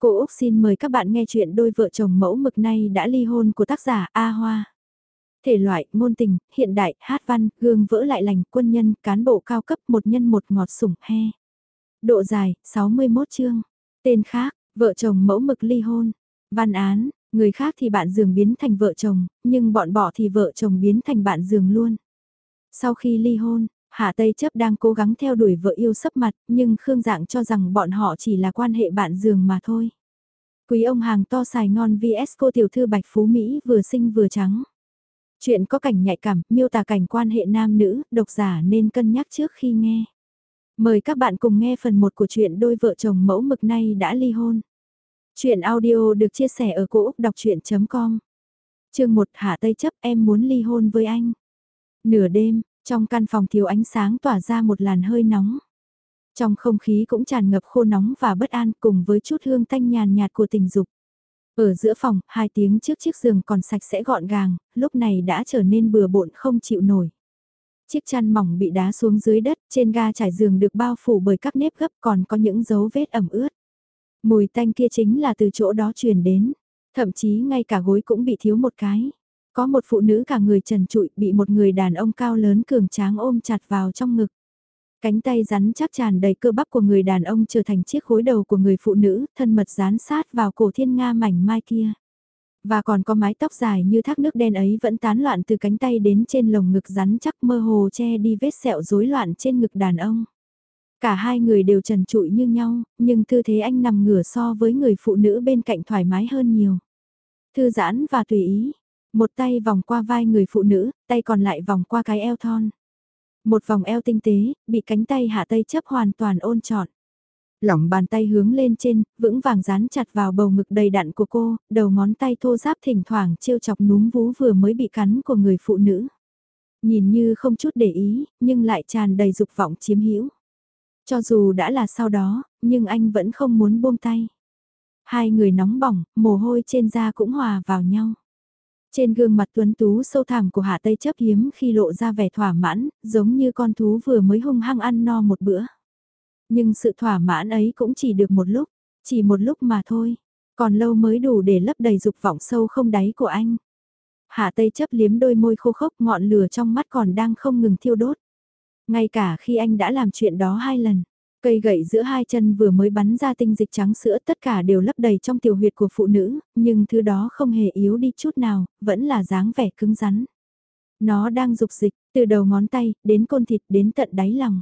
Cô Úc xin mời các bạn nghe chuyện đôi vợ chồng mẫu mực nay đã ly hôn của tác giả A Hoa. Thể loại, ngôn tình, hiện đại, hát văn, gương vỡ lại lành, quân nhân, cán bộ cao cấp, một nhân một ngọt sủng he. Độ dài, 61 chương. Tên khác, vợ chồng mẫu mực ly hôn. Văn án, người khác thì bạn giường biến thành vợ chồng, nhưng bọn bỏ thì vợ chồng biến thành bạn giường luôn. Sau khi ly hôn, Hạ Tây chấp đang cố gắng theo đuổi vợ yêu sấp mặt, nhưng Khương Dạng cho rằng bọn họ chỉ là quan hệ bạn giường mà thôi. Quý ông hàng to xài ngon vs cô tiểu thư Bạch Phú Mỹ vừa xinh vừa trắng. Chuyện có cảnh nhạy cảm, miêu tả cảnh quan hệ nam nữ, độc giả nên cân nhắc trước khi nghe. Mời các bạn cùng nghe phần 1 của chuyện đôi vợ chồng mẫu mực nay đã ly hôn. Chuyện audio được chia sẻ ở cỗ đọc chuyện.com Chương 1 Hạ Tây chấp em muốn ly hôn với anh. Nửa đêm, trong căn phòng thiếu ánh sáng tỏa ra một làn hơi nóng. Trong không khí cũng tràn ngập khô nóng và bất an cùng với chút hương tanh nhàn nhạt của tình dục. Ở giữa phòng, hai tiếng trước chiếc giường còn sạch sẽ gọn gàng, lúc này đã trở nên bừa bộn không chịu nổi. Chiếc chăn mỏng bị đá xuống dưới đất, trên ga trải giường được bao phủ bởi các nếp gấp còn có những dấu vết ẩm ướt. Mùi tanh kia chính là từ chỗ đó truyền đến, thậm chí ngay cả gối cũng bị thiếu một cái. Có một phụ nữ cả người trần trụi bị một người đàn ông cao lớn cường tráng ôm chặt vào trong ngực. Cánh tay rắn chắc tràn đầy cơ bắp của người đàn ông trở thành chiếc khối đầu của người phụ nữ, thân mật dán sát vào cổ thiên nga mảnh mai kia. Và còn có mái tóc dài như thác nước đen ấy vẫn tán loạn từ cánh tay đến trên lồng ngực rắn chắc mơ hồ che đi vết sẹo rối loạn trên ngực đàn ông. Cả hai người đều trần trụi như nhau, nhưng tư thế anh nằm ngửa so với người phụ nữ bên cạnh thoải mái hơn nhiều. Thư giãn và tùy ý, một tay vòng qua vai người phụ nữ, tay còn lại vòng qua cái eo thon. Một vòng eo tinh tế, bị cánh tay hạ tây chấp hoàn toàn ôn trọn. Lỏng bàn tay hướng lên trên, vững vàng dán chặt vào bầu ngực đầy đặn của cô, đầu ngón tay thô giáp thỉnh thoảng trêu chọc núm vú vừa mới bị cắn của người phụ nữ. Nhìn như không chút để ý, nhưng lại tràn đầy dục vọng chiếm hữu. Cho dù đã là sau đó, nhưng anh vẫn không muốn buông tay. Hai người nóng bỏng, mồ hôi trên da cũng hòa vào nhau. Trên gương mặt tuấn tú sâu thẳm của Hạ Tây chấp hiếm khi lộ ra vẻ thỏa mãn, giống như con thú vừa mới hung hăng ăn no một bữa. Nhưng sự thỏa mãn ấy cũng chỉ được một lúc, chỉ một lúc mà thôi, còn lâu mới đủ để lấp đầy dục vọng sâu không đáy của anh. Hạ Tây chấp liếm đôi môi khô khốc ngọn lửa trong mắt còn đang không ngừng thiêu đốt. Ngay cả khi anh đã làm chuyện đó hai lần, Cây gậy giữa hai chân vừa mới bắn ra tinh dịch trắng sữa tất cả đều lấp đầy trong tiểu huyệt của phụ nữ, nhưng thứ đó không hề yếu đi chút nào, vẫn là dáng vẻ cứng rắn. Nó đang dục dịch, từ đầu ngón tay, đến côn thịt, đến tận đáy lòng.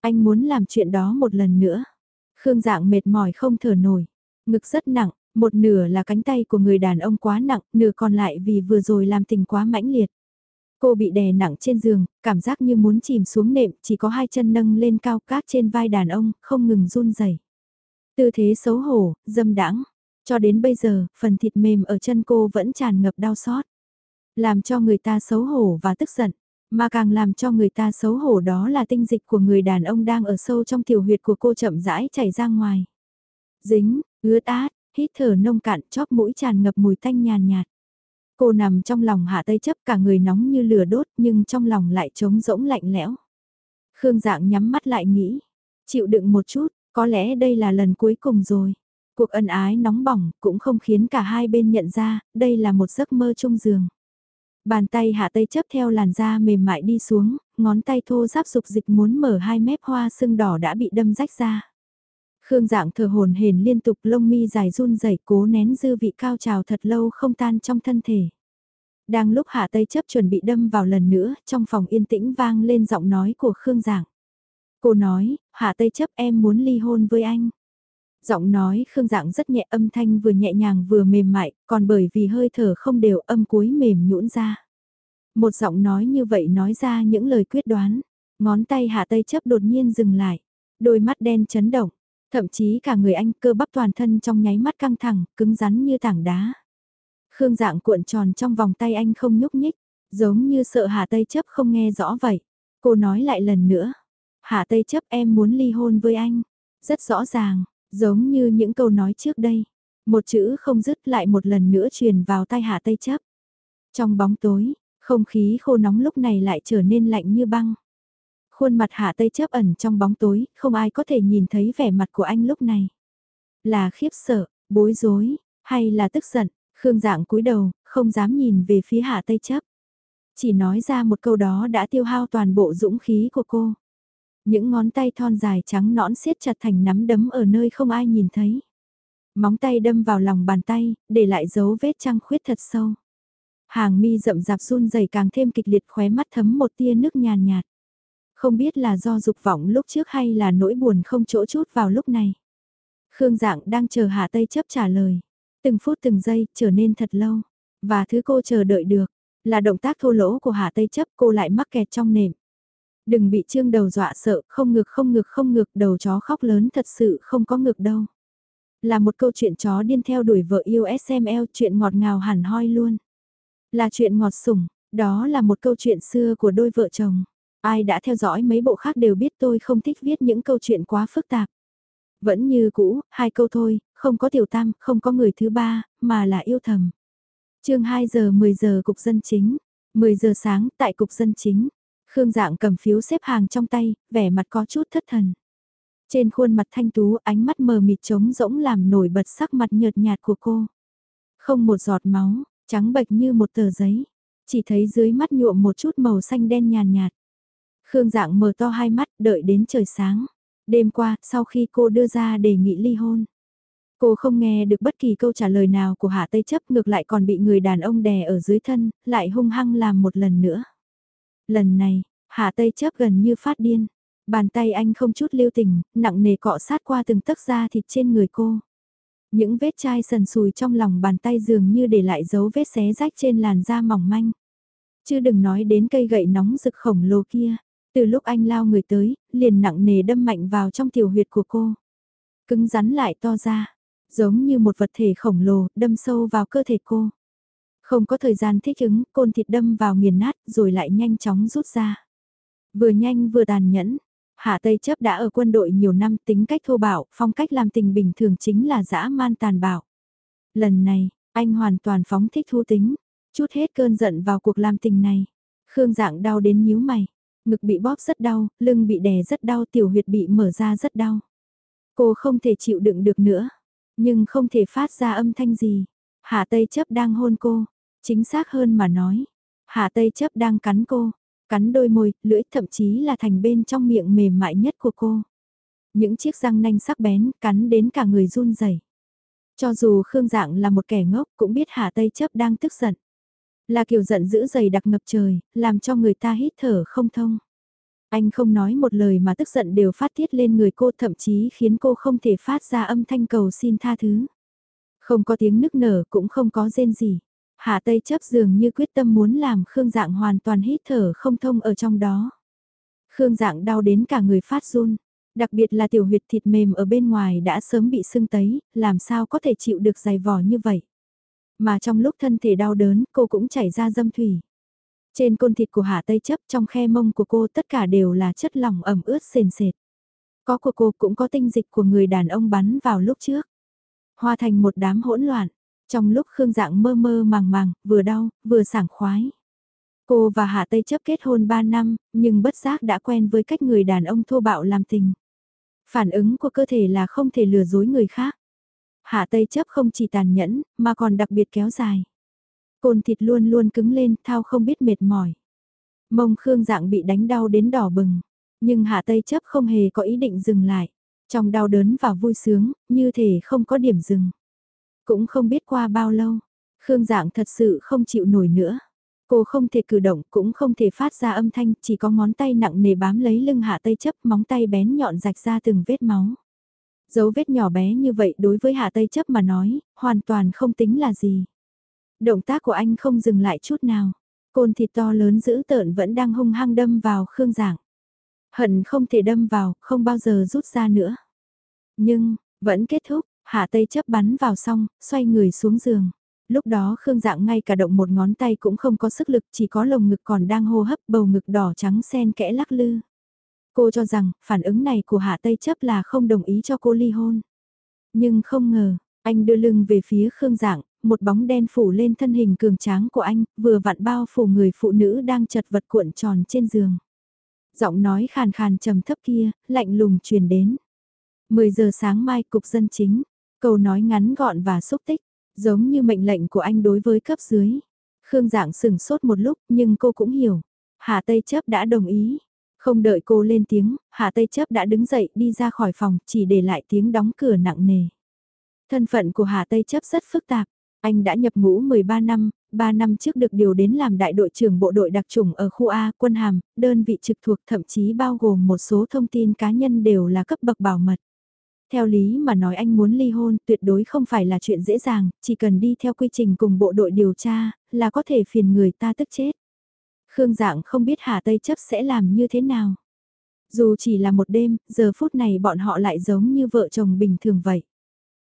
Anh muốn làm chuyện đó một lần nữa. Khương dạng mệt mỏi không thở nổi. Ngực rất nặng, một nửa là cánh tay của người đàn ông quá nặng, nửa còn lại vì vừa rồi làm tình quá mãnh liệt. Cô bị đè nặng trên giường, cảm giác như muốn chìm xuống nệm, chỉ có hai chân nâng lên cao cát trên vai đàn ông, không ngừng run rẩy. Tư thế xấu hổ, dâm đãng. Cho đến bây giờ, phần thịt mềm ở chân cô vẫn tràn ngập đau xót. Làm cho người ta xấu hổ và tức giận. Mà càng làm cho người ta xấu hổ đó là tinh dịch của người đàn ông đang ở sâu trong tiểu huyệt của cô chậm rãi chảy ra ngoài. Dính, ướt át, hít thở nông cạn chóp mũi tràn ngập mùi tanh nhàn nhạt. Cô nằm trong lòng hạ tây chấp cả người nóng như lửa đốt nhưng trong lòng lại trống rỗng lạnh lẽo. Khương dạng nhắm mắt lại nghĩ, chịu đựng một chút, có lẽ đây là lần cuối cùng rồi. Cuộc ân ái nóng bỏng cũng không khiến cả hai bên nhận ra, đây là một giấc mơ chung giường. Bàn tay hạ tây chấp theo làn da mềm mại đi xuống, ngón tay thô giáp dục dịch muốn mở hai mép hoa sưng đỏ đã bị đâm rách ra. Khương dạng thờ hồn hển liên tục lông mi dài run rẩy cố nén dư vị cao trào thật lâu không tan trong thân thể. Đang lúc hạ tây chấp chuẩn bị đâm vào lần nữa, trong phòng yên tĩnh vang lên giọng nói của Khương dạng. Cô nói, hạ tây chấp em muốn ly hôn với anh. Giọng nói Khương dạng rất nhẹ âm thanh vừa nhẹ nhàng vừa mềm mại, còn bởi vì hơi thở không đều âm cuối mềm nhũn ra. Một giọng nói như vậy nói ra những lời quyết đoán, ngón tay hạ tây chấp đột nhiên dừng lại, đôi mắt đen chấn động, Thậm chí cả người anh cơ bắp toàn thân trong nháy mắt căng thẳng, cứng rắn như tảng đá. Khương dạng cuộn tròn trong vòng tay anh không nhúc nhích, giống như sợ Hà Tây chấp không nghe rõ vậy. Cô nói lại lần nữa, Hà Tây chấp em muốn ly hôn với anh. Rất rõ ràng, giống như những câu nói trước đây. Một chữ không dứt lại một lần nữa truyền vào tay Hà Tây chấp. Trong bóng tối, không khí khô nóng lúc này lại trở nên lạnh như băng. Khuôn mặt hạ tây chấp ẩn trong bóng tối, không ai có thể nhìn thấy vẻ mặt của anh lúc này. Là khiếp sợ, Bối rối, hay là tức giận, Khương Dạng cúi đầu, không dám nhìn về phía Hạ Tây chấp. Chỉ nói ra một câu đó đã tiêu hao toàn bộ dũng khí của cô. Những ngón tay thon dài trắng nõn siết chặt thành nắm đấm ở nơi không ai nhìn thấy. Móng tay đâm vào lòng bàn tay, để lại dấu vết trăng khuyết thật sâu. Hàng mi rậm rạp run rẩy càng thêm kịch liệt khóe mắt thấm một tia nước nhàn nhạt. Không biết là do dục vọng lúc trước hay là nỗi buồn không chỗ chút vào lúc này. Khương Dạng đang chờ Hạ Tây chấp trả lời. Từng phút từng giây trở nên thật lâu. Và thứ cô chờ đợi được, là động tác thô lỗ của Hạ Tây chấp cô lại mắc kẹt trong nệm. Đừng bị trương đầu dọa sợ, không ngược không ngược không ngược, đầu chó khóc lớn thật sự không có ngược đâu. Là một câu chuyện chó điên theo đuổi vợ yêu SML chuyện ngọt ngào hẳn hoi luôn. Là chuyện ngọt sủng, đó là một câu chuyện xưa của đôi vợ chồng. Ai đã theo dõi mấy bộ khác đều biết tôi không thích viết những câu chuyện quá phức tạp. Vẫn như cũ, hai câu thôi, không có tiểu tam, không có người thứ ba, mà là yêu thầm. chương 2 giờ 10 giờ cục dân chính, 10 giờ sáng tại cục dân chính. Khương dạng cầm phiếu xếp hàng trong tay, vẻ mặt có chút thất thần. Trên khuôn mặt thanh tú ánh mắt mờ mịt trống rỗng làm nổi bật sắc mặt nhợt nhạt của cô. Không một giọt máu, trắng bệch như một tờ giấy. Chỉ thấy dưới mắt nhuộm một chút màu xanh đen nhàn nhạt. Khương dạng mở to hai mắt đợi đến trời sáng. Đêm qua, sau khi cô đưa ra đề nghị ly hôn. Cô không nghe được bất kỳ câu trả lời nào của Hạ Tây Chấp ngược lại còn bị người đàn ông đè ở dưới thân, lại hung hăng làm một lần nữa. Lần này, Hạ Tây Chấp gần như phát điên. Bàn tay anh không chút lưu tình, nặng nề cọ sát qua từng tấc da thịt trên người cô. Những vết chai sần sùi trong lòng bàn tay dường như để lại dấu vết xé rách trên làn da mỏng manh. Chứ đừng nói đến cây gậy nóng rực khổng lồ kia. Từ lúc anh lao người tới, liền nặng nề đâm mạnh vào trong tiểu huyệt của cô. Cứng rắn lại to ra, giống như một vật thể khổng lồ, đâm sâu vào cơ thể cô. Không có thời gian thích ứng, côn thịt đâm vào nghiền nát rồi lại nhanh chóng rút ra. Vừa nhanh vừa tàn nhẫn, Hạ Tây chấp đã ở quân đội nhiều năm tính cách thô bạo, phong cách làm tình bình thường chính là dã man tàn bạo. Lần này, anh hoàn toàn phóng thích thu tính, chút hết cơn giận vào cuộc làm tình này. Khương dạng đau đến nhíu mày, ngực bị bóp rất đau, lưng bị đè rất đau, tiểu huyệt bị mở ra rất đau. Cô không thể chịu đựng được nữa, nhưng không thể phát ra âm thanh gì. Hạ Tây chấp đang hôn cô, chính xác hơn mà nói. Hạ Tây chấp đang cắn cô, Cắn đôi môi, lưỡi thậm chí là thành bên trong miệng mềm mại nhất của cô. Những chiếc răng nanh sắc bén cắn đến cả người run rẩy. Cho dù Khương Dạng là một kẻ ngốc cũng biết Hà Tây chấp đang tức giận. Là kiểu giận dữ dày đặc ngập trời, làm cho người ta hít thở không thông. Anh không nói một lời mà tức giận đều phát tiết lên người cô thậm chí khiến cô không thể phát ra âm thanh cầu xin tha thứ. Không có tiếng nức nở cũng không có rên gì. Hạ Tây chấp dường như quyết tâm muốn làm Khương Dạng hoàn toàn hít thở không thông ở trong đó. Khương Dạng đau đến cả người phát run, đặc biệt là tiểu huyệt thịt mềm ở bên ngoài đã sớm bị sưng tấy, làm sao có thể chịu được dày vò như vậy. Mà trong lúc thân thể đau đớn, cô cũng chảy ra dâm thủy. Trên côn thịt của Hạ Tây chấp trong khe mông của cô tất cả đều là chất lỏng ẩm ướt sền sệt. Có của cô cũng có tinh dịch của người đàn ông bắn vào lúc trước. Hoa thành một đám hỗn loạn, trong lúc Khương Dạng mơ mơ màng màng, vừa đau, vừa sảng khoái. Cô và Hạ Tây chấp kết hôn 3 năm, nhưng bất giác đã quen với cách người đàn ông thô bạo làm tình. Phản ứng của cơ thể là không thể lừa dối người khác. Hạ Tây chấp không chỉ tàn nhẫn, mà còn đặc biệt kéo dài. Côn thịt luôn luôn cứng lên, thao không biết mệt mỏi. Mông Khương Dạng bị đánh đau đến đỏ bừng, nhưng Hạ Tây chấp không hề có ý định dừng lại. Trong đau đớn và vui sướng, như thể không có điểm dừng. Cũng không biết qua bao lâu, Khương Dạng thật sự không chịu nổi nữa. Cô không thể cử động cũng không thể phát ra âm thanh, chỉ có ngón tay nặng nề bám lấy lưng hạ tây chấp móng tay bén nhọn rạch ra từng vết máu. Dấu vết nhỏ bé như vậy đối với hạ tây chấp mà nói, hoàn toàn không tính là gì. Động tác của anh không dừng lại chút nào. Côn thịt to lớn dữ tợn vẫn đang hung hăng đâm vào Khương Giảng. Hận không thể đâm vào, không bao giờ rút ra nữa. Nhưng, vẫn kết thúc, Hạ Tây chấp bắn vào xong, xoay người xuống giường. Lúc đó Khương Dạng ngay cả động một ngón tay cũng không có sức lực, chỉ có lồng ngực còn đang hô hấp bầu ngực đỏ trắng sen kẽ lắc lư. Cô cho rằng, phản ứng này của Hạ Tây chấp là không đồng ý cho cô ly hôn. Nhưng không ngờ, anh đưa lưng về phía Khương Dạng, một bóng đen phủ lên thân hình cường tráng của anh, vừa vặn bao phủ người phụ nữ đang chật vật cuộn tròn trên giường. Giọng nói khàn khàn trầm thấp kia, lạnh lùng truyền đến. 10 giờ sáng mai cục dân chính, Câu nói ngắn gọn và xúc tích, giống như mệnh lệnh của anh đối với cấp dưới. Khương Dạng sừng sốt một lúc nhưng cô cũng hiểu. Hà Tây chấp đã đồng ý. Không đợi cô lên tiếng, Hà Tây chấp đã đứng dậy đi ra khỏi phòng chỉ để lại tiếng đóng cửa nặng nề. Thân phận của Hà Tây chấp rất phức tạp. Anh đã nhập ngũ 13 năm, 3 năm trước được điều đến làm đại đội trưởng bộ đội đặc trùng ở khu A quân hàm, đơn vị trực thuộc thậm chí bao gồm một số thông tin cá nhân đều là cấp bậc bảo mật. Theo lý mà nói anh muốn ly hôn tuyệt đối không phải là chuyện dễ dàng, chỉ cần đi theo quy trình cùng bộ đội điều tra, là có thể phiền người ta tức chết. Khương Dạng không biết Hà Tây chấp sẽ làm như thế nào. Dù chỉ là một đêm, giờ phút này bọn họ lại giống như vợ chồng bình thường vậy.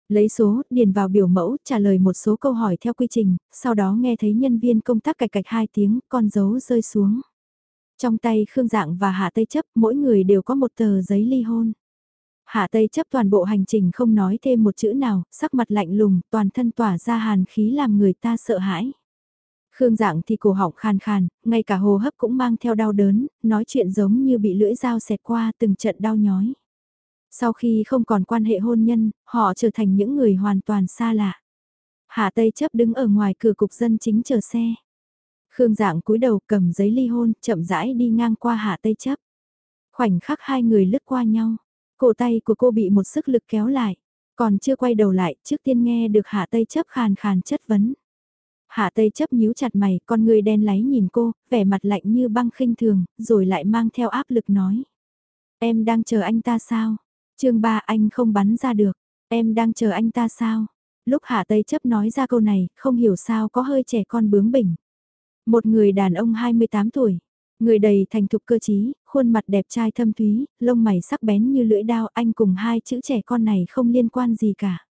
Lấy số, điền vào biểu mẫu, trả lời một số câu hỏi theo quy trình, sau đó nghe thấy nhân viên công tác cạch cạch hai tiếng, con dấu rơi xuống. Trong tay Khương Dạng và Hạ Tây chấp, mỗi người đều có một tờ giấy ly hôn. Hạ Tây chấp toàn bộ hành trình không nói thêm một chữ nào, sắc mặt lạnh lùng, toàn thân tỏa ra hàn khí làm người ta sợ hãi. Khương Dạng thì cổ họng khàn khàn, ngay cả hô hấp cũng mang theo đau đớn, nói chuyện giống như bị lưỡi dao xẹt qua từng trận đau nhói. Sau khi không còn quan hệ hôn nhân, họ trở thành những người hoàn toàn xa lạ. Hạ Tây chấp đứng ở ngoài cửa cục dân chính chờ xe. Khương Dạng cúi đầu cầm giấy ly hôn, chậm rãi đi ngang qua Hạ Tây chấp. Khoảnh khắc hai người lướt qua nhau, cổ tay của cô bị một sức lực kéo lại, còn chưa quay đầu lại, trước tiên nghe được Hạ Tây chấp khàn khàn chất vấn. Hạ Tây chấp nhíu chặt mày, con người đen láy nhìn cô, vẻ mặt lạnh như băng khinh thường, rồi lại mang theo áp lực nói. Em đang chờ anh ta sao? chương ba anh không bắn ra được, em đang chờ anh ta sao? Lúc Hạ Tây chấp nói ra câu này, không hiểu sao có hơi trẻ con bướng bỉnh. Một người đàn ông 28 tuổi, người đầy thành thục cơ trí, khuôn mặt đẹp trai thâm thúy, lông mày sắc bén như lưỡi đao anh cùng hai chữ trẻ con này không liên quan gì cả.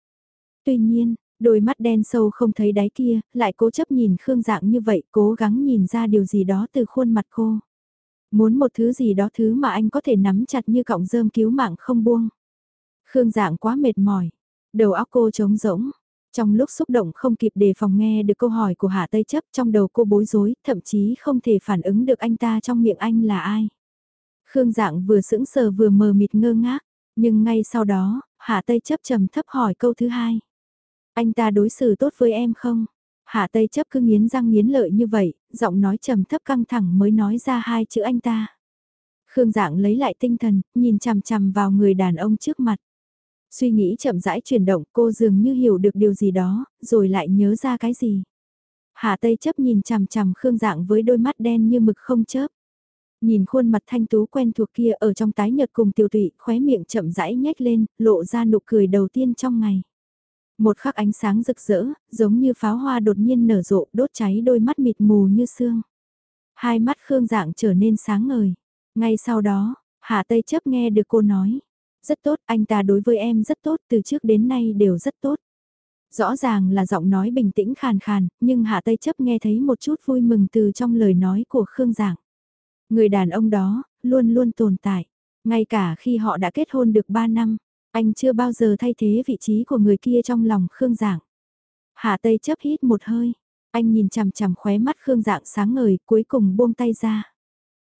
Tuy nhiên, đôi mắt đen sâu không thấy đáy kia, lại cố chấp nhìn Khương Dạng như vậy, cố gắng nhìn ra điều gì đó từ khuôn mặt cô. Muốn một thứ gì đó thứ mà anh có thể nắm chặt như cọng rơm cứu mạng không buông. Khương dạng quá mệt mỏi, đầu óc cô trống rỗng. Trong lúc xúc động không kịp đề phòng nghe được câu hỏi của Hạ Tây chấp trong đầu cô bối rối, thậm chí không thể phản ứng được anh ta trong miệng anh là ai. Khương dạng vừa sững sờ vừa mờ mịt ngơ ngác, nhưng ngay sau đó, Hạ Tây chấp trầm thấp hỏi câu thứ hai. Anh ta đối xử tốt với em không? Hạ Tây chấp cứ nghiến răng nghiến lợi như vậy, giọng nói trầm thấp căng thẳng mới nói ra hai chữ anh ta. Khương Dạng lấy lại tinh thần, nhìn chằm chằm vào người đàn ông trước mặt. Suy nghĩ chậm rãi chuyển động cô dường như hiểu được điều gì đó, rồi lại nhớ ra cái gì. Hạ Tây chấp nhìn chằm chằm Khương Dạng với đôi mắt đen như mực không chớp. Nhìn khuôn mặt thanh tú quen thuộc kia ở trong tái nhật cùng tiêu tụy, khóe miệng chậm rãi nhếch lên, lộ ra nụ cười đầu tiên trong ngày. Một khắc ánh sáng rực rỡ, giống như pháo hoa đột nhiên nở rộ, đốt cháy đôi mắt mịt mù như sương. Hai mắt Khương Dạng trở nên sáng ngời. Ngay sau đó, Hạ Tây chấp nghe được cô nói. Rất tốt, anh ta đối với em rất tốt, từ trước đến nay đều rất tốt. Rõ ràng là giọng nói bình tĩnh khàn khàn, nhưng Hạ Tây chấp nghe thấy một chút vui mừng từ trong lời nói của Khương Dạng. Người đàn ông đó, luôn luôn tồn tại. Ngay cả khi họ đã kết hôn được 3 năm, anh chưa bao giờ thay thế vị trí của người kia trong lòng Khương Giảng. Hạ Tây chấp hít một hơi, anh nhìn chằm chằm khóe mắt Khương Dạng sáng ngời cuối cùng buông tay ra.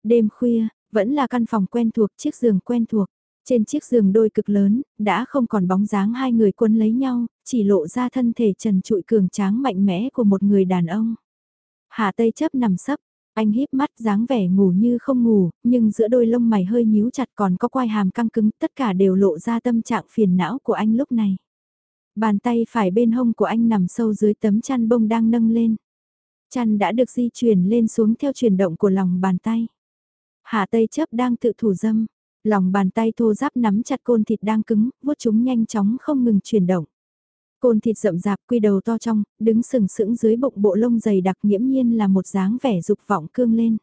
Đêm khuya, vẫn là căn phòng quen thuộc chiếc giường quen thuộc. Trên chiếc giường đôi cực lớn, đã không còn bóng dáng hai người quân lấy nhau, chỉ lộ ra thân thể trần trụi cường tráng mạnh mẽ của một người đàn ông. Hạ Tây chấp nằm sấp, anh híp mắt dáng vẻ ngủ như không ngủ, nhưng giữa đôi lông mày hơi nhíu chặt còn có quai hàm căng cứng, tất cả đều lộ ra tâm trạng phiền não của anh lúc này. Bàn tay phải bên hông của anh nằm sâu dưới tấm chăn bông đang nâng lên. Chăn đã được di chuyển lên xuống theo chuyển động của lòng bàn tay. Hạ Tây chấp đang tự thủ dâm, lòng bàn tay thô giáp nắm chặt côn thịt đang cứng, vuốt chúng nhanh chóng không ngừng chuyển động. Côn thịt rậm rạp quy đầu to trong, đứng sừng sững dưới bụng bộ lông dày đặc nghiễm nhiên là một dáng vẻ dục vọng cương lên.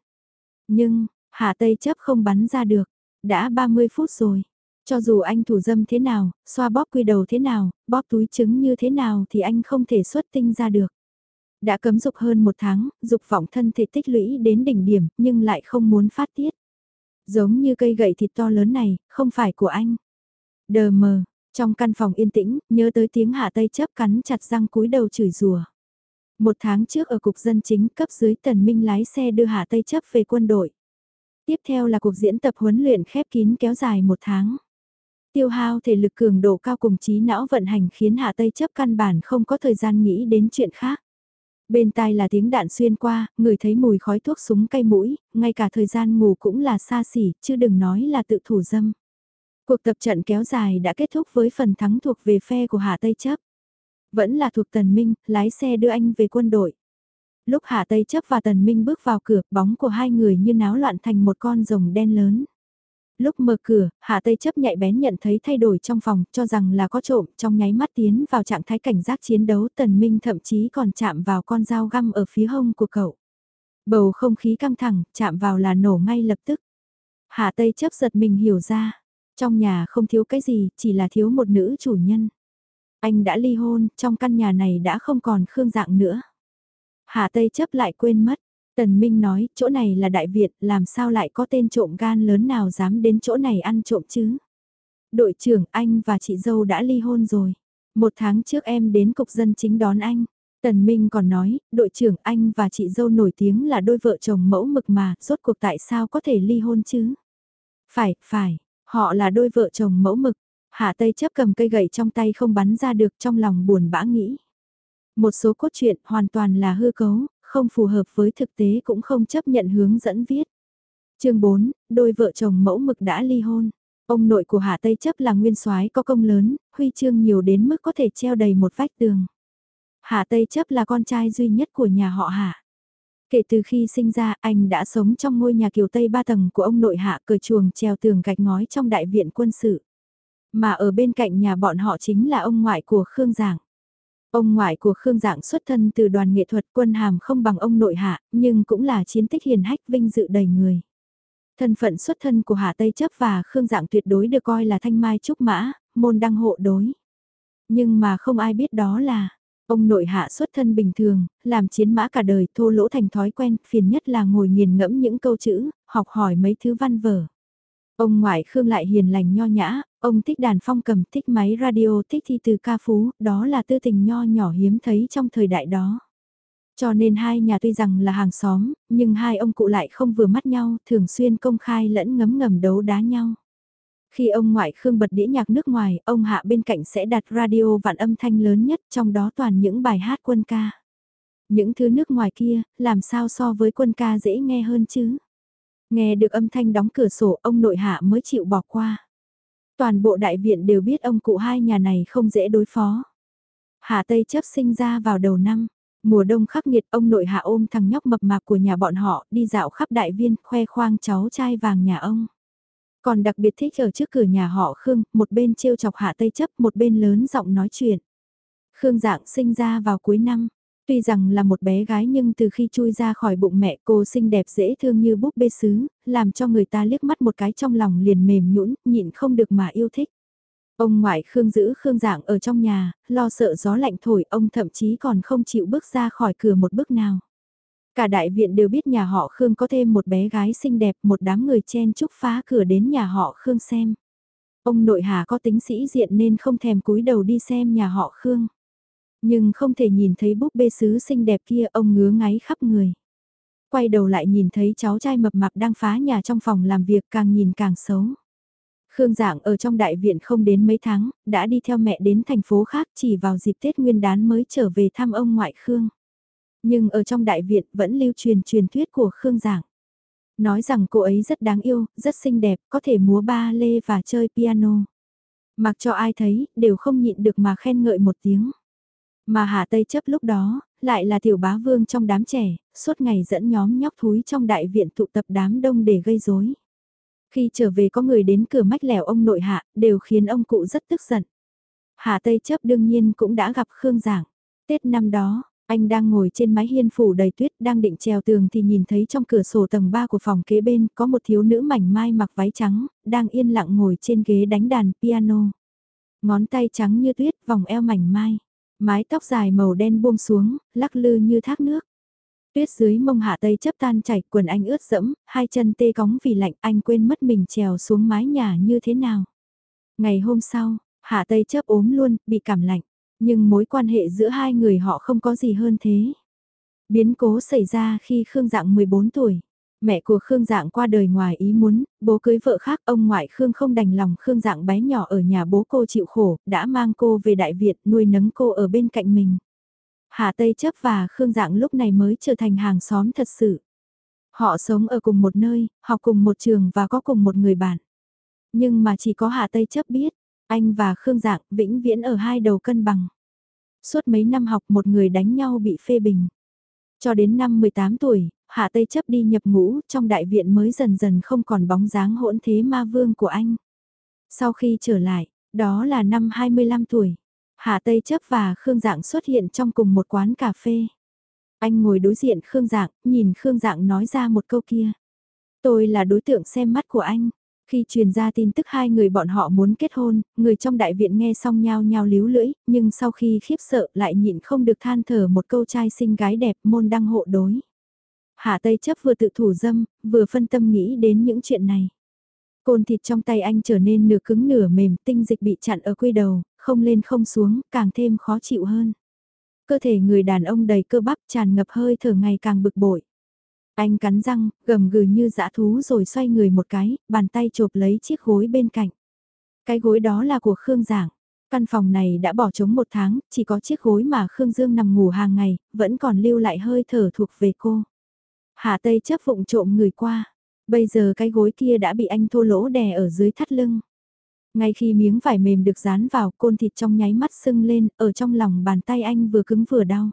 Nhưng, Hà Tây chấp không bắn ra được, đã 30 phút rồi. Cho dù anh thủ dâm thế nào, xoa bóp quy đầu thế nào, bóp túi trứng như thế nào thì anh không thể xuất tinh ra được. Đã cấm dục hơn một tháng, dục vọng thân thể tích lũy đến đỉnh điểm nhưng lại không muốn phát tiết. Giống như cây gậy thịt to lớn này, không phải của anh. Đờ mờ, trong căn phòng yên tĩnh, nhớ tới tiếng hạ tây chấp cắn chặt răng cúi đầu chửi rủa. Một tháng trước ở cục dân chính cấp dưới tần minh lái xe đưa hạ tây chấp về quân đội. Tiếp theo là cuộc diễn tập huấn luyện khép kín kéo dài một tháng. Tiêu hao thể lực cường độ cao cùng trí não vận hành khiến Hạ Tây chấp căn bản không có thời gian nghĩ đến chuyện khác. Bên tai là tiếng đạn xuyên qua, người thấy mùi khói thuốc súng cay mũi, ngay cả thời gian ngủ cũng là xa xỉ, chứ đừng nói là tự thủ dâm. Cuộc tập trận kéo dài đã kết thúc với phần thắng thuộc về phe của Hạ Tây chấp. Vẫn là thuộc Tần Minh, lái xe đưa anh về quân đội. Lúc Hạ Tây chấp và Tần Minh bước vào cửa, bóng của hai người như náo loạn thành một con rồng đen lớn. Lúc mở cửa, Hạ Tây chấp nhạy bén nhận thấy thay đổi trong phòng, cho rằng là có trộm, trong nháy mắt tiến vào trạng thái cảnh giác chiến đấu, Tần Minh thậm chí còn chạm vào con dao găm ở phía hông của cậu. Bầu không khí căng thẳng, chạm vào là nổ ngay lập tức. Hạ Tây chấp giật mình hiểu ra, trong nhà không thiếu cái gì, chỉ là thiếu một nữ chủ nhân. Anh đã ly hôn, trong căn nhà này đã không còn Khương Dạng nữa. hà Tây chấp lại quên mất, Tần Minh nói, chỗ này là đại việt làm sao lại có tên trộm gan lớn nào dám đến chỗ này ăn trộm chứ? Đội trưởng, anh và chị dâu đã ly hôn rồi. Một tháng trước em đến cục dân chính đón anh. Tần Minh còn nói, đội trưởng anh và chị dâu nổi tiếng là đôi vợ chồng mẫu mực mà, rốt cuộc tại sao có thể ly hôn chứ? Phải, phải, họ là đôi vợ chồng mẫu mực. Hạ Tây chấp cầm cây gậy trong tay không bắn ra được trong lòng buồn bã nghĩ. Một số cốt truyện hoàn toàn là hư cấu, không phù hợp với thực tế cũng không chấp nhận hướng dẫn viết. chương 4, đôi vợ chồng mẫu mực đã ly hôn. Ông nội của Hạ Tây chấp là nguyên soái có công lớn, huy chương nhiều đến mức có thể treo đầy một vách tường. Hạ Tây chấp là con trai duy nhất của nhà họ Hạ. Kể từ khi sinh ra anh đã sống trong ngôi nhà kiểu Tây ba tầng của ông nội Hạ cờ chuồng treo tường gạch ngói trong đại viện quân sự. Mà ở bên cạnh nhà bọn họ chính là ông ngoại của Khương Giảng. Ông ngoại của Khương Dạng xuất thân từ đoàn nghệ thuật quân hàm không bằng ông nội hạ, nhưng cũng là chiến tích hiền hách vinh dự đầy người. Thân phận xuất thân của Hạ Tây Chấp và Khương Dạng tuyệt đối được coi là thanh mai trúc mã, môn đăng hộ đối. Nhưng mà không ai biết đó là, ông nội hạ xuất thân bình thường, làm chiến mã cả đời thô lỗ thành thói quen, phiền nhất là ngồi nghiền ngẫm những câu chữ, học hỏi mấy thứ văn vở. Ông ngoại Khương lại hiền lành nho nhã, ông thích đàn phong cầm, thích máy radio, thích thi từ ca phú, đó là tư tình nho nhỏ hiếm thấy trong thời đại đó. Cho nên hai nhà tuy rằng là hàng xóm, nhưng hai ông cụ lại không vừa mắt nhau, thường xuyên công khai lẫn ngấm ngầm đấu đá nhau. Khi ông ngoại Khương bật đĩa nhạc nước ngoài, ông hạ bên cạnh sẽ đặt radio vạn âm thanh lớn nhất trong đó toàn những bài hát quân ca. Những thứ nước ngoài kia, làm sao so với quân ca dễ nghe hơn chứ? Nghe được âm thanh đóng cửa sổ ông nội hạ mới chịu bỏ qua. Toàn bộ đại viện đều biết ông cụ hai nhà này không dễ đối phó. Hạ Tây chấp sinh ra vào đầu năm. Mùa đông khắc nghiệt ông nội hạ ôm thằng nhóc mập mạp của nhà bọn họ đi dạo khắp đại viên khoe khoang cháu trai vàng nhà ông. Còn đặc biệt thích ở trước cửa nhà họ Khương, một bên trêu chọc hạ Tây chấp một bên lớn giọng nói chuyện. Khương dạng sinh ra vào cuối năm, Tuy rằng là một bé gái nhưng từ khi chui ra khỏi bụng mẹ cô xinh đẹp dễ thương như búp bê sứ, làm cho người ta liếc mắt một cái trong lòng liền mềm nhũn, nhịn không được mà yêu thích. Ông ngoại Khương giữ Khương dạng ở trong nhà, lo sợ gió lạnh thổi, ông thậm chí còn không chịu bước ra khỏi cửa một bước nào. Cả đại viện đều biết nhà họ Khương có thêm một bé gái xinh đẹp, một đám người chen chúc phá cửa đến nhà họ Khương xem. Ông nội hà có tính sĩ diện nên không thèm cúi đầu đi xem nhà họ Khương. Nhưng không thể nhìn thấy búp bê sứ xinh đẹp kia ông ngứa ngáy khắp người. Quay đầu lại nhìn thấy cháu trai mập mạp đang phá nhà trong phòng làm việc càng nhìn càng xấu. Khương Dạng ở trong đại viện không đến mấy tháng, đã đi theo mẹ đến thành phố khác chỉ vào dịp Tết Nguyên đán mới trở về thăm ông ngoại Khương. Nhưng ở trong đại viện vẫn lưu truyền truyền thuyết của Khương giảng Nói rằng cô ấy rất đáng yêu, rất xinh đẹp, có thể múa ba lê và chơi piano. Mặc cho ai thấy, đều không nhịn được mà khen ngợi một tiếng. Mà Hà Tây chấp lúc đó, lại là tiểu bá vương trong đám trẻ, suốt ngày dẫn nhóm nhóc thúi trong đại viện tụ tập đám đông để gây rối. Khi trở về có người đến cửa mách lẻo ông nội hạ, đều khiến ông cụ rất tức giận. Hà Tây chấp đương nhiên cũng đã gặp Khương Giảng. Tết năm đó, anh đang ngồi trên mái hiên phủ đầy tuyết đang định trèo tường thì nhìn thấy trong cửa sổ tầng 3 của phòng kế bên có một thiếu nữ mảnh mai mặc váy trắng, đang yên lặng ngồi trên ghế đánh đàn piano. Ngón tay trắng như tuyết vòng eo mảnh mai. Mái tóc dài màu đen buông xuống, lắc lư như thác nước. Tuyết dưới mông hạ tây chấp tan chảy, quần anh ướt dẫm, hai chân tê cóng vì lạnh anh quên mất mình trèo xuống mái nhà như thế nào. Ngày hôm sau, hạ tây chấp ốm luôn, bị cảm lạnh. Nhưng mối quan hệ giữa hai người họ không có gì hơn thế. Biến cố xảy ra khi Khương Dạng 14 tuổi. Mẹ của Khương Dạng qua đời ngoài ý muốn, bố cưới vợ khác ông ngoại Khương không đành lòng Khương Dạng bé nhỏ ở nhà bố cô chịu khổ, đã mang cô về Đại Việt nuôi nấng cô ở bên cạnh mình. Hà Tây chấp và Khương Dạng lúc này mới trở thành hàng xóm thật sự. Họ sống ở cùng một nơi, học cùng một trường và có cùng một người bạn. Nhưng mà chỉ có Hà Tây chấp biết, anh và Khương Dạng vĩnh viễn ở hai đầu cân bằng. Suốt mấy năm học một người đánh nhau bị phê bình. Cho đến năm 18 tuổi, Hạ Tây chấp đi nhập ngũ trong đại viện mới dần dần không còn bóng dáng hỗn thế ma vương của anh. Sau khi trở lại, đó là năm 25 tuổi, Hạ Tây chấp và Khương Dạng xuất hiện trong cùng một quán cà phê. Anh ngồi đối diện Khương Dạng, nhìn Khương Dạng nói ra một câu kia. Tôi là đối tượng xem mắt của anh. Khi truyền ra tin tức hai người bọn họ muốn kết hôn, người trong đại viện nghe xong nhao nhao líu lưỡi, nhưng sau khi khiếp sợ lại nhịn không được than thở một câu trai xinh gái đẹp môn đăng hộ đối. Hạ Tây chấp vừa tự thủ dâm, vừa phân tâm nghĩ đến những chuyện này. Côn thịt trong tay anh trở nên nửa cứng nửa mềm, tinh dịch bị chặn ở quy đầu, không lên không xuống, càng thêm khó chịu hơn. Cơ thể người đàn ông đầy cơ bắp tràn ngập hơi thở ngày càng bực bội. Anh cắn răng, gầm gừ như dã thú rồi xoay người một cái, bàn tay chộp lấy chiếc gối bên cạnh. Cái gối đó là của Khương Giảng. Căn phòng này đã bỏ trống một tháng, chỉ có chiếc gối mà Khương Dương nằm ngủ hàng ngày, vẫn còn lưu lại hơi thở thuộc về cô. Hạ Tây chấp vụng trộm người qua. Bây giờ cái gối kia đã bị anh thô lỗ đè ở dưới thắt lưng. Ngay khi miếng vải mềm được dán vào côn thịt trong nháy mắt sưng lên, ở trong lòng bàn tay anh vừa cứng vừa đau.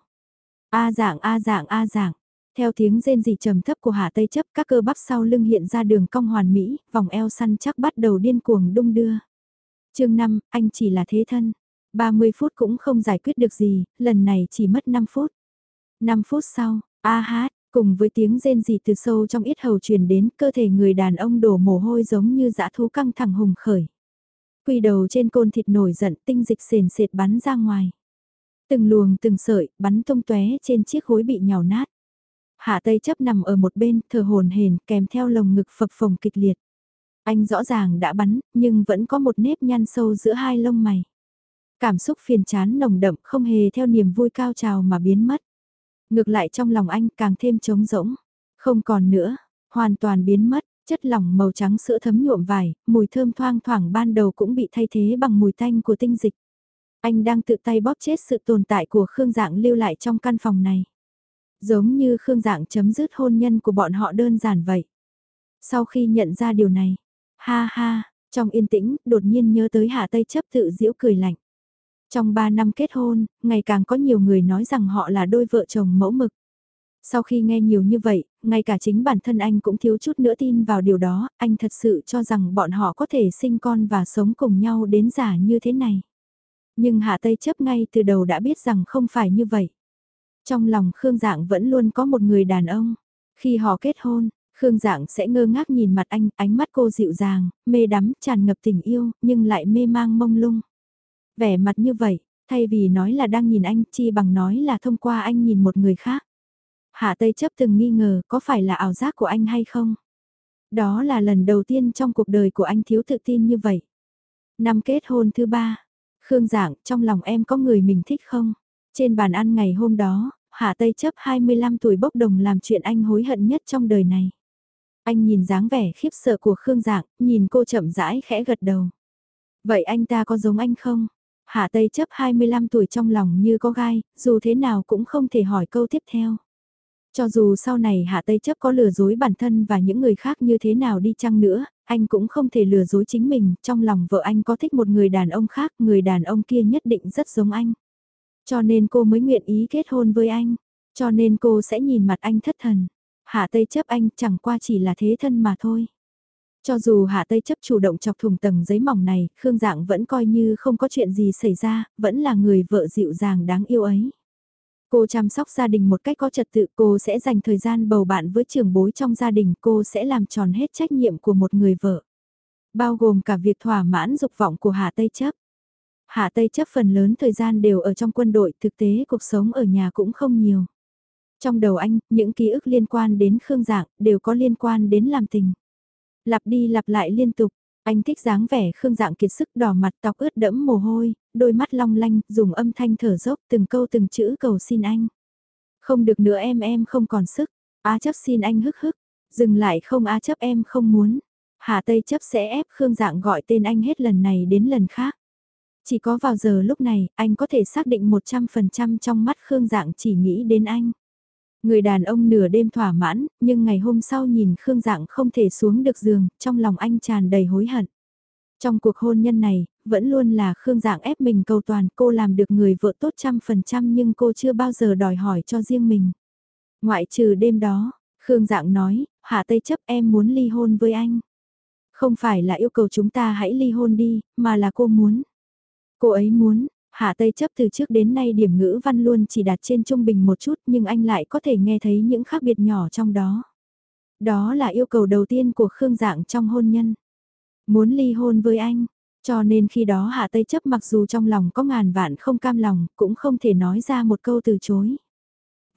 A dạng A dạng A dạng, theo tiếng rên rỉ trầm thấp của Hạ Tây chấp các cơ bắp sau lưng hiện ra đường cong hoàn mỹ, vòng eo săn chắc bắt đầu điên cuồng đung đưa. chương 5, anh chỉ là thế thân. 30 phút cũng không giải quyết được gì, lần này chỉ mất 5 phút. 5 phút sau, a hát, cùng với tiếng rên rỉ từ sâu trong yết hầu truyền đến cơ thể người đàn ông đổ mồ hôi giống như dã thú căng thẳng hùng khởi. Quy đầu trên côn thịt nổi giận tinh dịch sền sệt bắn ra ngoài. Từng luồng từng sợi bắn tung tóe trên chiếc gối bị nhào nát. Hạ Tây chấp nằm ở một bên, thở hồn hển kèm theo lồng ngực phập phồng kịch liệt. Anh rõ ràng đã bắn, nhưng vẫn có một nếp nhăn sâu giữa hai lông mày. Cảm xúc phiền chán nồng đậm không hề theo niềm vui cao trào mà biến mất. Ngược lại trong lòng anh càng thêm trống rỗng. Không còn nữa, hoàn toàn biến mất, chất lỏng màu trắng sữa thấm nhuộm vải, mùi thơm thoang thoảng ban đầu cũng bị thay thế bằng mùi tanh của tinh dịch. Anh đang tự tay bóp chết sự tồn tại của Khương Dạng lưu lại trong căn phòng này. Giống như Khương Dạng chấm dứt hôn nhân của bọn họ đơn giản vậy. Sau khi nhận ra điều này, ha ha, trong yên tĩnh, đột nhiên nhớ tới Hạ Tây chấp tự giễu cười lạnh. Trong 3 năm kết hôn, ngày càng có nhiều người nói rằng họ là đôi vợ chồng mẫu mực. Sau khi nghe nhiều như vậy, ngay cả chính bản thân anh cũng thiếu chút nữa tin vào điều đó, anh thật sự cho rằng bọn họ có thể sinh con và sống cùng nhau đến già như thế này. Nhưng Hạ Tây chấp ngay từ đầu đã biết rằng không phải như vậy. Trong lòng Khương Dạng vẫn luôn có một người đàn ông. Khi họ kết hôn, Khương Dạng sẽ ngơ ngác nhìn mặt anh, ánh mắt cô dịu dàng, mê đắm, tràn ngập tình yêu, nhưng lại mê mang mông lung. Vẻ mặt như vậy, thay vì nói là đang nhìn anh, chi bằng nói là thông qua anh nhìn một người khác. Hạ Tây chấp từng nghi ngờ có phải là ảo giác của anh hay không? Đó là lần đầu tiên trong cuộc đời của anh thiếu tự tin như vậy. Năm kết hôn thứ ba, Khương Dạng trong lòng em có người mình thích không? Trên bàn ăn ngày hôm đó, Hạ Tây chấp 25 tuổi bốc đồng làm chuyện anh hối hận nhất trong đời này. Anh nhìn dáng vẻ khiếp sợ của Khương Dạng, nhìn cô chậm rãi khẽ gật đầu. Vậy anh ta có giống anh không? Hạ Tây chấp 25 tuổi trong lòng như có gai, dù thế nào cũng không thể hỏi câu tiếp theo. Cho dù sau này Hạ Tây chấp có lừa dối bản thân và những người khác như thế nào đi chăng nữa, anh cũng không thể lừa dối chính mình, trong lòng vợ anh có thích một người đàn ông khác, người đàn ông kia nhất định rất giống anh. Cho nên cô mới nguyện ý kết hôn với anh, cho nên cô sẽ nhìn mặt anh thất thần. Hạ Tây chấp anh chẳng qua chỉ là thế thân mà thôi. Cho dù Hạ Tây chấp chủ động chọc thùng tầng giấy mỏng này, Khương Dạng vẫn coi như không có chuyện gì xảy ra, vẫn là người vợ dịu dàng đáng yêu ấy. Cô chăm sóc gia đình một cách có trật tự, cô sẽ dành thời gian bầu bạn với trưởng bối trong gia đình, cô sẽ làm tròn hết trách nhiệm của một người vợ. Bao gồm cả việc thỏa mãn dục vọng của Hạ Tây chấp. Hạ Tây chấp phần lớn thời gian đều ở trong quân đội, thực tế cuộc sống ở nhà cũng không nhiều. Trong đầu anh, những ký ức liên quan đến Khương Dạng đều có liên quan đến làm tình. Lặp đi lặp lại liên tục, anh thích dáng vẻ Khương Dạng kiệt sức đỏ mặt tóc ướt đẫm mồ hôi, đôi mắt long lanh, dùng âm thanh thở dốc từng câu từng chữ cầu xin anh. Không được nữa em em không còn sức, á chấp xin anh hức hức, Dừng lại không á chấp em không muốn. Hà Tây chấp sẽ ép Khương Dạng gọi tên anh hết lần này đến lần khác. Chỉ có vào giờ lúc này, anh có thể xác định 100% trong mắt Khương Dạng chỉ nghĩ đến anh. Người đàn ông nửa đêm thỏa mãn, nhưng ngày hôm sau nhìn Khương Dạng không thể xuống được giường, trong lòng anh tràn đầy hối hận. Trong cuộc hôn nhân này, vẫn luôn là Khương Dạng ép mình cầu toàn cô làm được người vợ tốt trăm phần trăm nhưng cô chưa bao giờ đòi hỏi cho riêng mình. Ngoại trừ đêm đó, Khương Dạng nói, Hạ Tây chấp em muốn ly hôn với anh. Không phải là yêu cầu chúng ta hãy ly hôn đi, mà là cô muốn. Cô ấy muốn, Hạ Tây chấp từ trước đến nay điểm ngữ văn luôn chỉ đạt trên trung bình một chút nhưng anh lại có thể nghe thấy những khác biệt nhỏ trong đó. Đó là yêu cầu đầu tiên của Khương Dạng trong hôn nhân. Muốn ly hôn với anh, cho nên khi đó Hạ Tây chấp mặc dù trong lòng có ngàn vạn không cam lòng cũng không thể nói ra một câu từ chối.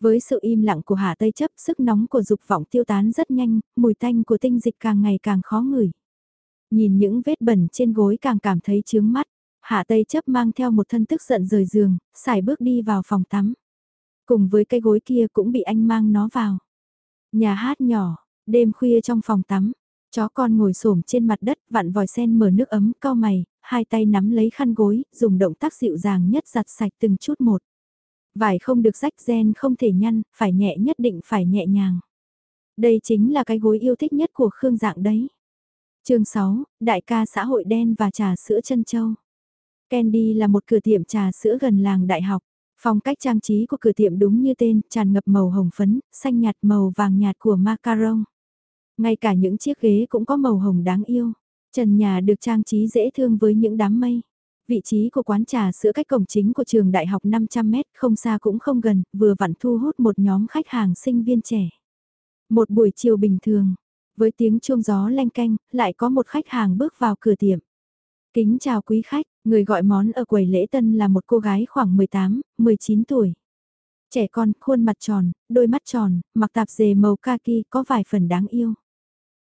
Với sự im lặng của Hạ Tây chấp sức nóng của dục vọng tiêu tán rất nhanh, mùi tanh của tinh dịch càng ngày càng khó ngửi. Nhìn những vết bẩn trên gối càng cảm thấy chướng mắt. Hạ Tây chấp mang theo một thân tức giận rời giường, xài bước đi vào phòng tắm. Cùng với cái gối kia cũng bị anh mang nó vào. Nhà hát nhỏ, đêm khuya trong phòng tắm, chó con ngồi xổm trên mặt đất vặn vòi sen mở nước ấm cao mày, hai tay nắm lấy khăn gối, dùng động tác dịu dàng nhất giặt sạch từng chút một. Vải không được rách gen không thể nhăn, phải nhẹ nhất định phải nhẹ nhàng. Đây chính là cái gối yêu thích nhất của Khương Dạng đấy. chương 6, Đại ca xã hội đen và trà sữa chân châu. Candy là một cửa tiệm trà sữa gần làng đại học. Phong cách trang trí của cửa tiệm đúng như tên, tràn ngập màu hồng phấn, xanh nhạt màu vàng nhạt của macaron. Ngay cả những chiếc ghế cũng có màu hồng đáng yêu. Trần nhà được trang trí dễ thương với những đám mây. Vị trí của quán trà sữa cách cổng chính của trường đại học 500 mét không xa cũng không gần, vừa vặn thu hút một nhóm khách hàng sinh viên trẻ. Một buổi chiều bình thường, với tiếng chuông gió leng canh, lại có một khách hàng bước vào cửa tiệm. Kính chào quý khách, người gọi món ở quầy lễ tân là một cô gái khoảng 18, 19 tuổi. Trẻ con, khuôn mặt tròn, đôi mắt tròn, mặc tạp dề màu kaki có vài phần đáng yêu.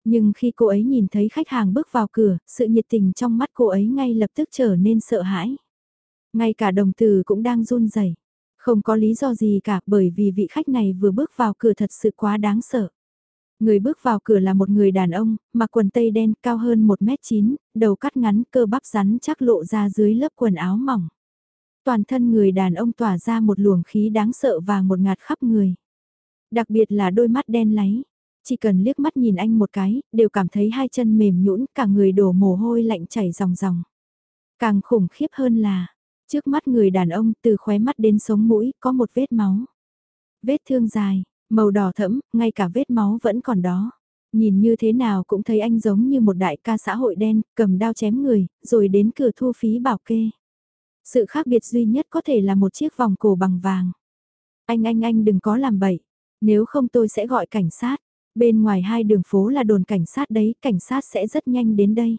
Nhưng khi cô ấy nhìn thấy khách hàng bước vào cửa, sự nhiệt tình trong mắt cô ấy ngay lập tức trở nên sợ hãi. Ngay cả đồng từ cũng đang run rẩy. Không có lý do gì cả bởi vì vị khách này vừa bước vào cửa thật sự quá đáng sợ. Người bước vào cửa là một người đàn ông, mặc quần tây đen cao hơn 1m9, đầu cắt ngắn cơ bắp rắn chắc lộ ra dưới lớp quần áo mỏng. Toàn thân người đàn ông tỏa ra một luồng khí đáng sợ và một ngạt khắp người. Đặc biệt là đôi mắt đen láy. Chỉ cần liếc mắt nhìn anh một cái, đều cảm thấy hai chân mềm nhũn cả người đổ mồ hôi lạnh chảy ròng ròng. Càng khủng khiếp hơn là, trước mắt người đàn ông từ khóe mắt đến sống mũi có một vết máu. Vết thương dài, Màu đỏ thẫm, ngay cả vết máu vẫn còn đó. Nhìn như thế nào cũng thấy anh giống như một đại ca xã hội đen, cầm đao chém người, rồi đến cửa thu phí bảo kê. Sự khác biệt duy nhất có thể là một chiếc vòng cổ bằng vàng. Anh anh anh đừng có làm bậy, nếu không tôi sẽ gọi cảnh sát. Bên ngoài hai đường phố là đồn cảnh sát đấy, cảnh sát sẽ rất nhanh đến đây.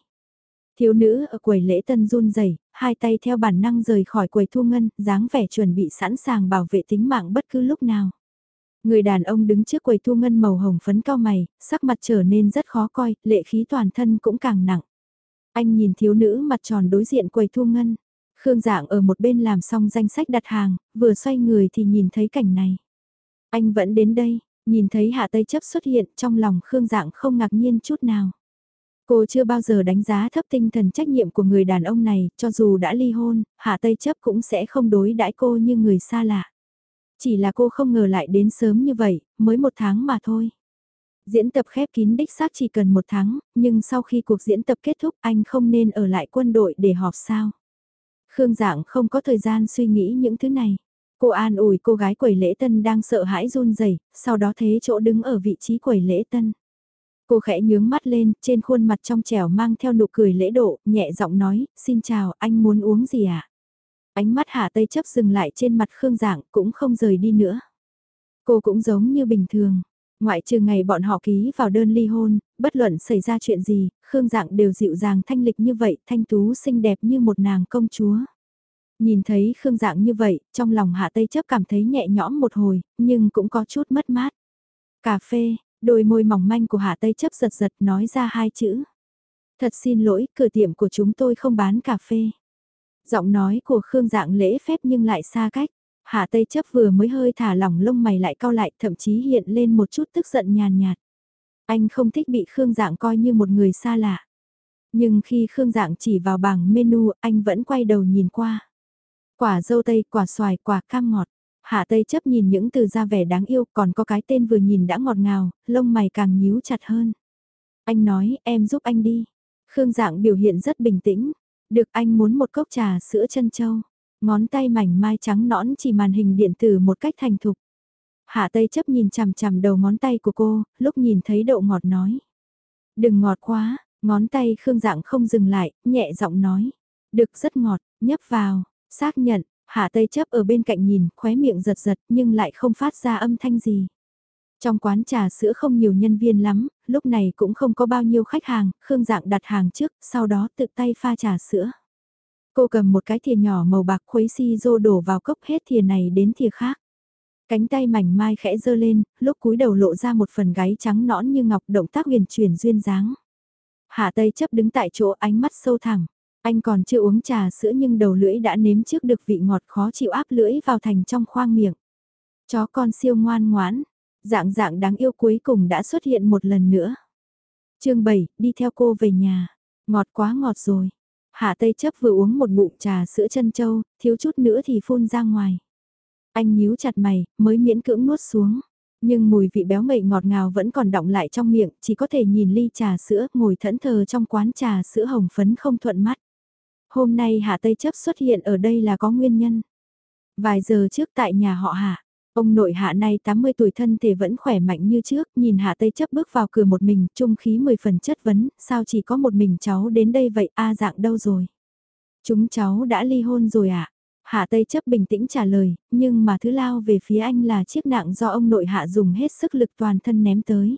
Thiếu nữ ở quầy lễ tân run rẩy, hai tay theo bản năng rời khỏi quầy thu ngân, dáng vẻ chuẩn bị sẵn sàng bảo vệ tính mạng bất cứ lúc nào. Người đàn ông đứng trước quầy thu ngân màu hồng phấn cao mày, sắc mặt trở nên rất khó coi, lệ khí toàn thân cũng càng nặng. Anh nhìn thiếu nữ mặt tròn đối diện quầy thu ngân. Khương Dạng ở một bên làm xong danh sách đặt hàng, vừa xoay người thì nhìn thấy cảnh này. Anh vẫn đến đây, nhìn thấy Hạ Tây chấp xuất hiện trong lòng Khương Dạng không ngạc nhiên chút nào. Cô chưa bao giờ đánh giá thấp tinh thần trách nhiệm của người đàn ông này, cho dù đã ly hôn, Hạ Tây chấp cũng sẽ không đối đãi cô như người xa lạ. Chỉ là cô không ngờ lại đến sớm như vậy, mới một tháng mà thôi. Diễn tập khép kín đích xác chỉ cần một tháng, nhưng sau khi cuộc diễn tập kết thúc anh không nên ở lại quân đội để họp sao. Khương Dạng không có thời gian suy nghĩ những thứ này. Cô an ủi cô gái quầy lễ tân đang sợ hãi run rẩy, sau đó thế chỗ đứng ở vị trí quầy lễ tân. Cô khẽ nhướng mắt lên, trên khuôn mặt trong trẻo mang theo nụ cười lễ độ, nhẹ giọng nói, xin chào, anh muốn uống gì ạ? À? Ánh mắt Hạ Tây chấp dừng lại trên mặt Khương Dạng cũng không rời đi nữa. Cô cũng giống như bình thường. Ngoại trừ ngày bọn họ ký vào đơn ly hôn, bất luận xảy ra chuyện gì, Khương Dạng đều dịu dàng thanh lịch như vậy, thanh tú xinh đẹp như một nàng công chúa. Nhìn thấy Khương Dạng như vậy, trong lòng Hạ Tây chấp cảm thấy nhẹ nhõm một hồi, nhưng cũng có chút mất mát. Cà phê, đôi môi mỏng manh của Hạ Tây chấp giật giật nói ra hai chữ. Thật xin lỗi, cửa tiệm của chúng tôi không bán cà phê. Giọng nói của Khương dạng lễ phép nhưng lại xa cách. Hạ Tây chấp vừa mới hơi thả lỏng lông mày lại cao lại thậm chí hiện lên một chút tức giận nhàn nhạt. Anh không thích bị Khương Dạng coi như một người xa lạ. Nhưng khi Khương Dạng chỉ vào bảng menu, anh vẫn quay đầu nhìn qua. Quả dâu tây, quả xoài, quả cam ngọt. Hạ Tây chấp nhìn những từ ra vẻ đáng yêu, còn có cái tên vừa nhìn đã ngọt ngào, lông mày càng nhíu chặt hơn. Anh nói, em giúp anh đi. Khương Dạng biểu hiện rất bình tĩnh. Được anh muốn một cốc trà sữa chân châu. Ngón tay mảnh mai trắng nõn chỉ màn hình điện tử một cách thành thục. Hạ Tây chấp nhìn chằm chằm đầu ngón tay của cô, lúc nhìn thấy đậu ngọt nói. Đừng ngọt quá, ngón tay Khương Dạng không dừng lại, nhẹ giọng nói. Được rất ngọt, nhấp vào, xác nhận, Hạ Tây chấp ở bên cạnh nhìn, khóe miệng giật giật nhưng lại không phát ra âm thanh gì. Trong quán trà sữa không nhiều nhân viên lắm, lúc này cũng không có bao nhiêu khách hàng, Khương Dạng đặt hàng trước, sau đó tự tay pha trà sữa. Cô cầm một cái thìa nhỏ màu bạc khuấy si rô đổ vào cốc hết thìa này đến thìa khác. Cánh tay mảnh mai khẽ dơ lên, lúc cúi đầu lộ ra một phần gáy trắng nõn như ngọc động tác huyền chuyển duyên dáng. Hạ Tây chấp đứng tại chỗ ánh mắt sâu thẳng. Anh còn chưa uống trà sữa nhưng đầu lưỡi đã nếm trước được vị ngọt khó chịu áp lưỡi vào thành trong khoang miệng. Chó con siêu ngoan ngoãn, dạng dạng đáng yêu cuối cùng đã xuất hiện một lần nữa. chương 7, đi theo cô về nhà. Ngọt quá ngọt rồi. Hạ Tây chấp vừa uống một bụng trà sữa chân châu, thiếu chút nữa thì phun ra ngoài. Anh nhíu chặt mày, mới miễn cưỡng nuốt xuống. Nhưng mùi vị béo ngậy ngọt ngào vẫn còn đọng lại trong miệng, chỉ có thể nhìn ly trà sữa ngồi thẫn thờ trong quán trà sữa hồng phấn không thuận mắt. Hôm nay Hạ Tây chấp xuất hiện ở đây là có nguyên nhân. Vài giờ trước tại nhà họ Hạ, ông nội Hạ nay 80 tuổi thân thể vẫn khỏe mạnh như trước, nhìn Hạ Tây chấp bước vào cửa một mình, trung khí 10 phần chất vấn, sao chỉ có một mình cháu đến đây vậy, a dạng đâu rồi? Chúng cháu đã ly hôn rồi ạ. À? Hạ Tây chấp bình tĩnh trả lời, nhưng mà thứ lao về phía anh là chiếc nạng do ông nội Hạ dùng hết sức lực toàn thân ném tới.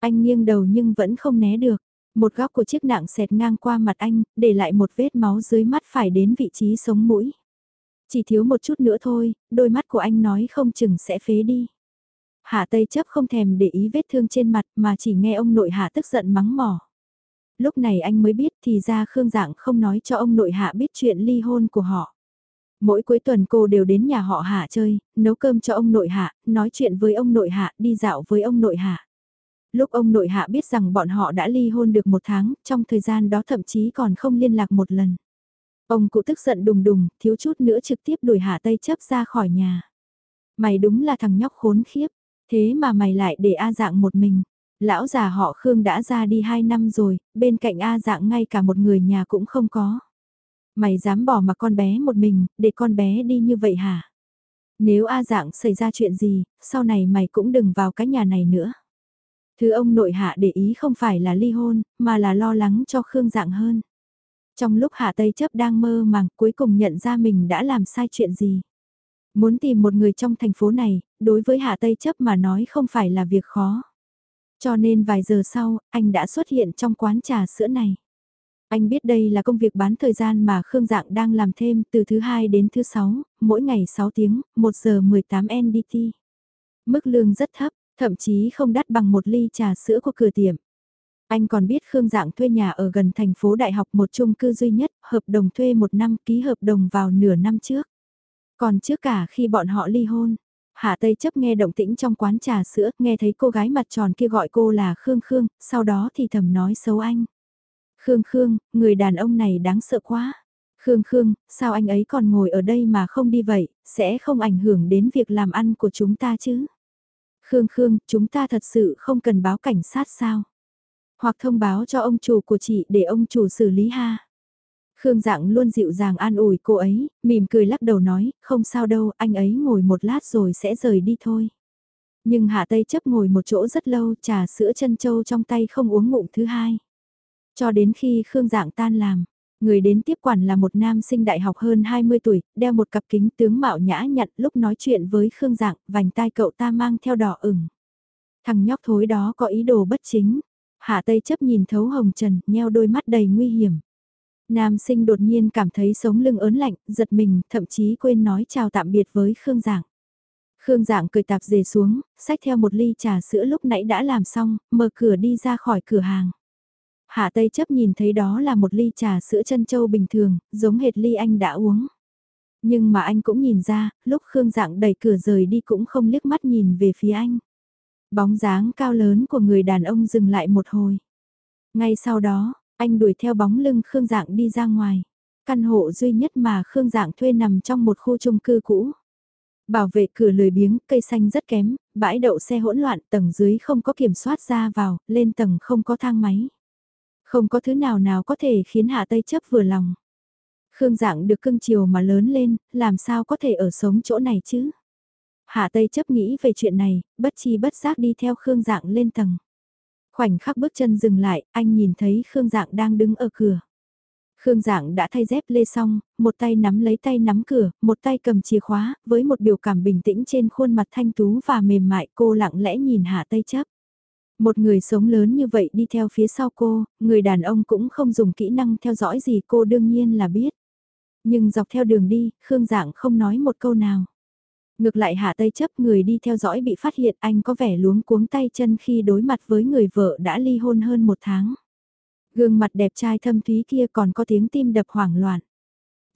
Anh nghiêng đầu nhưng vẫn không né được. Một góc của chiếc nạng xẹt ngang qua mặt anh, để lại một vết máu dưới mắt phải đến vị trí sống mũi. Chỉ thiếu một chút nữa thôi, đôi mắt của anh nói không chừng sẽ phế đi. Hạ Tây chấp không thèm để ý vết thương trên mặt mà chỉ nghe ông nội Hạ tức giận mắng mỏ. Lúc này anh mới biết thì ra Khương Dạng không nói cho ông nội Hạ biết chuyện ly hôn của họ. Mỗi cuối tuần cô đều đến nhà họ Hạ chơi, nấu cơm cho ông nội Hạ, nói chuyện với ông nội Hạ, đi dạo với ông nội Hạ. Lúc ông nội Hạ biết rằng bọn họ đã ly hôn được một tháng, trong thời gian đó thậm chí còn không liên lạc một lần. Ông cụ tức giận đùng đùng, thiếu chút nữa trực tiếp đuổi Hạ Tây chấp ra khỏi nhà. Mày đúng là thằng nhóc khốn khiếp, thế mà mày lại để A dạng một mình. Lão già họ Khương đã ra đi hai năm rồi, bên cạnh A dạng ngay cả một người nhà cũng không có. Mày dám bỏ mặc con bé một mình, để con bé đi như vậy hả? Nếu A dạng xảy ra chuyện gì, sau này mày cũng đừng vào cái nhà này nữa. Thứ ông nội hạ để ý không phải là ly hôn, mà là lo lắng cho Khương dạng hơn. Trong lúc Hạ Tây chấp đang mơ màng cuối cùng nhận ra mình đã làm sai chuyện gì. Muốn tìm một người trong thành phố này, đối với Hạ Tây chấp mà nói không phải là việc khó. Cho nên vài giờ sau, anh đã xuất hiện trong quán trà sữa này. Anh biết đây là công việc bán thời gian mà Khương Dạng đang làm thêm từ thứ hai đến thứ sáu, mỗi ngày 6 tiếng, 1 giờ 18 NDT. Mức lương rất thấp, thậm chí không đắt bằng một ly trà sữa của cửa tiệm. Anh còn biết Khương Dạng thuê nhà ở gần thành phố đại học một chung cư duy nhất, hợp đồng thuê một năm ký hợp đồng vào nửa năm trước. Còn trước cả khi bọn họ ly hôn, Hạ Tây chấp nghe động tĩnh trong quán trà sữa, nghe thấy cô gái mặt tròn kia gọi cô là Khương Khương, sau đó thì thầm nói xấu anh. Khương Khương, người đàn ông này đáng sợ quá. Khương Khương, sao anh ấy còn ngồi ở đây mà không đi vậy, sẽ không ảnh hưởng đến việc làm ăn của chúng ta chứ? Khương Khương, chúng ta thật sự không cần báo cảnh sát sao? Hoặc thông báo cho ông chủ của chị để ông chủ xử lý ha. Khương Dạng luôn dịu dàng an ủi cô ấy, mỉm cười lắc đầu nói, không sao đâu, anh ấy ngồi một lát rồi sẽ rời đi thôi. Nhưng Hạ Tây chấp ngồi một chỗ rất lâu, trà sữa chân châu trong tay không uống ngụm thứ hai. Cho đến khi Khương Dạng tan làm, người đến tiếp quản là một nam sinh đại học hơn 20 tuổi, đeo một cặp kính tướng mạo nhã nhặn lúc nói chuyện với Khương Dạng, vành tai cậu ta mang theo đỏ ửng. Thằng nhóc thối đó có ý đồ bất chính. Hạ Tây chấp nhìn thấu hồng trần, nheo đôi mắt đầy nguy hiểm. Nam sinh đột nhiên cảm thấy sống lưng ớn lạnh, giật mình, thậm chí quên nói chào tạm biệt với Khương Dạng. Khương Dạng cười tạp dề xuống, xách theo một ly trà sữa lúc nãy đã làm xong, mở cửa đi ra khỏi cửa hàng. Hạ Tây chấp nhìn thấy đó là một ly trà sữa chân châu bình thường, giống hệt ly anh đã uống. Nhưng mà anh cũng nhìn ra, lúc Khương Dạng đẩy cửa rời đi cũng không liếc mắt nhìn về phía anh. Bóng dáng cao lớn của người đàn ông dừng lại một hồi. Ngay sau đó, anh đuổi theo bóng lưng Khương Dạng đi ra ngoài. Căn hộ duy nhất mà Khương Dạng thuê nằm trong một khu chung cư cũ. Bảo vệ cửa lười biếng, cây xanh rất kém, bãi đậu xe hỗn loạn, tầng dưới không có kiểm soát ra vào, lên tầng không có thang máy. Không có thứ nào nào có thể khiến Hạ Tây chấp vừa lòng. Khương Dạng được cưng chiều mà lớn lên, làm sao có thể ở sống chỗ này chứ? Hạ Tây chấp nghĩ về chuyện này, bất chi bất giác đi theo Khương Dạng lên tầng. Khoảnh khắc bước chân dừng lại, anh nhìn thấy Khương Dạng đang đứng ở cửa. Khương Dạng đã thay dép lê xong, một tay nắm lấy tay nắm cửa, một tay cầm chìa khóa, với một biểu cảm bình tĩnh trên khuôn mặt thanh tú và mềm mại cô lặng lẽ nhìn Hạ Tây chấp. Một người sống lớn như vậy đi theo phía sau cô, người đàn ông cũng không dùng kỹ năng theo dõi gì cô đương nhiên là biết. Nhưng dọc theo đường đi, Khương Dạng không nói một câu nào. Ngược lại Hạ Tây chấp người đi theo dõi bị phát hiện anh có vẻ luống cuống tay chân khi đối mặt với người vợ đã ly hôn hơn một tháng. Gương mặt đẹp trai thâm thúy kia còn có tiếng tim đập hoảng loạn.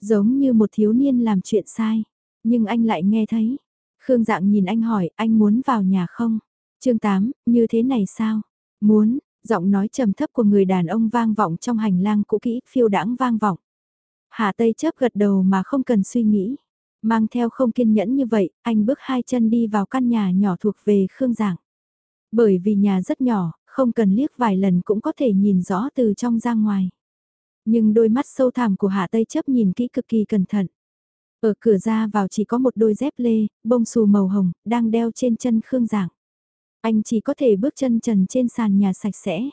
Giống như một thiếu niên làm chuyện sai. Nhưng anh lại nghe thấy. Khương dạng nhìn anh hỏi anh muốn vào nhà không? chương 8, như thế này sao? Muốn, giọng nói trầm thấp của người đàn ông vang vọng trong hành lang cũ kỹ phiêu đãng vang vọng. Hạ Tây chấp gật đầu mà không cần suy nghĩ. Mang theo không kiên nhẫn như vậy, anh bước hai chân đi vào căn nhà nhỏ thuộc về Khương Giảng. Bởi vì nhà rất nhỏ, không cần liếc vài lần cũng có thể nhìn rõ từ trong ra ngoài. Nhưng đôi mắt sâu thẳm của Hạ Tây chấp nhìn kỹ cực kỳ cẩn thận. Ở cửa ra vào chỉ có một đôi dép lê, bông xù màu hồng, đang đeo trên chân Khương Giảng. Anh chỉ có thể bước chân trần trên sàn nhà sạch sẽ.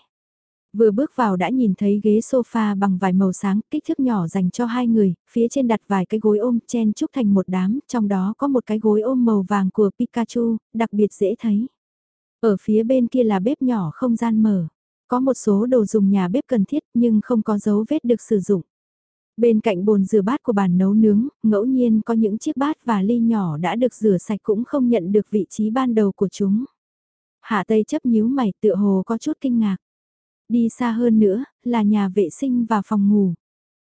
Vừa bước vào đã nhìn thấy ghế sofa bằng vải màu sáng, kích thước nhỏ dành cho hai người, phía trên đặt vài cái gối ôm chen chúc thành một đám, trong đó có một cái gối ôm màu vàng của Pikachu, đặc biệt dễ thấy. Ở phía bên kia là bếp nhỏ không gian mở. Có một số đồ dùng nhà bếp cần thiết nhưng không có dấu vết được sử dụng. Bên cạnh bồn rửa bát của bàn nấu nướng, ngẫu nhiên có những chiếc bát và ly nhỏ đã được rửa sạch cũng không nhận được vị trí ban đầu của chúng. Hạ Tây chấp nhíu mày tựa hồ có chút kinh ngạc. Đi xa hơn nữa, là nhà vệ sinh và phòng ngủ.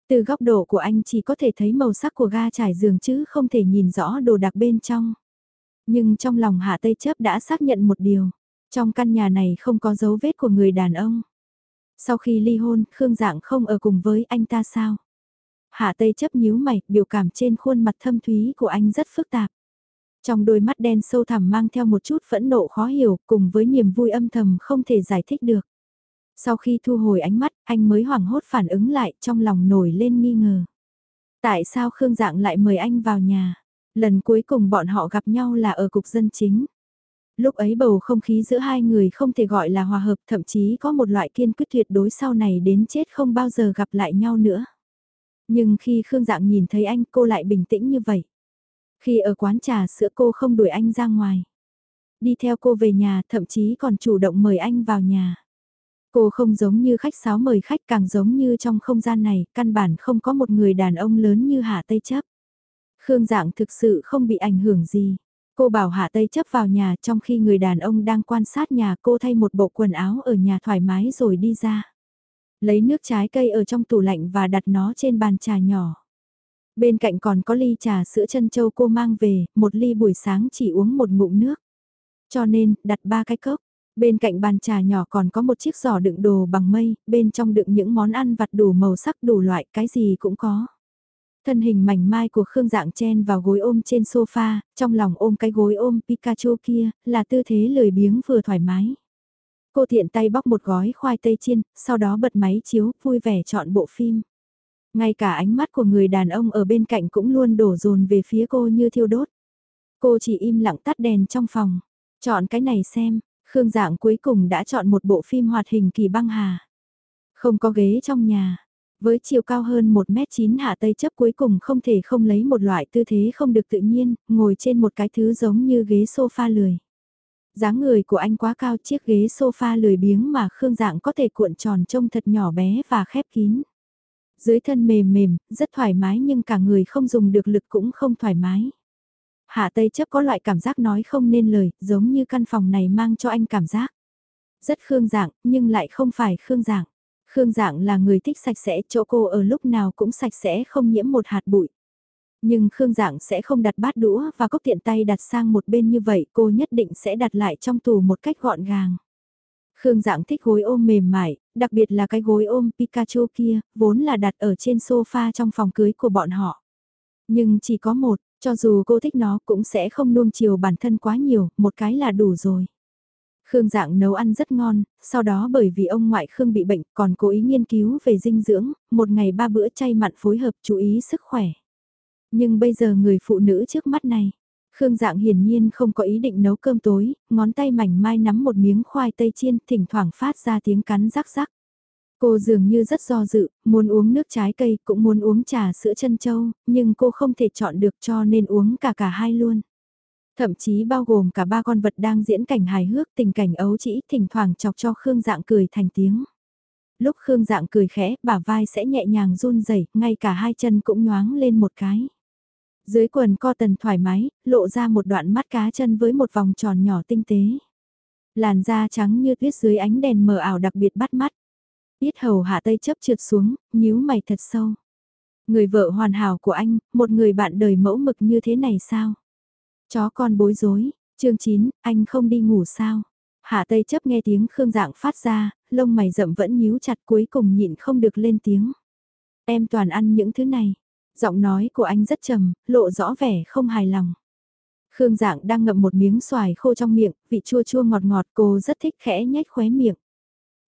Từ góc độ của anh chỉ có thể thấy màu sắc của ga trải giường chứ không thể nhìn rõ đồ đặc bên trong. Nhưng trong lòng Hạ Tây chấp đã xác nhận một điều. Trong căn nhà này không có dấu vết của người đàn ông. Sau khi ly hôn, Khương Dạng không ở cùng với anh ta sao? Hạ Tây chấp nhíu mày, biểu cảm trên khuôn mặt thâm thúy của anh rất phức tạp. Trong đôi mắt đen sâu thẳm mang theo một chút phẫn nộ khó hiểu cùng với niềm vui âm thầm không thể giải thích được. Sau khi thu hồi ánh mắt, anh mới hoảng hốt phản ứng lại trong lòng nổi lên nghi ngờ. Tại sao Khương Dạng lại mời anh vào nhà? Lần cuối cùng bọn họ gặp nhau là ở cục dân chính. Lúc ấy bầu không khí giữa hai người không thể gọi là hòa hợp thậm chí có một loại kiên quyết tuyệt đối sau này đến chết không bao giờ gặp lại nhau nữa. Nhưng khi Khương Dạng nhìn thấy anh cô lại bình tĩnh như vậy. Khi ở quán trà sữa cô không đuổi anh ra ngoài. Đi theo cô về nhà thậm chí còn chủ động mời anh vào nhà. Cô không giống như khách sáo mời khách càng giống như trong không gian này, căn bản không có một người đàn ông lớn như Hạ Tây chấp. Khương Dạng thực sự không bị ảnh hưởng gì. Cô bảo Hạ Tây chấp vào nhà trong khi người đàn ông đang quan sát nhà cô thay một bộ quần áo ở nhà thoải mái rồi đi ra. Lấy nước trái cây ở trong tủ lạnh và đặt nó trên bàn trà nhỏ. Bên cạnh còn có ly trà sữa chân châu cô mang về, một ly buổi sáng chỉ uống một ngụm nước. Cho nên, đặt ba cái cốc. Bên cạnh bàn trà nhỏ còn có một chiếc giỏ đựng đồ bằng mây, bên trong đựng những món ăn vặt đủ màu sắc đủ loại, cái gì cũng có. Thân hình mảnh mai của Khương Dạng chen vào gối ôm trên sofa, trong lòng ôm cái gối ôm Pikachu kia, là tư thế lười biếng vừa thoải mái. Cô tiện tay bóc một gói khoai tây chiên, sau đó bật máy chiếu, vui vẻ chọn bộ phim. Ngay cả ánh mắt của người đàn ông ở bên cạnh cũng luôn đổ dồn về phía cô như thiêu đốt. Cô chỉ im lặng tắt đèn trong phòng. Chọn cái này xem, Khương Dạng cuối cùng đã chọn một bộ phim hoạt hình kỳ băng hà. Không có ghế trong nhà. Với chiều cao hơn 1m9 hạ tây chấp cuối cùng không thể không lấy một loại tư thế không được tự nhiên, ngồi trên một cái thứ giống như ghế sofa lười. dáng người của anh quá cao chiếc ghế sofa lười biếng mà Khương Dạng có thể cuộn tròn trông thật nhỏ bé và khép kín. Dưới thân mềm mềm, rất thoải mái nhưng cả người không dùng được lực cũng không thoải mái. Hạ Tây chấp có loại cảm giác nói không nên lời, giống như căn phòng này mang cho anh cảm giác. Rất Khương Dạng, nhưng lại không phải Khương Dạng. Khương Dạng là người thích sạch sẽ, chỗ cô ở lúc nào cũng sạch sẽ không nhiễm một hạt bụi. Nhưng Khương Dạng sẽ không đặt bát đũa và cốc tiện tay đặt sang một bên như vậy, cô nhất định sẽ đặt lại trong tủ một cách gọn gàng. Khương Dạng thích gối ôm mềm mại, đặc biệt là cái gối ôm Pikachu kia, vốn là đặt ở trên sofa trong phòng cưới của bọn họ. Nhưng chỉ có một, cho dù cô thích nó cũng sẽ không nuông chiều bản thân quá nhiều, một cái là đủ rồi. Khương Dạng nấu ăn rất ngon, sau đó bởi vì ông ngoại Khương bị bệnh còn cố ý nghiên cứu về dinh dưỡng, một ngày ba bữa chay mặn phối hợp chú ý sức khỏe. Nhưng bây giờ người phụ nữ trước mắt này, Khương Dạng hiển nhiên không có ý định nấu cơm tối, ngón tay mảnh mai nắm một miếng khoai tây chiên thỉnh thoảng phát ra tiếng cắn rắc rắc. Cô dường như rất do dự, muốn uống nước trái cây cũng muốn uống trà sữa chân châu, nhưng cô không thể chọn được cho nên uống cả cả hai luôn. Thậm chí bao gồm cả ba con vật đang diễn cảnh hài hước tình cảnh ấu chỉ thỉnh thoảng chọc cho Khương Dạng cười thành tiếng. Lúc Khương Dạng cười khẽ, bả vai sẽ nhẹ nhàng run rẩy, ngay cả hai chân cũng nhoáng lên một cái. Dưới quần co tần thoải mái, lộ ra một đoạn mắt cá chân với một vòng tròn nhỏ tinh tế. Làn da trắng như tuyết dưới ánh đèn mờ ảo đặc biệt bắt mắt. Yết hầu hạ tây chấp trượt xuống, nhíu mày thật sâu. Người vợ hoàn hảo của anh, một người bạn đời mẫu mực như thế này sao? Chó con bối rối, chương 9, anh không đi ngủ sao? Hạ Tây chấp nghe tiếng Khương Dạng phát ra, lông mày rậm vẫn nhíu chặt cuối cùng nhịn không được lên tiếng. Em toàn ăn những thứ này. Giọng nói của anh rất trầm, lộ rõ vẻ không hài lòng. Khương Dạng đang ngậm một miếng xoài khô trong miệng, vị chua chua ngọt ngọt cô rất thích khẽ nhếch khóe miệng.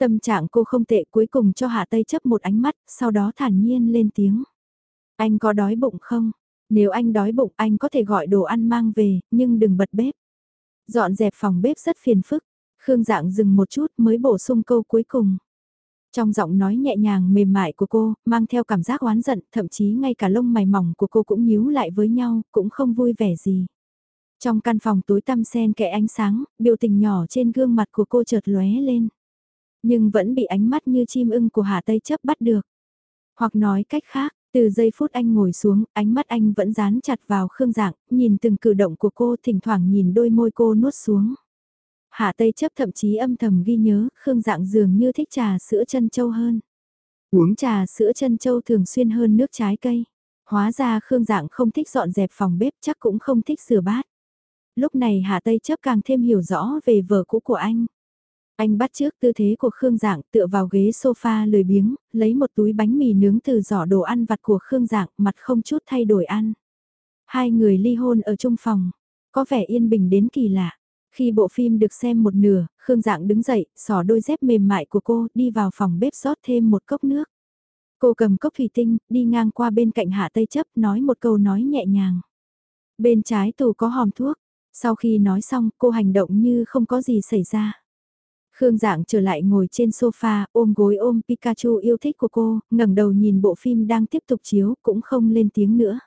Tâm trạng cô không tệ cuối cùng cho Hạ Tây chấp một ánh mắt, sau đó thản nhiên lên tiếng. Anh có đói bụng không? Nếu anh đói bụng anh có thể gọi đồ ăn mang về, nhưng đừng bật bếp. Dọn dẹp phòng bếp rất phiền phức. Khương Dạng dừng một chút mới bổ sung câu cuối cùng. Trong giọng nói nhẹ nhàng mềm mại của cô, mang theo cảm giác oán giận, thậm chí ngay cả lông mày mỏng của cô cũng nhíu lại với nhau, cũng không vui vẻ gì. Trong căn phòng tối tăm sen kẽ ánh sáng, biểu tình nhỏ trên gương mặt của cô chợt lóe lên. Nhưng vẫn bị ánh mắt như chim ưng của Hà Tây chấp bắt được. Hoặc nói cách khác, từ giây phút anh ngồi xuống, ánh mắt anh vẫn dán chặt vào Khương Dạng, nhìn từng cử động của cô thỉnh thoảng nhìn đôi môi cô nuốt xuống. Hạ Tây chấp thậm chí âm thầm ghi nhớ, Khương Dạng dường như thích trà sữa chân châu hơn. Uống trà sữa chân châu thường xuyên hơn nước trái cây. Hóa ra Khương Dạng không thích dọn dẹp phòng bếp chắc cũng không thích rửa bát. Lúc này Hạ Tây chấp càng thêm hiểu rõ về vợ cũ của anh. Anh bắt trước tư thế của Khương Dạng tựa vào ghế sofa lười biếng, lấy một túi bánh mì nướng từ giỏ đồ ăn vặt của Khương Dạng mặt không chút thay đổi ăn. Hai người ly hôn ở chung phòng, có vẻ yên bình đến kỳ lạ. Khi bộ phim được xem một nửa, Khương Dạng đứng dậy, xỏ đôi dép mềm mại của cô, đi vào phòng bếp rót thêm một cốc nước. Cô cầm cốc thủy tinh, đi ngang qua bên cạnh Hạ Tây Chấp, nói một câu nói nhẹ nhàng. Bên trái tủ có hòm thuốc. Sau khi nói xong, cô hành động như không có gì xảy ra. Khương Dạng trở lại ngồi trên sofa, ôm gối ôm Pikachu yêu thích của cô, ngẩng đầu nhìn bộ phim đang tiếp tục chiếu, cũng không lên tiếng nữa.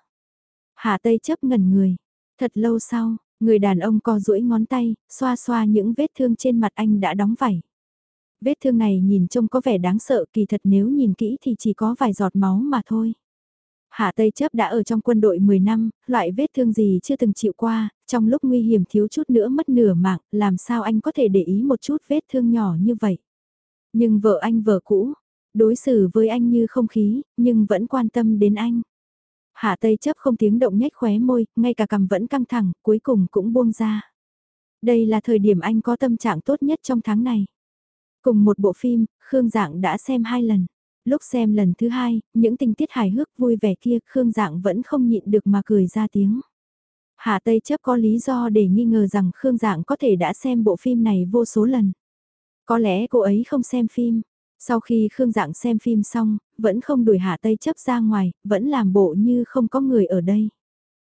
Hạ Tây chấp ngẩn người. Thật lâu sau, người đàn ông co duỗi ngón tay, xoa xoa những vết thương trên mặt anh đã đóng vảy. Vết thương này nhìn trông có vẻ đáng sợ kỳ thật nếu nhìn kỹ thì chỉ có vài giọt máu mà thôi. Hạ Tây Chấp đã ở trong quân đội 10 năm, loại vết thương gì chưa từng chịu qua, trong lúc nguy hiểm thiếu chút nữa mất nửa mạng, làm sao anh có thể để ý một chút vết thương nhỏ như vậy. Nhưng vợ anh vợ cũ, đối xử với anh như không khí, nhưng vẫn quan tâm đến anh. Hạ Tây Chấp không tiếng động nhếch khóe môi, ngay cả cằm vẫn căng thẳng, cuối cùng cũng buông ra. Đây là thời điểm anh có tâm trạng tốt nhất trong tháng này. Cùng một bộ phim, Khương Dạng đã xem hai lần lúc xem lần thứ hai, những tình tiết hài hước vui vẻ kia Khương Dạng vẫn không nhịn được mà cười ra tiếng. Hạ Tây chấp có lý do để nghi ngờ rằng Khương Dạng có thể đã xem bộ phim này vô số lần. Có lẽ cô ấy không xem phim. Sau khi Khương Dạng xem phim xong, vẫn không đuổi Hạ Tây chấp ra ngoài, vẫn làm bộ như không có người ở đây.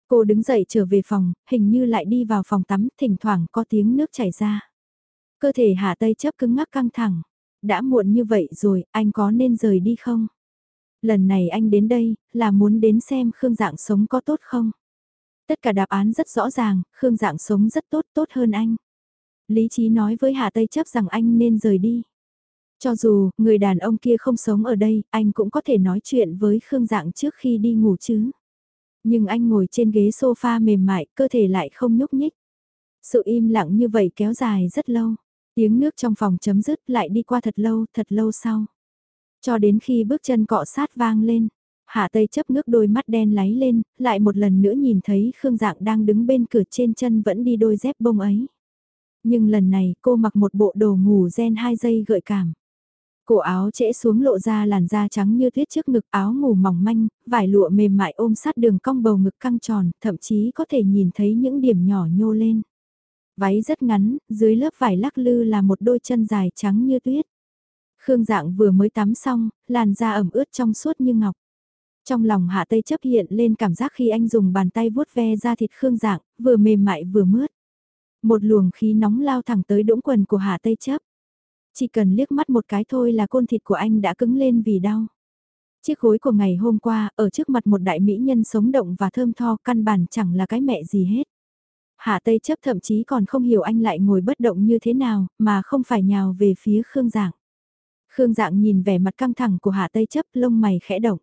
Cô đứng dậy trở về phòng, hình như lại đi vào phòng tắm, thỉnh thoảng có tiếng nước chảy ra. Cơ thể Hạ Tây chấp cứng ngắc căng thẳng đã muộn như vậy rồi, anh có nên rời đi không? Lần này anh đến đây, là muốn đến xem Khương Dạng sống có tốt không? Tất cả đáp án rất rõ ràng, Khương Dạng sống rất tốt, tốt hơn anh. Lý trí nói với Hà Tây chấp rằng anh nên rời đi. Cho dù, người đàn ông kia không sống ở đây, anh cũng có thể nói chuyện với Khương Dạng trước khi đi ngủ chứ. Nhưng anh ngồi trên ghế sofa mềm mại, cơ thể lại không nhúc nhích. Sự im lặng như vậy kéo dài rất lâu. Tiếng nước trong phòng chấm dứt lại đi qua thật lâu, thật lâu sau. Cho đến khi bước chân cọ sát vang lên, Hạ Tây chấp ngước đôi mắt đen láy lên, lại một lần nữa nhìn thấy Khương Dạng đang đứng bên cửa trên chân vẫn đi đôi dép bông ấy. Nhưng lần này cô mặc một bộ đồ ngủ gen hai giây gợi cảm. Cổ áo trễ xuống lộ ra làn da trắng như tuyết trước ngực áo ngủ mỏng manh, vải lụa mềm mại ôm sát đường cong bầu ngực căng tròn, thậm chí có thể nhìn thấy những điểm nhỏ nhô lên. Váy rất ngắn, dưới lớp vải lắc lư là một đôi chân dài trắng như tuyết. Khương dạng vừa mới tắm xong, làn da ẩm ướt trong suốt như ngọc. Trong lòng hạ tây chấp hiện lên cảm giác khi anh dùng bàn tay vuốt ve da thịt Khương dạng, vừa mềm mại vừa mướt. Một luồng khí nóng lao thẳng tới đũng quần của hạ tây chấp. Chỉ cần liếc mắt một cái thôi là côn thịt của anh đã cứng lên vì đau. Chiếc gối của ngày hôm qua ở trước mặt một đại mỹ nhân sống động và thơm tho căn bản chẳng là cái mẹ gì hết. Hạ Tây chấp thậm chí còn không hiểu anh lại ngồi bất động như thế nào mà không phải nhào về phía Khương Dạng. Khương Dạng nhìn vẻ mặt căng thẳng của Hạ Tây chấp lông mày khẽ động.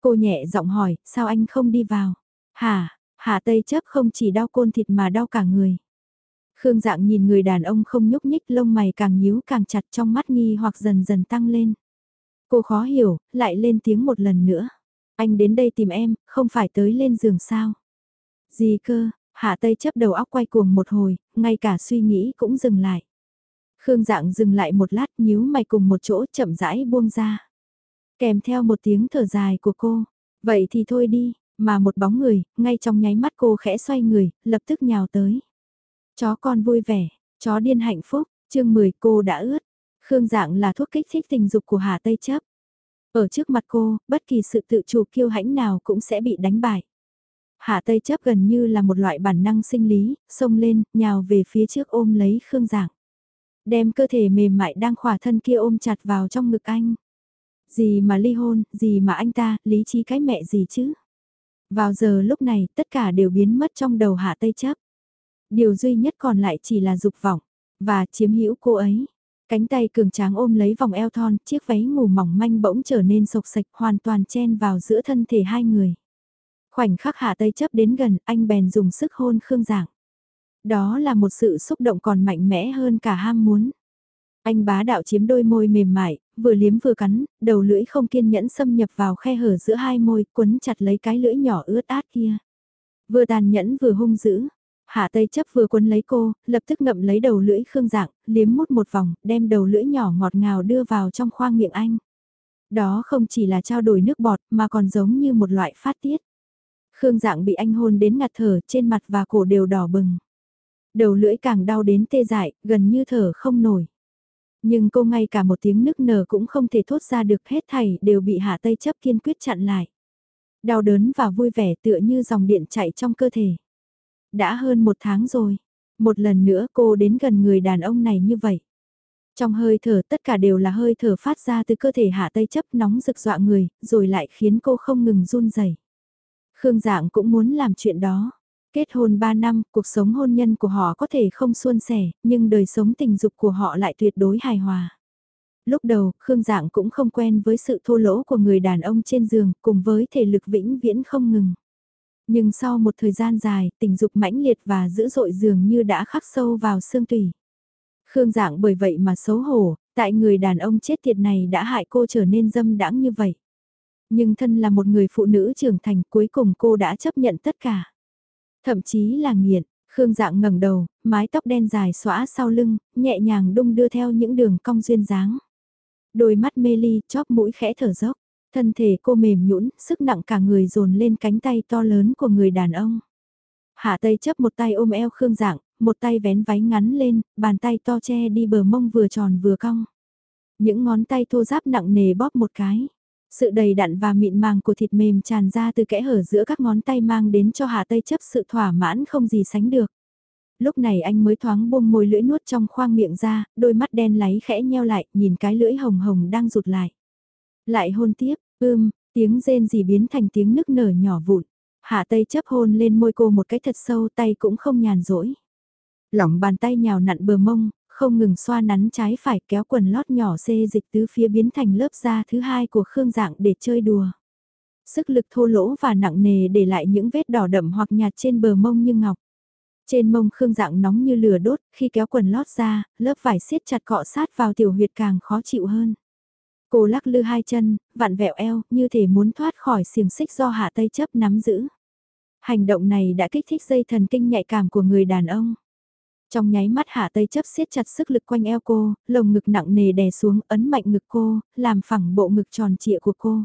Cô nhẹ giọng hỏi, sao anh không đi vào? Hà, Hạ Tây chấp không chỉ đau côn thịt mà đau cả người. Khương dạng nhìn người đàn ông không nhúc nhích lông mày càng nhíu càng chặt trong mắt nghi hoặc dần dần tăng lên. Cô khó hiểu, lại lên tiếng một lần nữa. Anh đến đây tìm em, không phải tới lên giường sao? Gì cơ, Hạ Tây chấp đầu óc quay cuồng một hồi, ngay cả suy nghĩ cũng dừng lại. Khương dạng dừng lại một lát nhíu mày cùng một chỗ chậm rãi buông ra. Kèm theo một tiếng thở dài của cô. Vậy thì thôi đi, mà một bóng người, ngay trong nháy mắt cô khẽ xoay người, lập tức nhào tới. Chó con vui vẻ, chó điên hạnh phúc, chương 10 cô đã ướt. Khương dạng là thuốc kích thích tình dục của Hà Tây chấp. Ở trước mặt cô, bất kỳ sự tự chủ kiêu hãnh nào cũng sẽ bị đánh bại. Hạ Tây chấp gần như là một loại bản năng sinh lý, xông lên, nhào về phía trước ôm lấy Khương Giảng. Đem cơ thể mềm mại đang khỏa thân kia ôm chặt vào trong ngực anh. Gì mà ly hôn, gì mà anh ta, lý trí cái mẹ gì chứ? Vào giờ lúc này, tất cả đều biến mất trong đầu Hạ Tây chấp. Điều duy nhất còn lại chỉ là dục vọng, và chiếm hữu cô ấy. Cánh tay cường tráng ôm lấy vòng eo thon, chiếc váy ngủ mỏng manh bỗng trở nên sộc sạch hoàn toàn chen vào giữa thân thể hai người. Khoảnh khắc hạ tây chấp đến gần, anh bèn dùng sức hôn Khương Giảng. Đó là một sự xúc động còn mạnh mẽ hơn cả ham muốn. Anh bá đạo chiếm đôi môi mềm mại, vừa liếm vừa cắn, đầu lưỡi không kiên nhẫn xâm nhập vào khe hở giữa hai môi, quấn chặt lấy cái lưỡi nhỏ ướt át kia. Vừa tàn nhẫn vừa hung dữ, Hạ Tây chấp vừa quấn lấy cô, lập tức ngậm lấy đầu lưỡi Khương Dạng, liếm mút một vòng, đem đầu lưỡi nhỏ ngọt ngào đưa vào trong khoang miệng anh. Đó không chỉ là trao đổi nước bọt mà còn giống như một loại phát tiết. Khương Dạng bị anh hôn đến ngạt thở, trên mặt và cổ đều đỏ bừng. Đầu lưỡi càng đau đến tê dại, gần như thở không nổi. Nhưng cô ngay cả một tiếng nức nở cũng không thể thốt ra được hết thảy đều bị Hạ Tây chấp kiên quyết chặn lại. Đau đớn và vui vẻ tựa như dòng điện chạy trong cơ thể. Đã hơn một tháng rồi. Một lần nữa cô đến gần người đàn ông này như vậy. Trong hơi thở tất cả đều là hơi thở phát ra từ cơ thể hạ tây chấp nóng rực dọa người, rồi lại khiến cô không ngừng run rẩy. Khương Dạng cũng muốn làm chuyện đó. Kết hôn 3 năm, cuộc sống hôn nhân của họ có thể không suôn sẻ, nhưng đời sống tình dục của họ lại tuyệt đối hài hòa. Lúc đầu, Khương Dạng cũng không quen với sự thô lỗ của người đàn ông trên giường, cùng với thể lực vĩnh viễn không ngừng. Nhưng sau một thời gian dài, tình dục mãnh liệt và dữ dội dường như đã khắc sâu vào xương tủy. Khương dạng bởi vậy mà xấu hổ, tại người đàn ông chết tiệt này đã hại cô trở nên dâm đãng như vậy. Nhưng thân là một người phụ nữ trưởng thành cuối cùng cô đã chấp nhận tất cả. Thậm chí là nghiện, Khương dạng ngẩng đầu, mái tóc đen dài xõa sau lưng, nhẹ nhàng đung đưa theo những đường cong duyên dáng. Đôi mắt mê ly, chóp mũi khẽ thở dốc. Thân thể cô mềm nhũn, sức nặng cả người dồn lên cánh tay to lớn của người đàn ông. Hạ Tây chấp một tay ôm eo Khương Dạng, một tay vén váy ngắn lên, bàn tay to che đi bờ mông vừa tròn vừa cong. Những ngón tay thô ráp nặng nề bóp một cái. Sự đầy đặn và mịn màng của thịt mềm tràn ra từ kẽ hở giữa các ngón tay mang đến cho hà Tây chấp sự thỏa mãn không gì sánh được. Lúc này anh mới thoáng buông môi lưỡi nuốt trong khoang miệng ra, đôi mắt đen láy khẽ nheo lại, nhìn cái lưỡi hồng hồng đang rụt lại. Lại hôn tiếp, ưm, tiếng rên gì biến thành tiếng nức nở nhỏ vụn. Hạ Tây chấp hôn lên môi cô một cái thật sâu tay cũng không nhàn rỗi. Lỏng bàn tay nhào nặn bờ mông, không ngừng xoa nắn trái phải kéo quần lót nhỏ xê dịch tứ phía biến thành lớp da thứ hai của Khương Dạng để chơi đùa. Sức lực thô lỗ và nặng nề để lại những vết đỏ đậm hoặc nhạt trên bờ mông như ngọc. Trên mông Khương Dạng nóng như lửa đốt, khi kéo quần lót ra, lớp vải siết chặt cọ sát vào tiểu huyệt càng khó chịu hơn. Cô lắc lư hai chân, vặn vẹo eo, như thể muốn thoát khỏi xiềng xích do hạ tây chấp nắm giữ. Hành động này đã kích thích dây thần kinh nhạy cảm của người đàn ông. Trong nháy mắt hạ tây chấp siết chặt sức lực quanh eo cô, lồng ngực nặng nề đè xuống ấn mạnh ngực cô, làm phẳng bộ ngực tròn trịa của cô.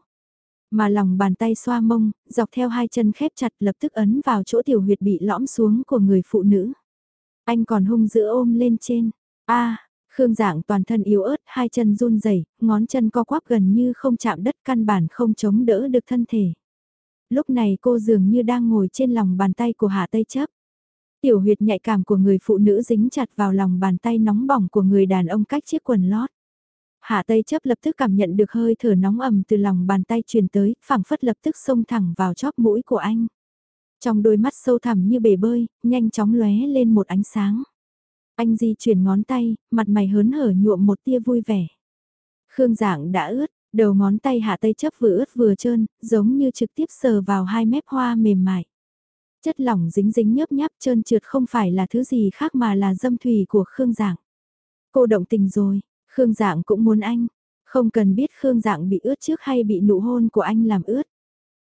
Mà lòng bàn tay xoa mông, dọc theo hai chân khép chặt lập tức ấn vào chỗ tiểu huyệt bị lõm xuống của người phụ nữ. Anh còn hung dữ ôm lên trên. a Khương dạng toàn thân yếu ớt, hai chân run rẩy, ngón chân co quắp gần như không chạm đất căn bản không chống đỡ được thân thể. Lúc này cô dường như đang ngồi trên lòng bàn tay của Hạ Tây Chấp. Tiểu huyệt nhạy cảm của người phụ nữ dính chặt vào lòng bàn tay nóng bỏng của người đàn ông cách chiếc quần lót. Hạ Tây chấp lập tức cảm nhận được hơi thở nóng ẩm từ lòng bàn tay truyền tới, phảng phất lập tức xông thẳng vào chóp mũi của anh. Trong đôi mắt sâu thẳm như bể bơi, nhanh chóng lóe lên một ánh sáng. Anh di chuyển ngón tay, mặt mày hớn hở nhuộm một tia vui vẻ. Khương dạng đã ướt, đầu ngón tay hạ tây chấp vừa ướt vừa trơn, giống như trực tiếp sờ vào hai mép hoa mềm mại. Chất lỏng dính dính nhớp nháp trơn trượt không phải là thứ gì khác mà là dâm thủy của Khương dạng. Cô động tình rồi, Khương dạng cũng muốn anh. Không cần biết Khương dạng bị ướt trước hay bị nụ hôn của anh làm ướt.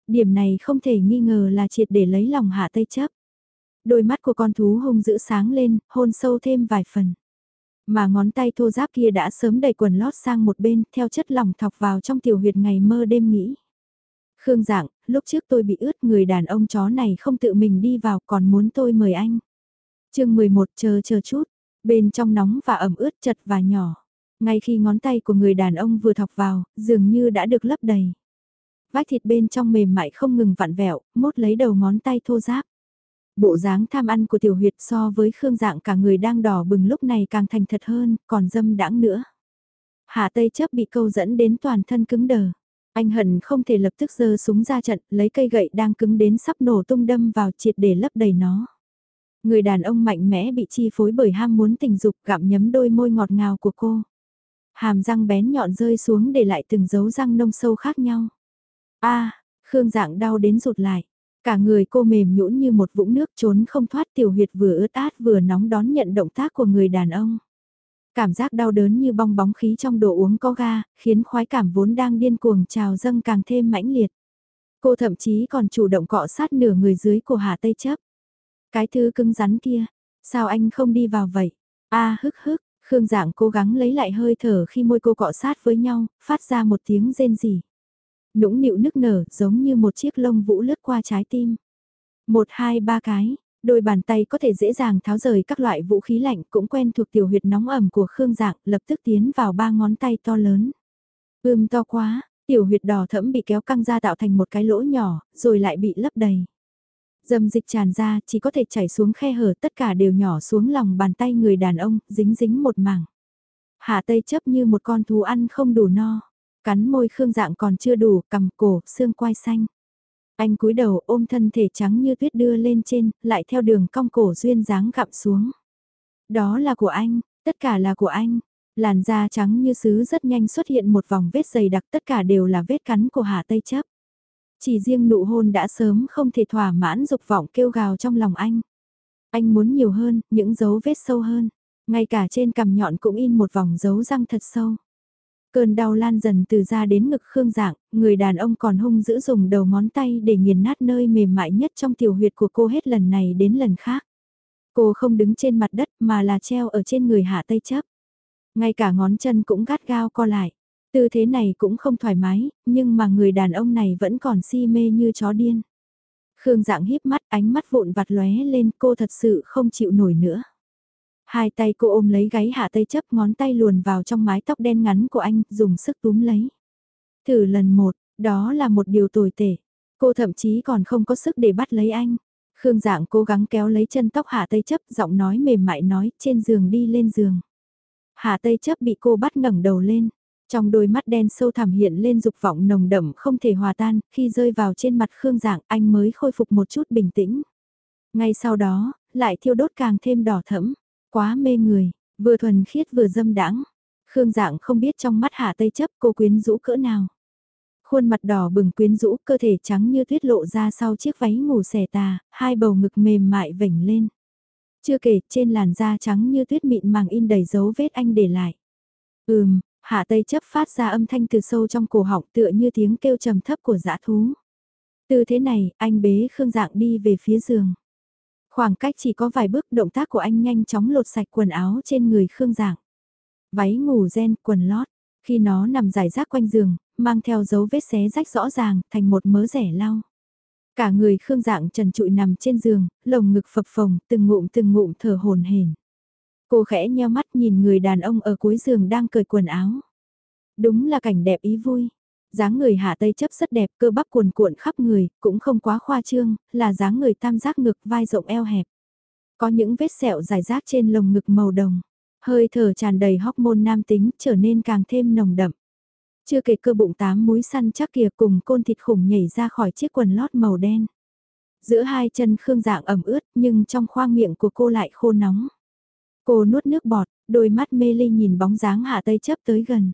Điểm này không thể nghi ngờ là triệt để lấy lòng hạ tây chấp. Đôi mắt của con thú hung dữ sáng lên, hôn sâu thêm vài phần. Mà ngón tay thô giáp kia đã sớm đẩy quần lót sang một bên, theo chất lỏng thọc vào trong tiểu huyệt ngày mơ đêm nghĩ. Khương dạng, lúc trước tôi bị ướt người đàn ông chó này không tự mình đi vào còn muốn tôi mời anh. chương 11 chờ chờ chút, bên trong nóng và ẩm ướt chật và nhỏ. Ngay khi ngón tay của người đàn ông vừa thọc vào, dường như đã được lấp đầy. Vách thịt bên trong mềm mại không ngừng vặn vẹo, mốt lấy đầu ngón tay thô giáp. Bộ dáng tham ăn của tiểu huyệt so với khương dạng cả người đang đỏ bừng lúc này càng thành thật hơn, còn dâm đãng nữa. hà Tây chấp bị câu dẫn đến toàn thân cứng đờ. Anh hận không thể lập tức giơ súng ra trận, lấy cây gậy đang cứng đến sắp nổ tung đâm vào triệt để lấp đầy nó. Người đàn ông mạnh mẽ bị chi phối bởi ham muốn tình dục gặm nhấm đôi môi ngọt ngào của cô. Hàm răng bén nhọn rơi xuống để lại từng dấu răng nông sâu khác nhau. a Khương dạng đau đến rụt lại. Cả người cô mềm nhũn như một vũng nước trốn không thoát tiểu huyệt vừa ướt át vừa nóng đón nhận động tác của người đàn ông. Cảm giác đau đớn như bong bóng khí trong đồ uống có ga, khiến khoái cảm vốn đang điên cuồng trào dâng càng thêm mãnh liệt. Cô thậm chí còn chủ động cọ sát nửa người dưới của Hà Tây chấp. Cái thứ cứng rắn kia, sao anh không đi vào vậy? a hức hức, Khương Dạng cố gắng lấy lại hơi thở khi môi cô cọ sát với nhau, phát ra một tiếng rên rỉ. Nũng nịu nức nở giống như một chiếc lông vũ lướt qua trái tim. Một hai ba cái, đôi bàn tay có thể dễ dàng tháo rời các loại vũ khí lạnh cũng quen thuộc tiểu huyệt nóng ẩm của Khương Dạng lập tức tiến vào ba ngón tay to lớn. Ưm to quá, tiểu huyệt đỏ thẫm bị kéo căng ra tạo thành một cái lỗ nhỏ, rồi lại bị lấp đầy. dầm dịch tràn ra chỉ có thể chảy xuống khe hở tất cả đều nhỏ xuống lòng bàn tay người đàn ông, dính dính một mảng. Hạ Tây chấp như một con thú ăn không đủ no. Cắn môi Khương Dạng còn chưa đủ, cầm cổ, xương quai xanh. Anh cúi đầu ôm thân thể trắng như tuyết đưa lên trên, lại theo đường cong cổ duyên dáng gặm xuống. Đó là của anh, tất cả là của anh. Làn da trắng như sứ rất nhanh xuất hiện một vòng vết dày đặc tất cả đều là vết cắn của Hà Tây Chấp. Chỉ riêng nụ hôn đã sớm không thể thỏa mãn dục vọng kêu gào trong lòng anh. Anh muốn nhiều hơn, những dấu vết sâu hơn. Ngay cả trên cằm nhọn cũng in một vòng dấu răng thật sâu. Cơn đau lan dần từ da đến ngực Khương Dạng, người đàn ông còn hung dữ dùng đầu ngón tay để nghiền nát nơi mềm mại nhất trong tiểu huyệt của cô hết lần này đến lần khác. Cô không đứng trên mặt đất mà là treo ở trên người hạ tây chấp. Ngay cả ngón chân cũng gắt gao co lại. Tư thế này cũng không thoải mái, nhưng mà người đàn ông này vẫn còn si mê như chó điên. Khương dạng híp mắt ánh mắt vụn vặt lóe lên cô thật sự không chịu nổi nữa. Hai tay cô ôm lấy gáy hạ tây chấp ngón tay luồn vào trong mái tóc đen ngắn của anh, dùng sức túm lấy. Thử lần một, đó là một điều tồi tệ. Cô thậm chí còn không có sức để bắt lấy anh. Khương dạng cố gắng kéo lấy chân tóc hạ tây chấp, giọng nói mềm mại nói, trên giường đi lên giường. Hạ tây chấp bị cô bắt ngẩng đầu lên. Trong đôi mắt đen sâu thẳm hiện lên dục vọng nồng đậm không thể hòa tan, khi rơi vào trên mặt Khương Dạng anh mới khôi phục một chút bình tĩnh. Ngay sau đó, lại thiêu đốt càng thêm đỏ thẫm. Quá mê người, vừa thuần khiết vừa dâm đãng. Khương dạng không biết trong mắt hạ tây chấp cô quyến rũ cỡ nào. Khuôn mặt đỏ bừng quyến rũ, cơ thể trắng như tuyết lộ ra sau chiếc váy ngủ xẻ tà, hai bầu ngực mềm mại vểnh lên. Chưa kể, trên làn da trắng như tuyết mịn màng in đầy dấu vết anh để lại. Ừm, Hạ Tây chấp phát ra âm thanh từ sâu trong cổ họng tựa như tiếng kêu trầm thấp của dã thú. Từ thế này, anh bế Khương Dạng đi về phía giường. Khoảng cách chỉ có vài bước động tác của anh nhanh chóng lột sạch quần áo trên người Khương Dạng. Váy ngủ ren, quần lót. Khi nó nằm rải rác quanh giường, mang theo dấu vết xé rách rõ ràng, thành một mớ rẻ lau. Cả người Khương Dạng trần trụi nằm trên giường, lồng ngực phập phồng, từng ngụm từng ngụm thở hồn hển. Cô khẽ nheo mắt nhìn người đàn ông ở cuối giường đang cởi quần áo. Đúng là cảnh đẹp ý vui dáng người hạ tây chấp rất đẹp, cơ bắp cuồn cuộn khắp người, cũng không quá khoa trương, là dáng người tam giác ngực vai rộng eo hẹp. Có những vết sẹo dài rác trên lồng ngực màu đồng. Hơi thở tràn đầy hormone nam tính trở nên càng thêm nồng đậm. Chưa kể cơ bụng tám múi săn chắc kìa cùng côn thịt khủng nhảy ra khỏi chiếc quần lót màu đen. Giữa hai chân Khương dạng ẩm ướt nhưng trong khoang miệng của cô lại khô nóng. Cô nuốt nước bọt, đôi mắt mê ly nhìn bóng dáng hạ tây chấp tới gần.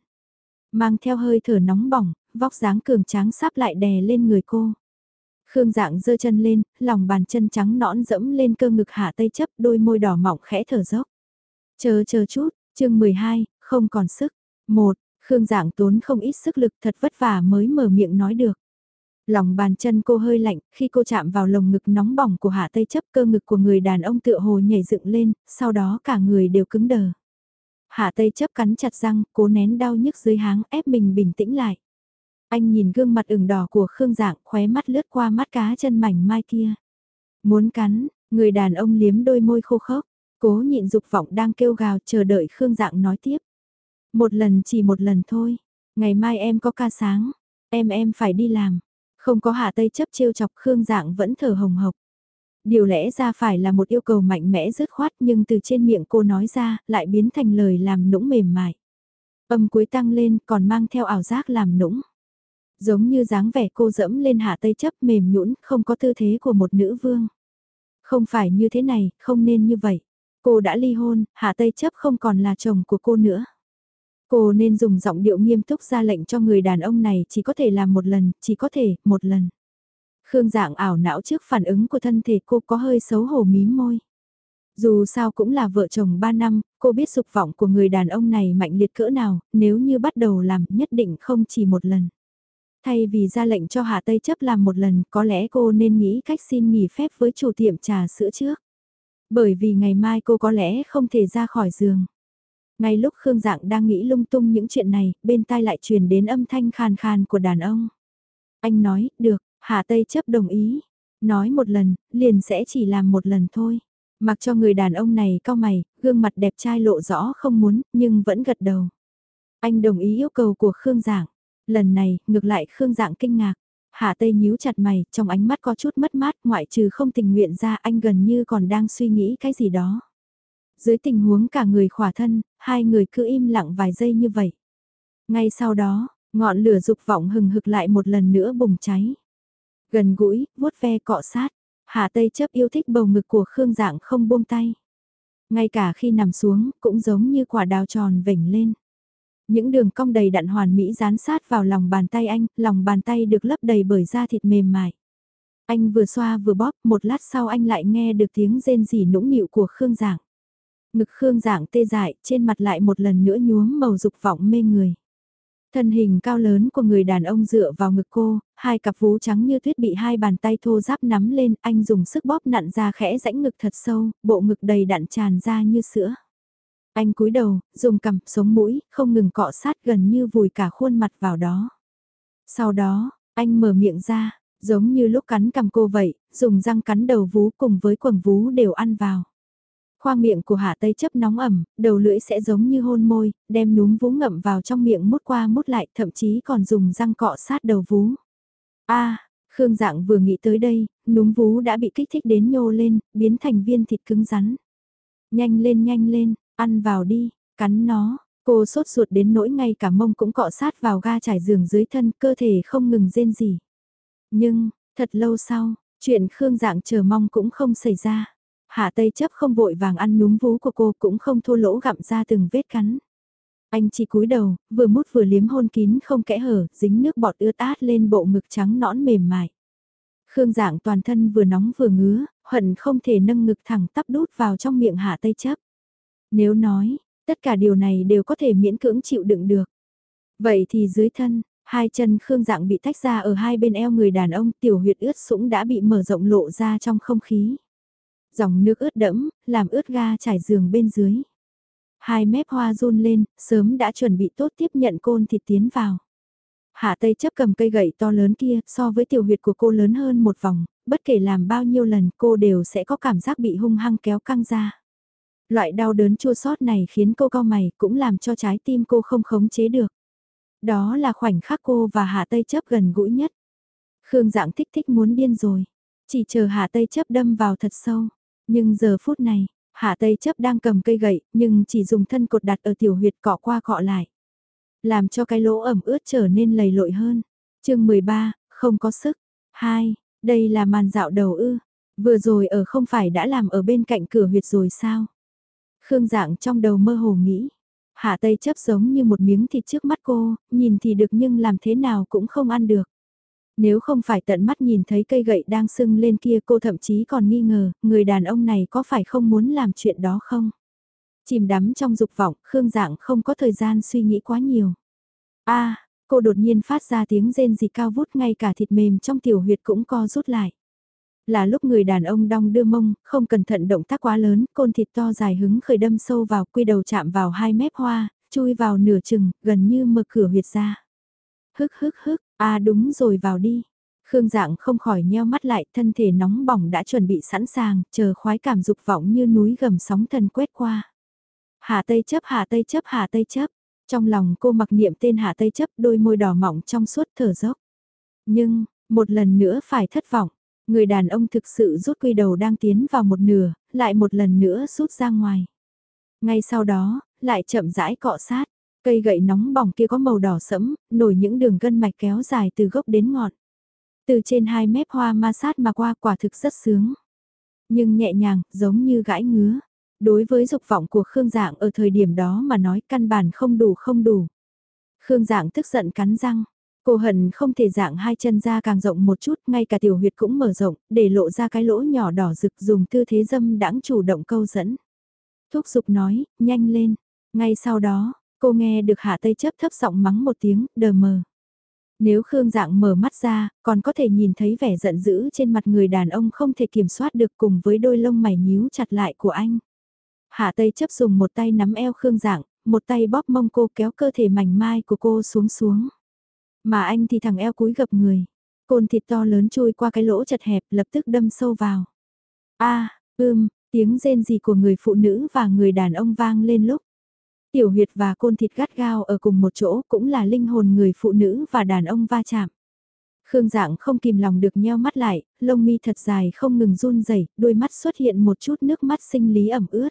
Mang theo hơi thở nóng bỏng, vóc dáng cường tráng sắp lại đè lên người cô. Khương dạng giơ chân lên, lòng bàn chân trắng nõn dẫm lên cơ ngực hạ tây chấp đôi môi đỏ mọng khẽ thở dốc. Chờ chờ chút, chương 12, không còn sức. một Khương dạng tốn không ít sức lực thật vất vả mới mở miệng nói được. Lòng bàn chân cô hơi lạnh, khi cô chạm vào lồng ngực nóng bỏng của hạ tây chấp cơ ngực của người đàn ông tựa hồ nhảy dựng lên, sau đó cả người đều cứng đờ. Hạ tây chấp cắn chặt răng, cố nén đau nhức dưới háng ép mình bình tĩnh lại. Anh nhìn gương mặt ửng đỏ của Khương Dạng khóe mắt lướt qua mắt cá chân mảnh mai kia. Muốn cắn, người đàn ông liếm đôi môi khô khốc, cố nhịn dục vọng đang kêu gào chờ đợi Khương Dạng nói tiếp. Một lần chỉ một lần thôi, ngày mai em có ca sáng, em em phải đi làm. Không có hạ tây chấp trêu chọc Khương Dạng vẫn thở hồng hộc. Điều lẽ ra phải là một yêu cầu mạnh mẽ dứt khoát nhưng từ trên miệng cô nói ra lại biến thành lời làm nũng mềm mại. Âm cuối tăng lên còn mang theo ảo giác làm nũng. Giống như dáng vẻ cô dẫm lên hạ tây chấp mềm nhũn không có tư thế của một nữ vương. Không phải như thế này, không nên như vậy. Cô đã ly hôn, hạ tây chấp không còn là chồng của cô nữa. Cô nên dùng giọng điệu nghiêm túc ra lệnh cho người đàn ông này chỉ có thể làm một lần, chỉ có thể, một lần. Khương dạng ảo não trước phản ứng của thân thể cô có hơi xấu hổ mím môi. Dù sao cũng là vợ chồng 3 năm, cô biết dục vọng của người đàn ông này mạnh liệt cỡ nào, nếu như bắt đầu làm nhất định không chỉ một lần. Thay vì ra lệnh cho Hạ Tây chấp làm một lần, có lẽ cô nên nghĩ cách xin nghỉ phép với chủ tiệm trà sữa trước. Bởi vì ngày mai cô có lẽ không thể ra khỏi giường. Ngay lúc Khương Dạng đang nghĩ lung tung những chuyện này, bên tai lại truyền đến âm thanh khàn khàn của đàn ông. Anh nói, được, Hạ Tây chấp đồng ý. Nói một lần, liền sẽ chỉ làm một lần thôi. Mặc cho người đàn ông này cao mày, gương mặt đẹp trai lộ rõ không muốn, nhưng vẫn gật đầu. Anh đồng ý yêu cầu của Khương Dạng. Lần này, ngược lại Khương Dạng kinh ngạc. Hạ Tây nhíu chặt mày, trong ánh mắt có chút mất mát, ngoại trừ không tình nguyện ra anh gần như còn đang suy nghĩ cái gì đó. Dưới tình huống cả người khỏa thân, hai người cứ im lặng vài giây như vậy. Ngay sau đó, ngọn lửa dục vọng hừng hực lại một lần nữa bùng cháy. Gần gũi, vuốt ve cọ sát, Hà Tây chấp yêu thích bầu ngực của Khương Dạng không buông tay. Ngay cả khi nằm xuống, cũng giống như quả đào tròn vểnh lên. Những đường cong đầy đặn hoàn mỹ dán sát vào lòng bàn tay anh, lòng bàn tay được lấp đầy bởi da thịt mềm mại. Anh vừa xoa vừa bóp, một lát sau anh lại nghe được tiếng rên rỉ nũng nịu của Khương Dạng. Ngực Khương dạng tê dại, trên mặt lại một lần nữa nhuốm màu dục vọng mê người. Thân hình cao lớn của người đàn ông dựa vào ngực cô, hai cặp vú trắng như tuyết bị hai bàn tay thô giáp nắm lên, anh dùng sức bóp nặn ra khẽ rãnh ngực thật sâu, bộ ngực đầy đặn tràn ra như sữa. Anh cúi đầu, dùng cằm, sống mũi, không ngừng cọ sát gần như vùi cả khuôn mặt vào đó. Sau đó, anh mở miệng ra, giống như lúc cắn cằm cô vậy, dùng răng cắn đầu vú cùng với quầng vú đều ăn vào. Khoang miệng của Hạ Tây chấp nóng ẩm, đầu lưỡi sẽ giống như hôn môi, đem núm vú ngậm vào trong miệng mút qua mút lại, thậm chí còn dùng răng cọ sát đầu vú. A, Khương Dạng vừa nghĩ tới đây, núm vú đã bị kích thích đến nhô lên, biến thành viên thịt cứng rắn. Nhanh lên nhanh lên, ăn vào đi, cắn nó, cô sốt ruột đến nỗi ngay cả mông cũng cọ sát vào ga trải giường dưới thân, cơ thể không ngừng rên gì. Nhưng, thật lâu sau, chuyện Khương Dạng chờ mong cũng không xảy ra. Hạ Tây chấp không vội vàng ăn núm vú của cô cũng không thua lỗ gặm ra từng vết cắn. Anh chỉ cúi đầu, vừa mút vừa liếm hôn kín không kẽ hở, dính nước bọt ướt át lên bộ ngực trắng nõn mềm mại. Khương dạng toàn thân vừa nóng vừa ngứa, hận không thể nâng ngực thẳng tắp đút vào trong miệng hạ tây chấp. Nếu nói, tất cả điều này đều có thể miễn cưỡng chịu đựng được, Vậy thì dưới thân, hai chân Khương Dạng bị tách ra ở hai bên eo người đàn ông tiểu huyệt ướt sũng đã bị mở rộng lộ ra trong không khí. Dòng nước ướt đẫm, làm ướt ga trải giường bên dưới. Hai mép hoa run lên, sớm đã chuẩn bị tốt tiếp nhận côn thịt tiến vào. Hạ Tây chấp cầm cây gậy to lớn kia, so với tiểu huyệt của cô lớn hơn một vòng, bất kể làm bao nhiêu lần cô đều sẽ có cảm giác bị hung hăng kéo căng ra. Loại đau đớn chua xót này khiến cô cao mày cũng làm cho trái tim cô không khống chế được. Đó là khoảnh khắc cô và Hạ Tây chấp gần gũi nhất. Khương dạng thích thích muốn điên rồi. Chỉ chờ Hạ Tây chấp đâm vào thật sâu. Nhưng giờ phút này, Hạ Tây chấp đang cầm cây gậy, nhưng chỉ dùng thân cột đặt ở tiểu huyệt cọ qua cọ lại. Làm cho cái lỗ ẩm ướt trở nên lầy lội hơn. chương 13, không có sức. 2, đây là màn dạo đầu ư. Vừa rồi ở không phải đã làm ở bên cạnh cửa huyệt rồi sao? Khương dạng trong đầu mơ hồ nghĩ. Hạ Tây chấp giống như một miếng thịt trước mắt cô, nhìn thì được nhưng làm thế nào cũng không ăn được. Nếu không phải tận mắt nhìn thấy cây gậy đang sưng lên kia cô thậm chí còn nghi ngờ, người đàn ông này có phải không muốn làm chuyện đó không? Chìm đắm trong dục vọng, Khương Dạng không có thời gian suy nghĩ quá nhiều. a cô đột nhiên phát ra tiếng rên gì cao vút ngay cả thịt mềm trong tiểu huyệt cũng co rút lại. Là lúc người đàn ông đong đưa mông, không cẩn thận động tác quá lớn, côn thịt to dài hứng khởi đâm sâu vào quy đầu chạm vào hai mép hoa, chui vào nửa chừng, gần như mở cửa huyệt ra. Hức hức hức, à đúng rồi vào đi. Khương dạng không khỏi nheo mắt lại, thân thể nóng bỏng đã chuẩn bị sẵn sàng, chờ khoái cảm dục vọng như núi gầm sóng thần quét qua. Hạ Tây chấp Hạ Tây chấp Hạ Tây chấp. Trong lòng cô mặc niệm tên Hạ Tây chấp đôi môi đỏ mỏng trong suốt thở dốc. Nhưng, một lần nữa phải thất vọng. Người đàn ông thực sự rút quy đầu đang tiến vào một nửa, lại một lần nữa rút ra ngoài. Ngay sau đó, lại chậm rãi cọ sát. Cây gậy nóng bỏng kia có màu đỏ sẫm, nổi những đường gân mạch kéo dài từ gốc đến ngọn. Từ trên hai mép hoa ma sát mà qua quả thực rất sướng. Nhưng nhẹ nhàng, giống như gãi ngứa. Đối với dục vọng của Khương Dạng ở thời điểm đó mà nói căn bản không đủ không đủ. Khương Dạng tức giận cắn răng. Cô hận không thể dạng hai chân ra càng rộng một chút, ngay cả tiểu huyệt cũng mở rộng, để lộ ra cái lỗ nhỏ đỏ rực dùng tư thế dâm đãng chủ động câu dẫn. Thúc giục nói, nhanh lên. Ngay sau đó, cô nghe được hạ tây chấp thấp giọng mắng một tiếng, đờ mờ. Nếu Khương Dạng mở mắt ra, còn có thể nhìn thấy vẻ giận dữ trên mặt người đàn ông không thể kiểm soát được cùng với đôi lông mày nhíu chặt lại của anh. Hạ Tây chấp dùng một tay nắm eo Khương Dạng, một tay bóp mông cô kéo cơ thể mảnh mai của cô xuống xuống. Mà anh thì thằng eo cúi gập người. Côn thịt to lớn chui qua cái lỗ chật hẹp lập tức đâm sâu vào. a ưm, tiếng rên gì của người phụ nữ và người đàn ông vang lên lúc. Tiểu huyệt và côn thịt gắt gao ở cùng một chỗ cũng là linh hồn người phụ nữ và đàn ông va chạm. Khương dạng không kìm lòng được nheo mắt lại, lông mi thật dài không ngừng run rẩy, đôi mắt xuất hiện một chút nước mắt sinh lý ẩm ướt.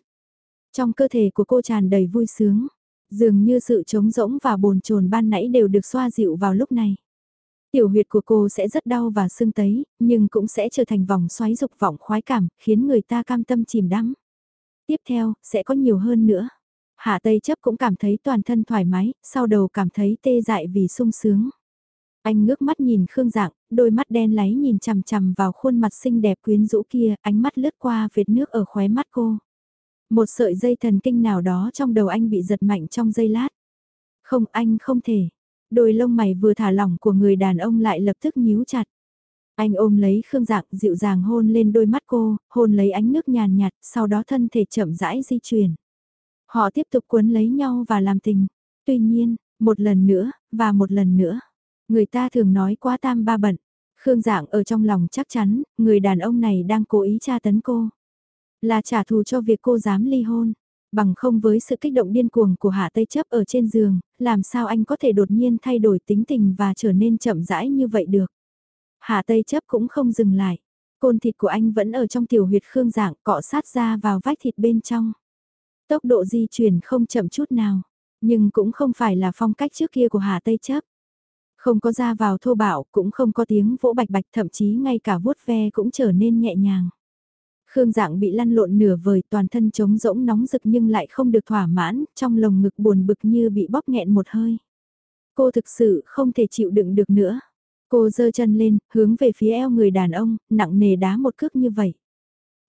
Trong cơ thể của cô tràn đầy vui sướng, dường như sự trống rỗng và bồn chồn ban nãy đều được xoa dịu vào lúc này. Tiểu huyệt của cô sẽ rất đau và sưng tấy, nhưng cũng sẽ trở thành vòng xoáy dục vọng khoái cảm, khiến người ta cam tâm chìm đắm. Tiếp theo, sẽ có nhiều hơn nữa. Hạ Tây chấp cũng cảm thấy toàn thân thoải mái, sau đầu cảm thấy tê dại vì sung sướng. Anh ngước mắt nhìn Khương Dạng, đôi mắt đen láy nhìn chằm chằm vào khuôn mặt xinh đẹp quyến rũ kia, ánh mắt lướt qua vệt nước ở khóe mắt cô. Một sợi dây thần kinh nào đó trong đầu anh bị giật mạnh trong giây lát. Không anh không thể. Đôi lông mày vừa thả lỏng của người đàn ông lại lập tức nhíu chặt. Anh ôm lấy Khương Dạng dịu dàng hôn lên đôi mắt cô, hôn lấy ánh nước nhàn nhạt, sau đó thân thể chậm rãi di chuyển. Họ tiếp tục cuốn lấy nhau và làm tình. Tuy nhiên, một lần nữa, và một lần nữa. Người ta thường nói quá tam ba bận. Khương Dạng ở trong lòng chắc chắn, người đàn ông này đang cố ý tra tấn cô. Là trả thù cho việc cô dám ly hôn. Bằng không với sự kích động điên cuồng của Hạ Tây chấp ở trên giường, làm sao anh có thể đột nhiên thay đổi tính tình và trở nên chậm rãi như vậy được. Hạ Tây chấp cũng không dừng lại. Côn thịt của anh vẫn ở trong tiểu huyệt khương dạng cọ sát ra vào vách thịt bên trong. Tốc độ di chuyển không chậm chút nào, nhưng cũng không phải là phong cách trước kia của Hà Tây chấp. Không có ra vào thô bạo, cũng không có tiếng vỗ bạch bạch thậm chí ngay cả vuốt ve cũng trở nên nhẹ nhàng. Khương dạng bị lăn lộn nửa vời toàn thân trống rỗng nóng rực nhưng lại không được thỏa mãn, trong lồng ngực buồn bực như bị bóp nghẹn một hơi. Cô thực sự không thể chịu đựng được nữa. Cô giơ chân lên, hướng về phía eo người đàn ông, nặng nề đá một cước như vậy.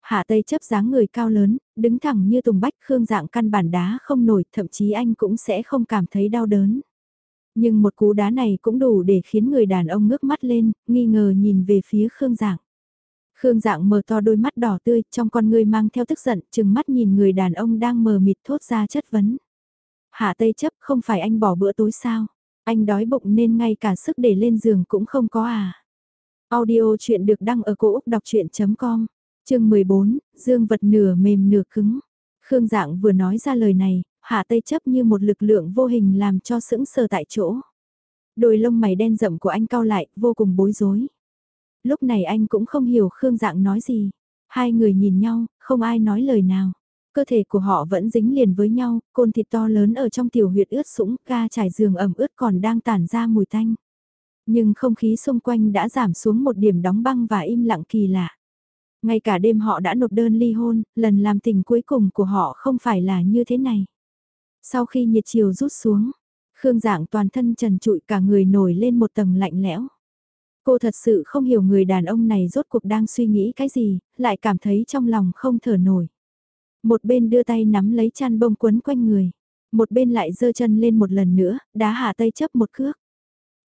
Hạ Tây chấp dáng người cao lớn, đứng thẳng như tùng bách khương dạng căn bản đá không nổi, thậm chí anh cũng sẽ không cảm thấy đau đớn. Nhưng một cú đá này cũng đủ để khiến người đàn ông ngước mắt lên, nghi ngờ nhìn về phía Khương Dạng. Khương Dạng mở to đôi mắt đỏ tươi, trong con người mang theo tức giận, chừng mắt nhìn người đàn ông đang mờ mịt thốt ra chất vấn. Hạ Tây chấp không phải anh bỏ bữa tối sao? Anh đói bụng nên ngay cả sức để lên giường cũng không có à? Audio chuyện được đăng ở cổ Úc đọc chuyện.com, chương 14, dương vật nửa mềm nửa cứng. Khương Dạng vừa nói ra lời này, Hạ Tây chấp như một lực lượng vô hình làm cho sững sờ tại chỗ. Đôi lông mày đen rậm của anh cao lại, vô cùng bối rối. Lúc này anh cũng không hiểu Khương Dạng nói gì. Hai người nhìn nhau, không ai nói lời nào. Cơ thể của họ vẫn dính liền với nhau, côn thịt to lớn ở trong tiểu huyệt ướt sũng, ga trải giường ẩm ướt còn đang tản ra mùi tanh. Nhưng không khí xung quanh đã giảm xuống một điểm đóng băng và im lặng kỳ lạ. Ngay cả đêm họ đã nộp đơn ly hôn, lần làm tình cuối cùng của họ không phải là như thế này. Sau khi nhiệt chiều rút xuống, Khương Dạng toàn thân trần trụi cả người nổi lên một tầng lạnh lẽo. Cô thật sự không hiểu người đàn ông này rốt cuộc đang suy nghĩ cái gì, lại cảm thấy trong lòng không thở nổi. Một bên đưa tay nắm lấy chăn bông quấn quanh người, một bên lại giơ chân lên một lần nữa, đá hạ tay chấp một cước.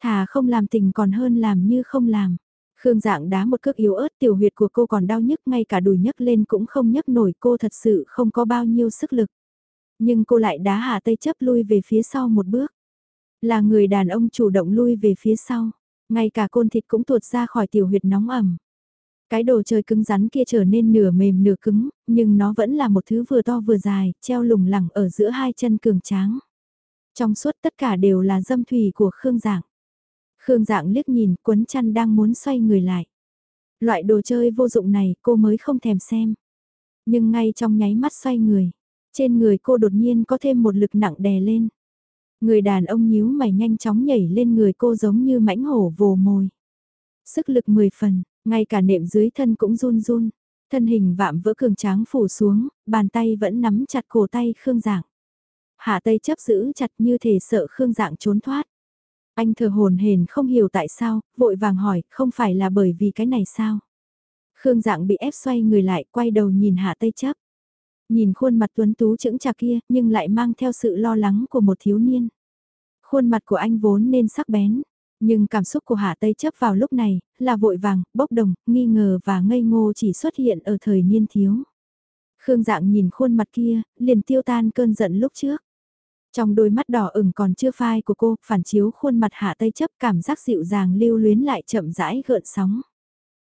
Thà không làm tình còn hơn làm như không làm. Khương dạng đá một cước yếu ớt tiểu huyệt của cô còn đau nhức ngay cả đùi nhấc lên cũng không nhấc nổi cô thật sự không có bao nhiêu sức lực. Nhưng cô lại đá hạ tay chấp lui về phía sau một bước. Là người đàn ông chủ động lui về phía sau. Ngay cả côn thịt cũng tuột ra khỏi tiểu huyệt nóng ẩm. Cái đồ chơi cứng rắn kia trở nên nửa mềm nửa cứng, nhưng nó vẫn là một thứ vừa to vừa dài, treo lủng lẳng ở giữa hai chân cường tráng. Trong suốt tất cả đều là dâm thủy của Khương Dạng. Khương Dạng liếc nhìn quấn chăn đang muốn xoay người lại. Loại đồ chơi vô dụng này cô mới không thèm xem. Nhưng ngay trong nháy mắt xoay người, trên người cô đột nhiên có thêm một lực nặng đè lên. Người đàn ông nhíu mày nhanh chóng nhảy lên người cô giống như mãnh hổ vồ mồi. Sức lực mười phần, ngay cả nệm dưới thân cũng run run. Thân hình vạm vỡ cường tráng phủ xuống, bàn tay vẫn nắm chặt cổ tay Khương Dạng. Hạ Tây chấp giữ chặt như thể sợ Khương Dạng trốn thoát. Anh thờ hồn hền không hiểu tại sao, vội vàng hỏi, không phải là bởi vì cái này sao? Khương Dạng bị ép xoay người lại, quay đầu nhìn Hạ Tây chấp. Nhìn khuôn mặt tuấn tú chững chạc kia, nhưng lại mang theo sự lo lắng của một thiếu niên. Khuôn mặt của anh vốn nên sắc bén, nhưng cảm xúc của Hạ Tây chấp vào lúc này, là vội vàng, bốc đồng, nghi ngờ và ngây ngô chỉ xuất hiện ở thời niên thiếu. Khương dạng nhìn khuôn mặt kia, liền tiêu tan cơn giận lúc trước. Trong đôi mắt đỏ ửng còn chưa phai của cô, phản chiếu khuôn mặt Hạ Tây chấp cảm giác dịu dàng lưu luyến lại chậm rãi gợn sóng.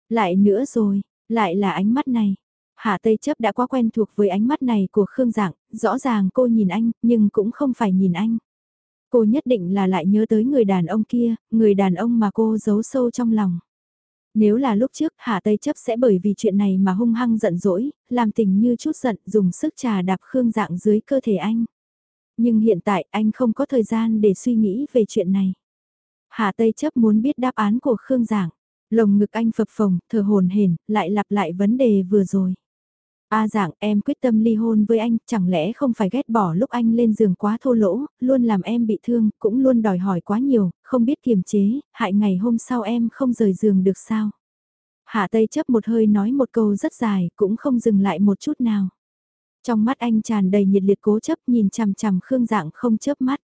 Lại nữa rồi, lại là ánh mắt này. Hạ Tây chấp đã quá quen thuộc với ánh mắt này của Khương Dạng, rõ ràng cô nhìn anh, nhưng cũng không phải nhìn anh. Cô nhất định là lại nhớ tới người đàn ông kia, người đàn ông mà cô giấu sâu trong lòng. Nếu là lúc trước Hạ Tây chấp sẽ bởi vì chuyện này mà hung hăng giận dỗi, làm tình như chút giận dùng sức trà đạp Khương Dạng dưới cơ thể anh. Nhưng hiện tại anh không có thời gian để suy nghĩ về chuyện này. Hạ Tây chấp muốn biết đáp án của Khương Dạng. Lồng ngực anh phập phồng, thở hồn hển, lại lặp lại vấn đề vừa rồi. A dạng em quyết tâm ly hôn với anh, chẳng lẽ không phải ghét bỏ lúc anh lên giường quá thô lỗ, luôn làm em bị thương, cũng luôn đòi hỏi quá nhiều, không biết kiềm chế, hại ngày hôm sau em không rời giường được sao. Hạ Tây chấp một hơi nói một câu rất dài, cũng không dừng lại một chút nào. Trong mắt anh tràn đầy nhiệt liệt cố chấp nhìn chằm chằm Khương Dạng không chớp mắt.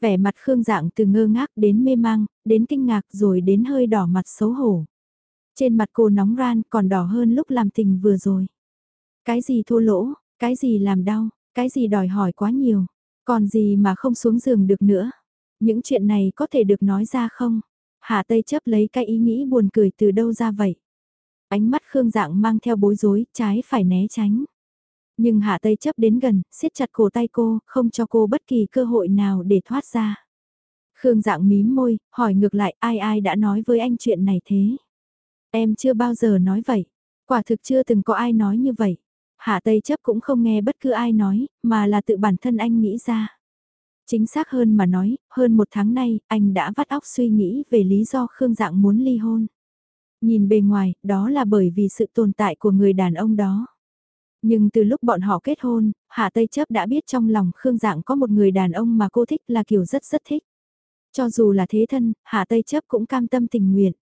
Vẻ mặt Khương Dạng từ ngơ ngác đến mê mang, đến kinh ngạc rồi đến hơi đỏ mặt xấu hổ. Trên mặt cô nóng ran còn đỏ hơn lúc làm tình vừa rồi. Cái gì thô lỗ, cái gì làm đau, cái gì đòi hỏi quá nhiều, còn gì mà không xuống giường được nữa. Những chuyện này có thể được nói ra không? Hạ Tây chấp lấy cái ý nghĩ buồn cười từ đâu ra vậy? Ánh mắt Khương Dạng mang theo bối rối, trái phải né tránh. Nhưng Hạ Tây chấp đến gần, siết chặt cổ tay cô, không cho cô bất kỳ cơ hội nào để thoát ra. Khương Dạng mím môi, hỏi ngược lại ai ai đã nói với anh chuyện này thế? Em chưa bao giờ nói vậy. Quả thực chưa từng có ai nói như vậy. Hạ Tây chấp cũng không nghe bất cứ ai nói, mà là tự bản thân anh nghĩ ra. Chính xác hơn mà nói, hơn một tháng nay, anh đã vắt óc suy nghĩ về lý do Khương Dạng muốn ly hôn. Nhìn bề ngoài, đó là bởi vì sự tồn tại của người đàn ông đó. Nhưng từ lúc bọn họ kết hôn, Hạ Tây chấp đã biết trong lòng Khương Dạng có một người đàn ông mà cô thích là kiểu rất rất thích. Cho dù là thế thân, Hạ Tây chấp cũng cam tâm tình nguyện.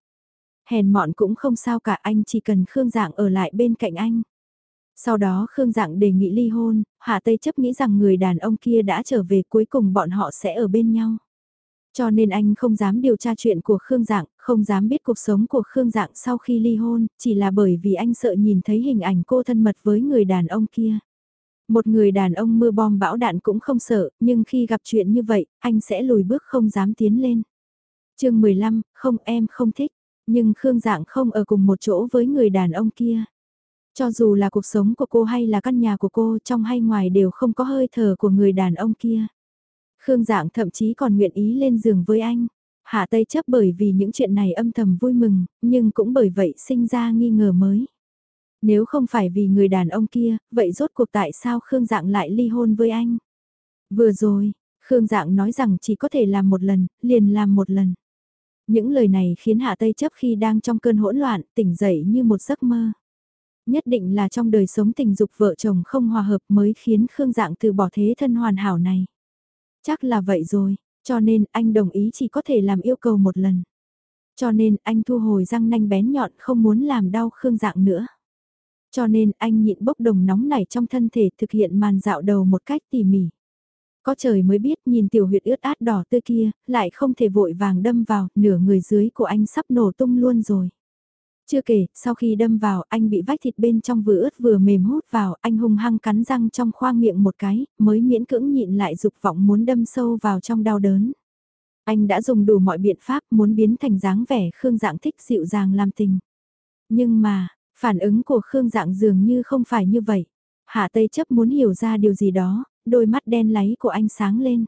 Hèn mọn cũng không sao cả anh chỉ cần Khương Dạng ở lại bên cạnh anh. Sau đó Khương Dạng đề nghị ly hôn, Hạ Tây chấp nghĩ rằng người đàn ông kia đã trở về cuối cùng bọn họ sẽ ở bên nhau. Cho nên anh không dám điều tra chuyện của Khương Dạng, không dám biết cuộc sống của Khương Dạng sau khi ly hôn, chỉ là bởi vì anh sợ nhìn thấy hình ảnh cô thân mật với người đàn ông kia. Một người đàn ông mưa bom bão đạn cũng không sợ, nhưng khi gặp chuyện như vậy, anh sẽ lùi bước không dám tiến lên. chương 15, không em không thích, nhưng Khương Dạng không ở cùng một chỗ với người đàn ông kia. Cho dù là cuộc sống của cô hay là căn nhà của cô trong hay ngoài đều không có hơi thở của người đàn ông kia. Khương Dạng thậm chí còn nguyện ý lên giường với anh. Hạ Tây chấp bởi vì những chuyện này âm thầm vui mừng, nhưng cũng bởi vậy sinh ra nghi ngờ mới. Nếu không phải vì người đàn ông kia, vậy rốt cuộc tại sao Khương Dạng lại ly hôn với anh? Vừa rồi, Khương Dạng nói rằng chỉ có thể làm một lần, liền làm một lần. Những lời này khiến Hạ Tây chấp khi đang trong cơn hỗn loạn, tỉnh dậy như một giấc mơ. Nhất định là trong đời sống tình dục vợ chồng không hòa hợp mới khiến Khương Dạng từ bỏ thế thân hoàn hảo này. Chắc là vậy rồi, cho nên anh đồng ý chỉ có thể làm yêu cầu một lần. Cho nên anh thu hồi răng nanh bén nhọn không muốn làm đau Khương Dạng nữa. Cho nên anh nhịn bốc đồng nóng nảy trong thân thể thực hiện màn dạo đầu một cách tỉ mỉ. Có trời mới biết nhìn tiểu huyệt ướt át đỏ tươi kia, lại không thể vội vàng đâm vào, nửa người dưới của anh sắp nổ tung luôn rồi. Chưa kể, sau khi đâm vào, anh bị vách thịt bên trong vừa ướt vừa mềm hút vào, anh hung hăng cắn răng trong khoang miệng một cái, mới miễn cưỡng nhịn lại dục vọng muốn đâm sâu vào trong đau đớn. Anh đã dùng đủ mọi biện pháp muốn biến thành dáng vẻ Khương Dạng thích dịu dàng làm tình. Nhưng mà, phản ứng của Khương Dạng dường như không phải như vậy. Hạ Tây chấp muốn hiểu ra điều gì đó, đôi mắt đen láy của anh sáng lên.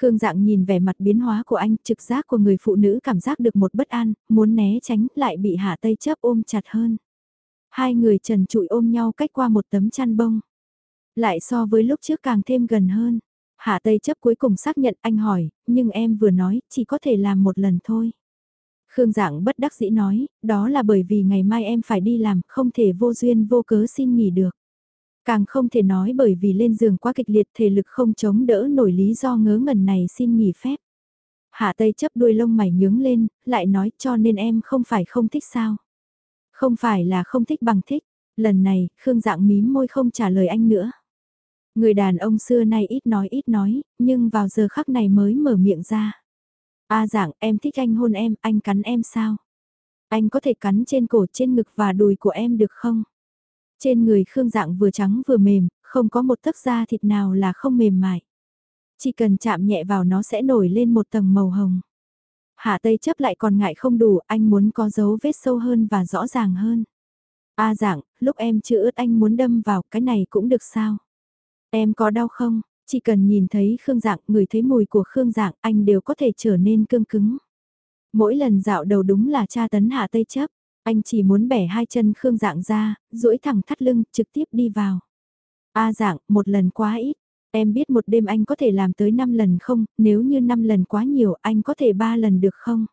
Khương dạng nhìn vẻ mặt biến hóa của anh, trực giác của người phụ nữ cảm giác được một bất an, muốn né tránh, lại bị hạ tây chấp ôm chặt hơn. Hai người trần trụi ôm nhau cách qua một tấm chăn bông. Lại so với lúc trước càng thêm gần hơn. Hạ Tây chấp cuối cùng xác nhận anh hỏi, nhưng em vừa nói, chỉ có thể làm một lần thôi. Khương Dạng bất đắc dĩ nói, đó là bởi vì ngày mai em phải đi làm, không thể vô duyên vô cớ xin nghỉ được. Càng không thể nói bởi vì lên giường quá kịch liệt thể lực không chống đỡ nổi lý do ngớ ngẩn này xin nghỉ phép. Hạ Tây chấp đuôi lông mày nhướng lên, lại nói cho nên em không phải không thích sao. Không phải là không thích bằng thích, lần này Khương dạng mím môi không trả lời anh nữa. Người đàn ông xưa nay ít nói ít nói, nhưng vào giờ khắc này mới mở miệng ra. A dạng em thích anh hôn em, anh cắn em sao? Anh có thể cắn trên cổ trên ngực và đùi của em được không? Trên người Khương Dạng vừa trắng vừa mềm, không có một tấc da thịt nào là không mềm mại. Chỉ cần chạm nhẹ vào nó sẽ nổi lên một tầng màu hồng. Hạ Tây chấp lại còn ngại không đủ, anh muốn có dấu vết sâu hơn và rõ ràng hơn. A dạng, lúc em chưa ướt anh muốn đâm vào cái này cũng được sao? Em có đau không? Chỉ cần nhìn thấy Khương Dạng, người thấy mùi của Khương Dạng, anh đều có thể trở nên cương cứng. Mỗi lần dạo đầu đúng là tra tấn hạ Tây chấp. Anh chỉ muốn bẻ hai chân Khương Dạng ra, duỗi thẳng thắt lưng, trực tiếp đi vào. A Dạng, một lần quá ít. Em biết một đêm anh có thể làm tới 5 lần không, nếu như 5 lần quá nhiều anh có thể 3 lần được không?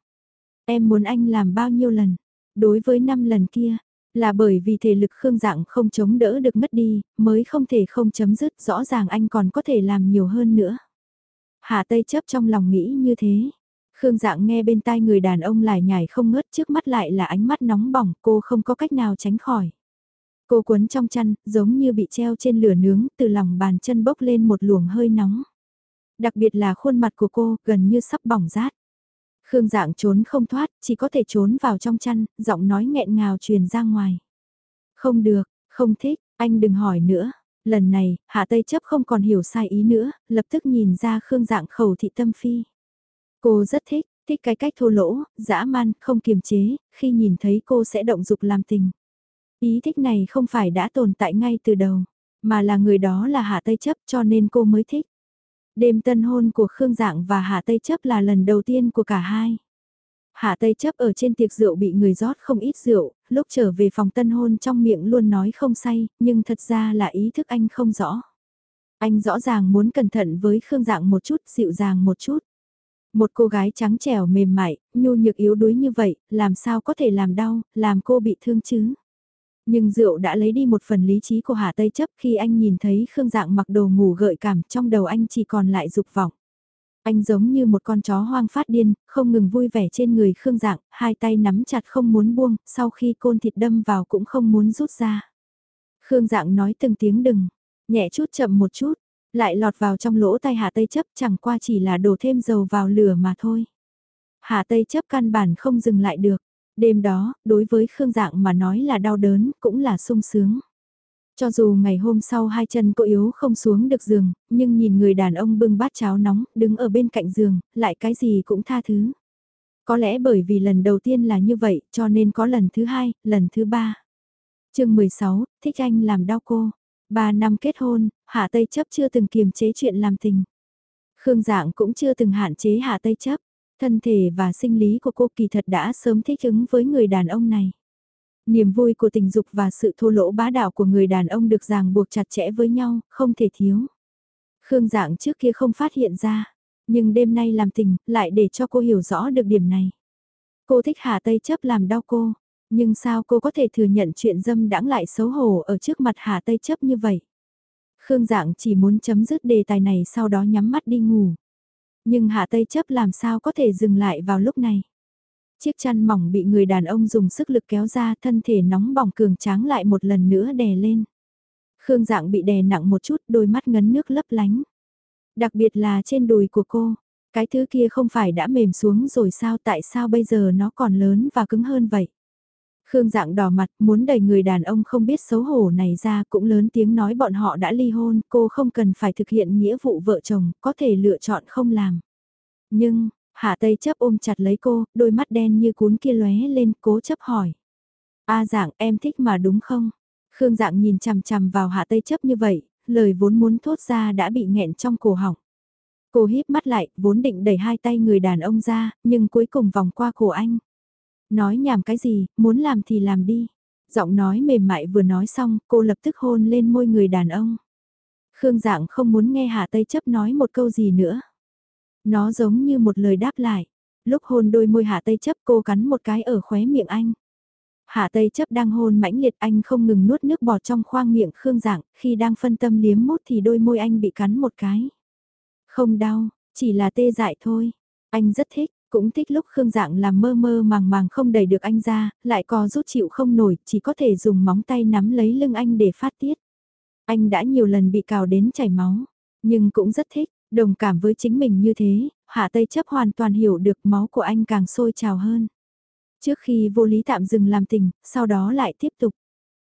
Em muốn anh làm bao nhiêu lần? Đối với 5 lần kia, là bởi vì thể lực Khương Dạng không chống đỡ được mất đi, mới không thể không chấm dứt, rõ ràng anh còn có thể làm nhiều hơn nữa. hà Tây chấp trong lòng nghĩ như thế, Khương dạng nghe bên tai người đàn ông lại nhảy không ngớt trước mắt lại là ánh mắt nóng bỏng cô không có cách nào tránh khỏi. Cô quấn trong chăn, giống như bị treo trên lửa nướng, từ lòng bàn chân bốc lên một luồng hơi nóng. Đặc biệt là khuôn mặt của cô, gần như sắp bỏng rát. Khương dạng trốn không thoát, chỉ có thể trốn vào trong chăn, giọng nói nghẹn ngào truyền ra ngoài. Không được, không thích, anh đừng hỏi nữa. Lần này, Hạ Tây chấp không còn hiểu sai ý nữa, lập tức nhìn ra Khương dạng khẩu thị tâm phi. Cô rất thích, thích cái cách thô lỗ, dã man, không kiềm chế, khi nhìn thấy cô sẽ động dục làm tình. Ý thích này không phải đã tồn tại ngay từ đầu, mà là người đó là Hạ Tây Chấp cho nên cô mới thích. Đêm tân hôn của Khương Dạng và Hạ Tây Chấp là lần đầu tiên của cả hai. Hạ Tây Chấp ở trên tiệc rượu bị người rót không ít rượu, lúc trở về phòng tân hôn trong miệng luôn nói không say, nhưng thật ra là ý thức anh không rõ. Anh rõ ràng muốn cẩn thận với Khương Dạng một chút, dịu dàng một chút. Một cô gái trắng trẻo mềm mại, nhu nhược yếu đuối như vậy, làm sao có thể làm đau, làm cô bị thương chứ? Nhưng rượu đã lấy đi một phần lý trí của Hà Tây chấp khi anh nhìn thấy Khương Dạng mặc đồ ngủ gợi cảm trong đầu anh chỉ còn lại dục vọng. Anh giống như một con chó hoang phát điên, không ngừng vui vẻ trên người Khương Dạng, hai tay nắm chặt không muốn buông, sau khi côn thịt đâm vào cũng không muốn rút ra. Khương Dạng nói từng tiếng đừng, nhẹ chút chậm một chút, lại lọt vào trong lỗ tay Hạ Tây chấp chẳng qua chỉ là đổ thêm dầu vào lửa mà thôi. Hạ Tây chấp căn bản không dừng lại được. Đêm đó, đối với Khương Dạng mà nói là đau đớn, cũng là sung sướng. Cho dù ngày hôm sau hai chân cô yếu không xuống được giường, nhưng nhìn người đàn ông bưng bát cháo nóng, đứng ở bên cạnh giường, lại cái gì cũng tha thứ. Có lẽ bởi vì lần đầu tiên là như vậy, cho nên có lần thứ hai, lần thứ ba. chương 16, thích anh làm đau cô. Ba năm kết hôn, Hạ Tây chấp chưa từng kiềm chế chuyện làm tình. Khương Dạng cũng chưa từng hạn chế Hạ Tây chấp. Thân thể và sinh lý của cô kỳ thật đã sớm thích ứng với người đàn ông này. Niềm vui của tình dục và sự thô lỗ bá đạo của người đàn ông được ràng buộc chặt chẽ với nhau, không thể thiếu. Khương dạng trước kia không phát hiện ra, nhưng đêm nay làm tình, lại để cho cô hiểu rõ được điểm này. Cô thích Hà Tây chấp làm đau cô, nhưng sao cô có thể thừa nhận chuyện dâm đãng lại xấu hổ ở trước mặt Hà Tây chấp như vậy? Khương dạng chỉ muốn chấm dứt đề tài này sau đó nhắm mắt đi ngủ. Nhưng Hạ Tây chấp làm sao có thể dừng lại vào lúc này. Chiếc chăn mỏng bị người đàn ông dùng sức lực kéo ra thân thể nóng bỏng cường tráng lại một lần nữa đè lên. Khương dạng bị đè nặng một chút đôi mắt ngấn nước lấp lánh. Đặc biệt là trên đùi của cô, cái thứ kia không phải đã mềm xuống rồi sao tại sao bây giờ nó còn lớn và cứng hơn vậy. Khương dạng đỏ mặt muốn đẩy người đàn ông không biết xấu hổ này ra cũng lớn tiếng nói bọn họ đã ly hôn, cô không cần phải thực hiện nghĩa vụ vợ chồng, có thể lựa chọn không làm. Nhưng, Hạ Tây chấp ôm chặt lấy cô, đôi mắt đen như cuốn kia lóe lên, cố chấp hỏi. A dạng em thích mà đúng không? Khương dạng nhìn chằm chằm vào Hạ Tây chấp như vậy, lời vốn muốn thốt ra đã bị nghẹn trong cổ họng. Cô híp mắt lại, vốn định đẩy hai tay người đàn ông ra, nhưng cuối cùng vòng qua cổ anh. Nói nhảm cái gì, muốn làm thì làm đi. Giọng nói mềm mại vừa nói xong, cô lập tức hôn lên môi người đàn ông. Khương dạng không muốn nghe Hạ Tây chấp nói một câu gì nữa. Nó giống như một lời đáp lại. Lúc hôn đôi môi Hạ Tây chấp cô cắn một cái ở khóe miệng anh. Hạ Tây chấp đang hôn mãnh liệt anh không ngừng nuốt nước bọt trong khoang miệng Khương Dạng, khi đang phân tâm liếm mút thì đôi môi anh bị cắn một cái. Không đau, chỉ là tê dại thôi. Anh rất thích, cũng thích lúc Khương Dạng làm mơ mơ màng màng không đẩy được anh ra, lại có rút chịu không nổi, chỉ có thể dùng móng tay nắm lấy lưng anh để phát tiết. Anh đã nhiều lần bị cào đến chảy máu, nhưng cũng rất thích, đồng cảm với chính mình như thế, Hạ Tây chấp hoàn toàn hiểu được máu của anh càng sôi trào hơn. Trước khi vô lý tạm dừng làm tình, sau đó lại tiếp tục.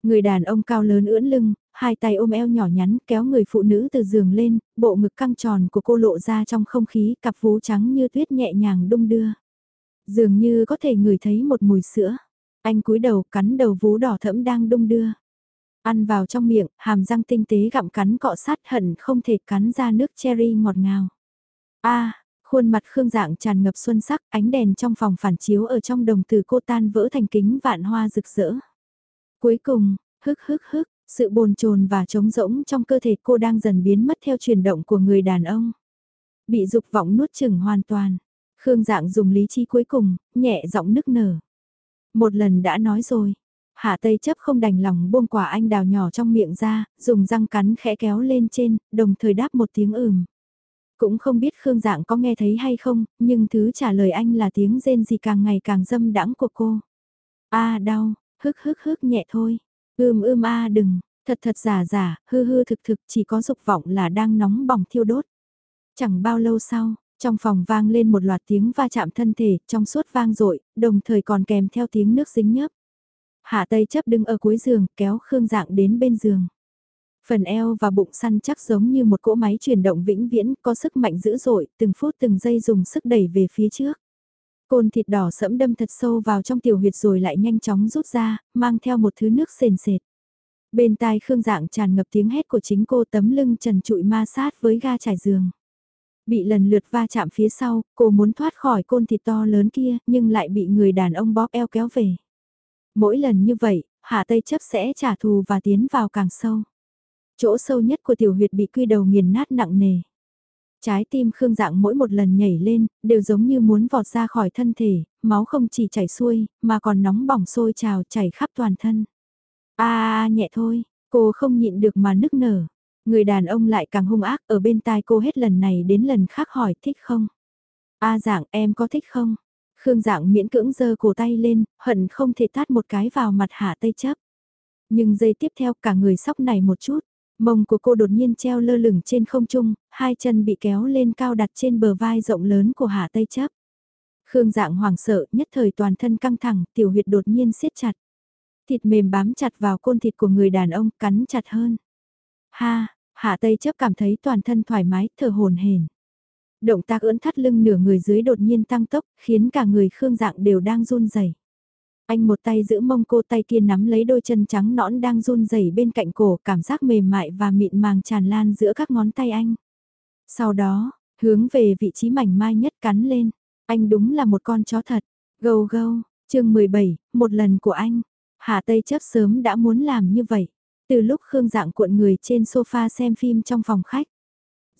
Người đàn ông cao lớn ưỡn lưng, hai tay ôm eo nhỏ nhắn kéo người phụ nữ từ giường lên, bộ ngực căng tròn của cô lộ ra trong không khí cặp vú trắng như tuyết nhẹ nhàng đung đưa. Dường như có thể ngửi thấy một mùi sữa. Anh cúi đầu cắn đầu vú đỏ thẫm đang đung đưa. Ăn vào trong miệng, hàm răng tinh tế gặm cắn cọ sát hận không thể cắn ra nước cherry ngọt ngào. a khuôn mặt Khương Dạng tràn ngập xuân sắc, ánh đèn trong phòng phản chiếu ở trong đồng từ cô tan vỡ thành kính vạn hoa rực rỡ. Cuối cùng, hức hức hức, sự bồn chồn và trống rỗng trong cơ thể cô đang dần biến mất theo chuyển động của người đàn ông. Bị dục vọng nuốt chửng hoàn toàn. Khương dạng dùng lý trí cuối cùng, nhẹ giọng nức nở. Một lần đã nói rồi. Hạ Tây chấp không đành lòng buông quả anh đào nhỏ trong miệng ra, dùng răng cắn khẽ kéo lên trên, đồng thời đáp một tiếng ừm. Cũng không biết Khương Dạng có nghe thấy hay không, nhưng thứ trả lời anh là tiếng rên gì càng ngày càng dâm đãng của cô. A đau, hức hức hức nhẹ thôi. Ưm ưm a đừng, thật thật giả giả, hư hư thực thực chỉ có dục vọng là đang nóng bỏng thiêu đốt. Chẳng bao lâu sau, trong phòng vang lên một loạt tiếng va chạm thân thể, trong suốt vang dội đồng thời còn kèm theo tiếng nước dính nhớp. Hạ Tây chấp đứng ở cuối giường, kéo Khương Dạng đến bên giường. Phần eo và bụng săn chắc giống như một cỗ máy chuyển động vĩnh viễn, có sức mạnh dữ dội, từng phút từng giây dùng sức đẩy về phía trước. Côn thịt đỏ sẫm đâm thật sâu vào trong tiểu huyệt rồi lại nhanh chóng rút ra, mang theo một thứ nước sền sệt. Bên tai Khương Dạng tràn ngập tiếng hét của chính cô tấm lưng trần trụi ma sát với ga trải giường. Bị lần lượt va chạm phía sau, cô muốn thoát khỏi côn thịt to lớn kia, nhưng lại bị người đàn ông bóp eo kéo về. Mỗi lần như vậy, Hạ Tây chấp sẽ trả thù và tiến vào càng sâu. Chỗ sâu nhất của tiểu huyệt bị quy đầu nghiền nát nặng nề. Trái tim Khương Dạng mỗi một lần nhảy lên, đều giống như muốn vọt ra khỏi thân thể, máu không chỉ chảy xuôi, mà còn nóng bỏng sôi trào chảy khắp toàn thân. a nhẹ thôi, cô không nhịn được mà nức nở. Người đàn ông lại càng hung ác ở bên tai cô hết lần này đến lần khác hỏi thích không? A dạng em có thích không? Khương dạng miễn cưỡng giơ cổ tay lên, hận không thể tát một cái vào mặt hạ tây chấp. Nhưng giây tiếp theo cả người sóc này một chút, Mông của cô đột nhiên treo lơ lửng trên không trung, hai chân bị kéo lên cao đặt trên bờ vai rộng lớn của Hạ Tây chấp. Khương dạng hoảng sợ, nhất thời toàn thân căng thẳng, tiểu huyệt đột nhiên siết chặt. Thịt mềm bám chặt vào côn thịt của người đàn ông, cắn chặt hơn. Ha, Hạ Tây chấp cảm thấy toàn thân thoải mái, thở hồn hển. Động tác ưỡn thắt lưng nửa người dưới đột nhiên tăng tốc, khiến cả người Khương dạng đều đang run rẩy. Anh một tay giữ mông cô tay kia nắm lấy đôi chân trắng nõn đang run rẩy bên cạnh cổ, cảm giác mềm mại và mịn màng tràn lan giữa các ngón tay anh. Sau đó, hướng về vị trí mảnh mai nhất cắn lên. Anh đúng là một con chó thật. Gâu gâu, chương 17, một lần của anh. Hà Tây chấp sớm đã muốn làm như vậy. Từ lúc Khương dạng cuộn người trên sofa xem phim trong phòng khách.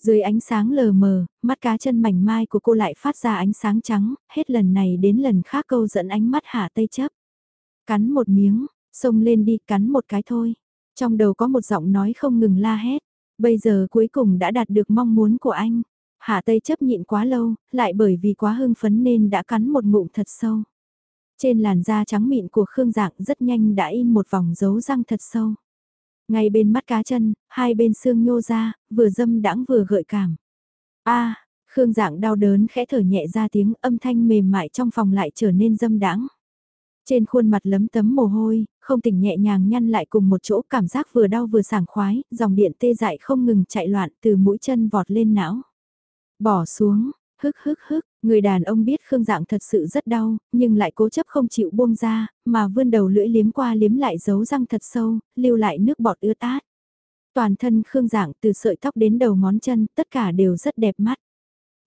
Dưới ánh sáng lờ mờ, mắt cá chân mảnh mai của cô lại phát ra ánh sáng trắng, hết lần này đến lần khác câu dẫn ánh mắt Hà Tây chấp. Cắn một miếng, xông lên đi cắn một cái thôi. Trong đầu có một giọng nói không ngừng la hét. Bây giờ cuối cùng đã đạt được mong muốn của anh. Hạ Tây chấp nhịn quá lâu, lại bởi vì quá hưng phấn nên đã cắn một ngụm thật sâu. Trên làn da trắng mịn của Khương Dạng rất nhanh đã in một vòng dấu răng thật sâu. Ngay bên mắt cá chân, hai bên xương nhô ra, vừa dâm đãng vừa gợi cảm. a Khương Dạng đau đớn khẽ thở nhẹ ra tiếng âm thanh mềm mại trong phòng lại trở nên dâm đãng. Trên khuôn mặt lấm tấm mồ hôi, không tỉnh nhẹ nhàng nhăn lại cùng một chỗ cảm giác vừa đau vừa sảng khoái, dòng điện tê dại không ngừng chạy loạn từ mũi chân vọt lên não. Bỏ xuống, hức hức hức, người đàn ông biết Khương Dạng thật sự rất đau, nhưng lại cố chấp không chịu buông ra, mà vươn đầu lưỡi liếm qua liếm lại dấu răng thật sâu, lưu lại nước bọt ướt át. Toàn thân Khương Dạng từ sợi tóc đến đầu ngón chân, tất cả đều rất đẹp mắt.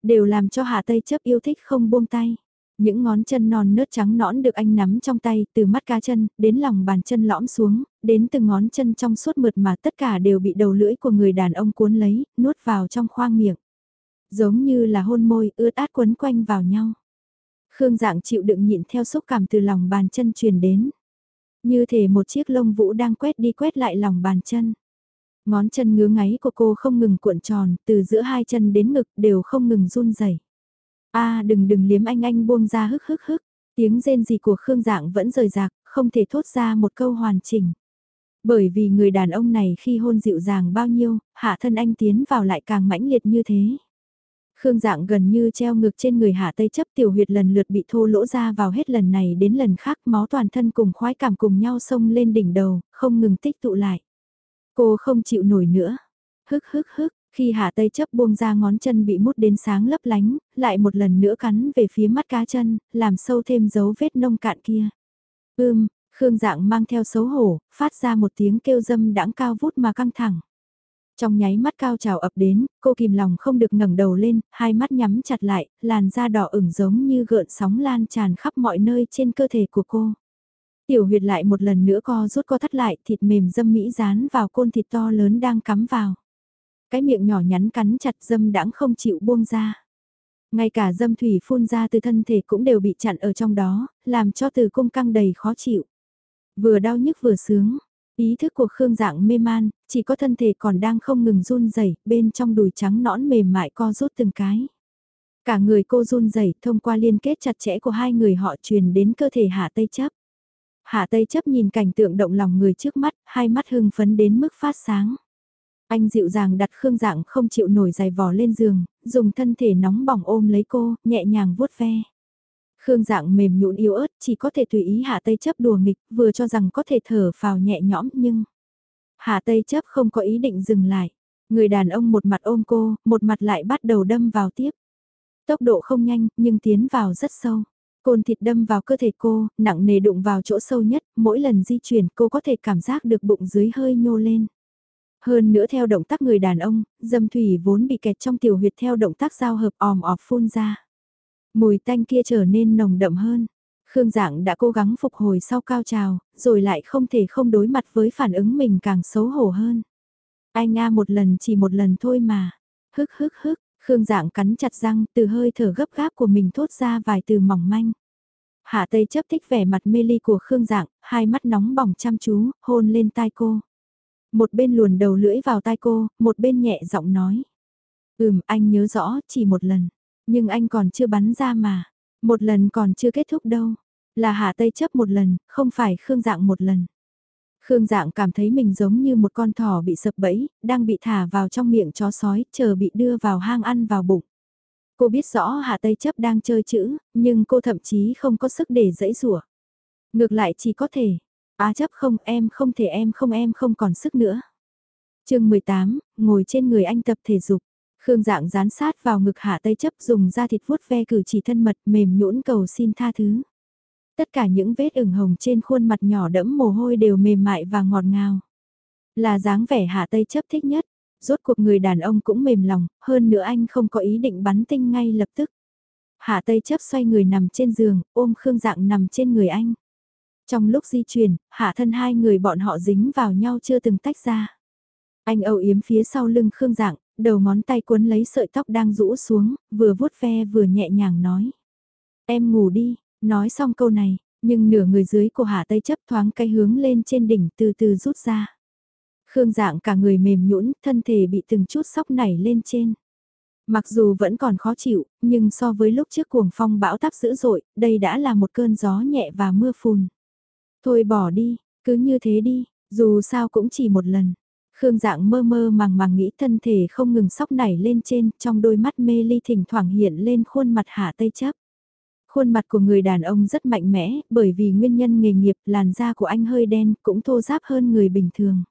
Đều làm cho Hà Tây chấp yêu thích không buông tay. Những ngón chân non nớt trắng nõn được anh nắm trong tay, từ mắt cá chân, đến lòng bàn chân lõm xuống, đến từng ngón chân trong suốt mượt mà tất cả đều bị đầu lưỡi của người đàn ông cuốn lấy, nuốt vào trong khoang miệng. Giống như là hôn môi ướt át quấn quanh vào nhau. Khương dạng chịu đựng nhịn theo xúc cảm từ lòng bàn chân truyền đến. Như thể một chiếc lông vũ đang quét đi quét lại lòng bàn chân. Ngón chân ngứa ngáy của cô không ngừng cuộn tròn, từ giữa hai chân đến ngực đều không ngừng run rẩy a đừng đừng liếm anh anh buông ra hức hức hức. Tiếng rên gì của Khương Dạng vẫn rời rạc, không thể thốt ra một câu hoàn chỉnh. Bởi vì người đàn ông này khi hôn dịu dàng bao nhiêu, hạ thân anh tiến vào lại càng mãnh liệt như thế. Khương dạng gần như treo ngược trên người hạ tây chấp tiểu huyệt lần lượt bị thô lỗ ra vào hết lần này đến lần khác máu toàn thân cùng khoái cảm cùng nhau xông lên đỉnh đầu, không ngừng tích tụ lại. Cô không chịu nổi nữa. Hức hức hức, khi Hạ Tây chấp buông ra ngón chân bị mút đến sáng lấp lánh, lại một lần nữa cắn về phía mắt cá chân, làm sâu thêm dấu vết nông cạn kia. Ưm, Khương dạng mang theo xấu hổ, phát ra một tiếng kêu dâm đãng cao vút mà căng thẳng. Trong nháy mắt cao trào ập đến, cô kìm lòng không được ngẩng đầu lên, hai mắt nhắm chặt lại, làn da đỏ ửng giống như gợn sóng lan tràn khắp mọi nơi trên cơ thể của cô. Tiểu huyệt lại một lần nữa co rút co thắt lại, thịt mềm dâm mỹ dán vào côn thịt to lớn đang cắm vào cái miệng nhỏ nhắn cắn chặt dâm đãng không chịu buông ra. Ngay cả dâm thủy phun ra từ thân thể cũng đều bị chặn ở trong đó, làm cho từ cung căng đầy khó chịu. Vừa đau nhức vừa sướng, ý thức của Khương dạng mê man, chỉ có thân thể còn đang không ngừng run rẩy bên trong đùi trắng nõn mềm mại co rút từng cái. Cả người cô run rẩy thông qua liên kết chặt chẽ của hai người họ truyền đến cơ thể Hạ Tây Chấp. Hạ Tây Chấp nhìn cảnh tượng động lòng người trước mắt, hai mắt hưng phấn đến mức phát sáng. Anh dịu dàng đặt Khương Dạng không chịu nổi giày vò lên giường, dùng thân thể nóng bỏng ôm lấy cô, nhẹ nhàng vuốt ve. Khương Dạng mềm nhũn yếu ớt chỉ có thể tùy ý Hạ Tây chấp đùa nghịch, vừa cho rằng có thể thở phào nhẹ nhõm nhưng... Hạ Tây chấp không có ý định dừng lại. Người đàn ông một mặt ôm cô, một mặt lại bắt đầu đâm vào tiếp. Tốc độ không nhanh, nhưng tiến vào rất sâu. Côn thịt đâm vào cơ thể cô, nặng nề đụng vào chỗ sâu nhất, mỗi lần di chuyển cô có thể cảm giác được bụng dưới hơi nhô lên. Hơn nữa theo động tác người đàn ông, dâm thủy vốn bị kẹt trong tiểu huyệt theo động tác giao hợp òm ọp phun ra. Mùi tanh kia trở nên nồng đậm hơn. Khương Dạng đã cố gắng phục hồi sau cao trào, rồi lại không thể không đối mặt với phản ứng mình càng xấu hổ hơn. Anh nga một lần chỉ một lần thôi mà. Hức hức hức, Khương Dạng cắn chặt răng từ hơi thở gấp gáp của mình thốt ra vài từ mỏng manh. Hạ Tây chấp thích vẻ mặt mê ly của Khương Dạng, hai mắt nóng bỏng chăm chú, hôn lên tai cô. Một bên luồn đầu lưỡi vào tai cô, một bên nhẹ giọng nói. Ừm, anh nhớ rõ, chỉ một lần. Nhưng anh còn chưa bắn ra mà. Một lần còn chưa kết thúc đâu. Là Hạ Tây chấp một lần, không phải Khương Dạng một lần. Khương Dạng cảm thấy mình giống như một con thỏ bị sập bẫy, đang bị thả vào trong miệng chó sói, chờ bị đưa vào hang ăn vào bụng. Cô biết rõ Hạ Tây chấp đang chơi chữ, nhưng cô thậm chí không có sức để dẫy rủa. Ngược lại chỉ có thể, á chấp không em không thể em không em không còn sức nữa. chương 18, ngồi trên người anh tập thể dục. Khương dạng dán sát vào ngực hạ tây chấp dùng da thịt vuốt ve cử chỉ thân mật mềm nhũn cầu xin tha thứ. Tất cả những vết ửng hồng trên khuôn mặt nhỏ đẫm mồ hôi đều mềm mại và ngọt ngào. Là dáng vẻ hạ tây chấp thích nhất, rốt cuộc người đàn ông cũng mềm lòng, hơn nữa anh không có ý định bắn tinh ngay lập tức. Hạ tây chấp xoay người nằm trên giường, ôm Khương dạng nằm trên người anh. Trong lúc di chuyển, hạ thân hai người bọn họ dính vào nhau chưa từng tách ra. Anh âu yếm phía sau lưng Khương Dạng, đầu ngón tay cuốn lấy sợi tóc đang rũ xuống, vừa vuốt ve vừa nhẹ nhàng nói. Em ngủ đi, nói xong câu này, nhưng nửa người dưới của Hạ Tây chấp thoáng cái hướng lên trên đỉnh từ từ rút ra. Khương dạng cả người mềm nhũn, thân thể bị từng chút sóc nảy lên trên. Mặc dù vẫn còn khó chịu, nhưng so với lúc trước cuồng phong bão táp dữ dội, đây đã là một cơn gió nhẹ và mưa phùn. Thôi bỏ đi, cứ như thế đi, dù sao cũng chỉ một lần. Khương dạng mơ mơ màng màng nghĩ thân thể không ngừng sóc nảy lên trên, trong đôi mắt mê ly thỉnh thoảng hiện lên khuôn mặt hạ tây chấp. Khuôn mặt của người đàn ông rất mạnh mẽ, bởi vì nguyên nhân nghề nghiệp làn da của anh hơi đen cũng thô ráp hơn người bình thường.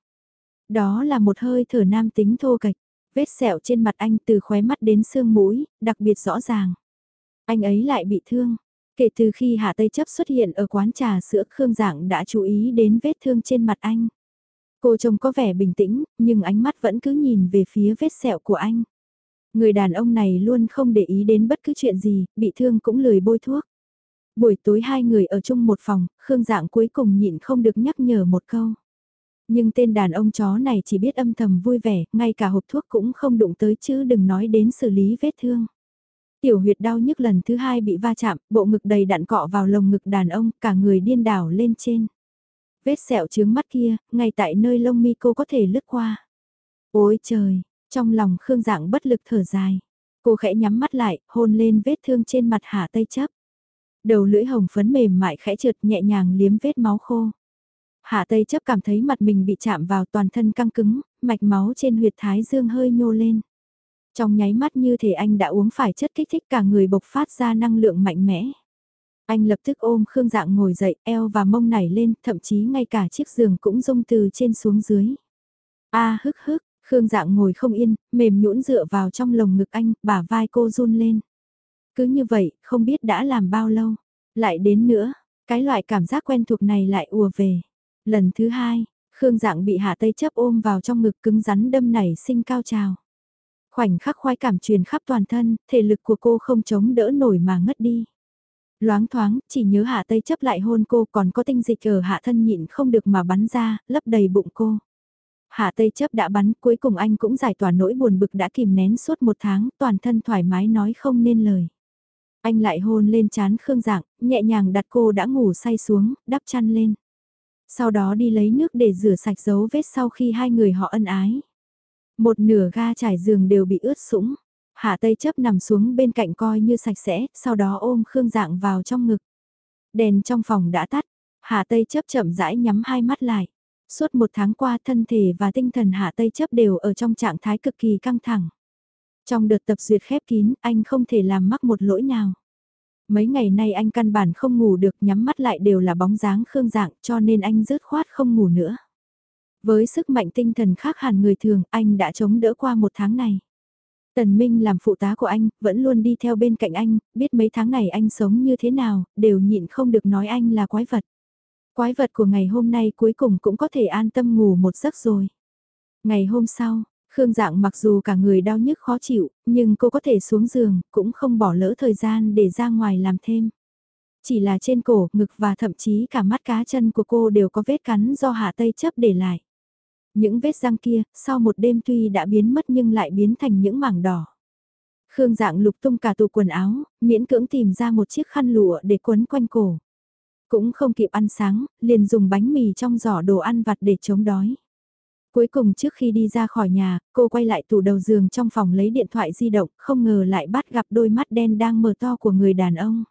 Đó là một hơi thở nam tính thô kệch, vết sẹo trên mặt anh từ khóe mắt đến xương mũi, đặc biệt rõ ràng. Anh ấy lại bị thương. Kể từ khi Hạ Tây Chấp xuất hiện ở quán trà sữa Khương Giảng đã chú ý đến vết thương trên mặt anh. Cô trông có vẻ bình tĩnh, nhưng ánh mắt vẫn cứ nhìn về phía vết sẹo của anh. Người đàn ông này luôn không để ý đến bất cứ chuyện gì, bị thương cũng lười bôi thuốc. Buổi tối hai người ở chung một phòng, Khương Dạng cuối cùng nhịn không được nhắc nhở một câu. Nhưng tên đàn ông chó này chỉ biết âm thầm vui vẻ, ngay cả hộp thuốc cũng không đụng tới chứ đừng nói đến xử lý vết thương. Tiểu huyệt đau nhức lần thứ hai bị va chạm, bộ ngực đầy đạn cọ vào lồng ngực đàn ông, cả người điên đảo lên trên. Vết sẹo trướng mắt kia, ngay tại nơi lông mi cô có thể lướt qua. Ôi trời, trong lòng Khương Dạng bất lực thở dài. Cô khẽ nhắm mắt lại, hôn lên vết thương trên mặt Hạ Tây chấp. Đầu lưỡi hồng phấn mềm mại khẽ trượt nhẹ nhàng liếm vết máu khô. Hạ Tây chấp cảm thấy mặt mình bị chạm vào toàn thân căng cứng, mạch máu trên huyệt thái dương hơi nhô lên. Trong nháy mắt như thể anh đã uống phải chất kích thích cả người bộc phát ra năng lượng mạnh mẽ. Anh lập tức ôm Khương Dạng ngồi dậy, eo và mông nảy lên, thậm chí ngay cả chiếc giường cũng rung từ trên xuống dưới. A à, hức hức, Khương Dạng ngồi không yên, mềm nhũn dựa vào trong lồng ngực anh, bả vai cô run lên. Cứ như vậy, không biết đã làm bao lâu. Lại đến nữa, cái loại cảm giác quen thuộc này lại ùa về. Lần thứ hai, Khương Dạng bị Hạ Tây chấp ôm vào trong ngực cứng rắn đâm nảy sinh cao trào. Khoảnh khắc khoái cảm truyền khắp toàn thân, thể lực của cô không chống đỡ nổi mà ngất đi. Loáng thoáng, chỉ nhớ Hạ Tây chấp lại hôn cô còn có tinh dịch ở hạ thân nhịn không được mà bắn ra, lấp đầy bụng cô. Hạ Tây chấp đã bắn, cuối cùng anh cũng giải tỏa nỗi buồn bực đã kìm nén suốt một tháng, toàn thân thoải mái nói không nên lời. Anh lại hôn lên chán Khương Dạng, nhẹ nhàng đặt cô đã ngủ say xuống, đắp chăn lên. Sau đó đi lấy nước để rửa sạch dấu vết sau khi hai người họ ân ái. Một nửa ga trải giường đều bị ướt sũng. Hạ Tây chấp nằm xuống bên cạnh coi như sạch sẽ, sau đó ôm Khương Dạng vào trong ngực. Đèn trong phòng đã tắt, Hạ Tây chấp chậm rãi nhắm hai mắt lại. Suốt một tháng qua thân thể và tinh thần Hạ Tây chấp đều ở trong trạng thái cực kỳ căng thẳng. Trong đợt tập duyệt khép kín, anh không thể làm mắc một lỗi nào. Mấy ngày nay anh căn bản không ngủ được nhắm mắt lại đều là bóng dáng Khương Dạng cho nên anh rớt khoát không ngủ nữa. Với sức mạnh tinh thần khác hẳn người thường, anh đã chống đỡ qua một tháng này. Tần Minh làm phụ tá của anh, vẫn luôn đi theo bên cạnh anh, biết mấy tháng này anh sống như thế nào, đều nhịn không được nói anh là quái vật. Quái vật của ngày hôm nay cuối cùng cũng có thể an tâm ngủ một giấc rồi. Ngày hôm sau, Khương Dạng mặc dù cả người đau nhức khó chịu, nhưng cô có thể xuống giường, cũng không bỏ lỡ thời gian để ra ngoài làm thêm. Chỉ là trên cổ, ngực và thậm chí cả mắt cá chân của cô đều có vết cắn do hạ tây chấp để lại. Những vết răng kia, sau một đêm tuy đã biến mất nhưng lại biến thành những mảng đỏ. Khương dạng lục tung cả tủ quần áo, miễn cưỡng tìm ra một chiếc khăn lụa để quấn quanh cổ. Cũng không kịp ăn sáng, liền dùng bánh mì trong giỏ đồ ăn vặt để chống đói. Cuối cùng trước khi đi ra khỏi nhà, cô quay lại tủ đầu giường trong phòng lấy điện thoại di động, không ngờ lại bắt gặp đôi mắt đen đang mở to của người đàn ông.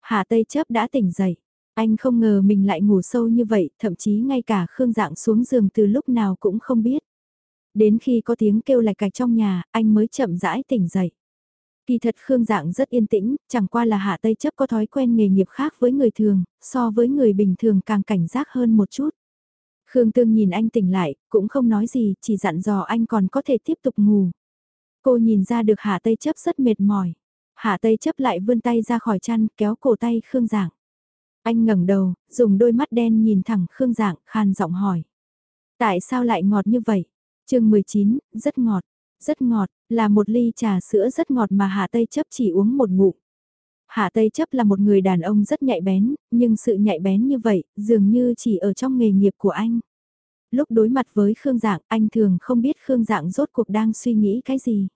Hạ Tây chấp đã tỉnh dậy. Anh không ngờ mình lại ngủ sâu như vậy, thậm chí ngay cả Khương Dạng xuống giường từ lúc nào cũng không biết. Đến khi có tiếng kêu lạch cạch trong nhà, anh mới chậm rãi tỉnh dậy. Kỳ thật Khương Dạng rất yên tĩnh, chẳng qua là Hạ Tây chấp có thói quen nghề nghiệp khác với người thường, so với người bình thường càng cảnh giác hơn một chút. Khương Tương nhìn anh tỉnh lại, cũng không nói gì, chỉ dặn dò anh còn có thể tiếp tục ngủ. Cô nhìn ra được Hạ Tây chấp rất mệt mỏi. Hạ Tây chấp lại vươn tay ra khỏi chăn, kéo cổ tay Khương Dạng. Anh ngẩng đầu, dùng đôi mắt đen nhìn thẳng Khương Dạng, khan giọng hỏi. Tại sao lại ngọt như vậy? chương 19, rất ngọt. Rất ngọt, là một ly trà sữa rất ngọt mà Hạ Tây chấp chỉ uống một ngụm. Hạ Tây chấp là một người đàn ông rất nhạy bén, nhưng sự nhạy bén như vậy, dường như chỉ ở trong nghề nghiệp của anh. Lúc đối mặt với Khương Dạng, anh thường không biết Khương Dạng rốt cuộc đang suy nghĩ cái gì.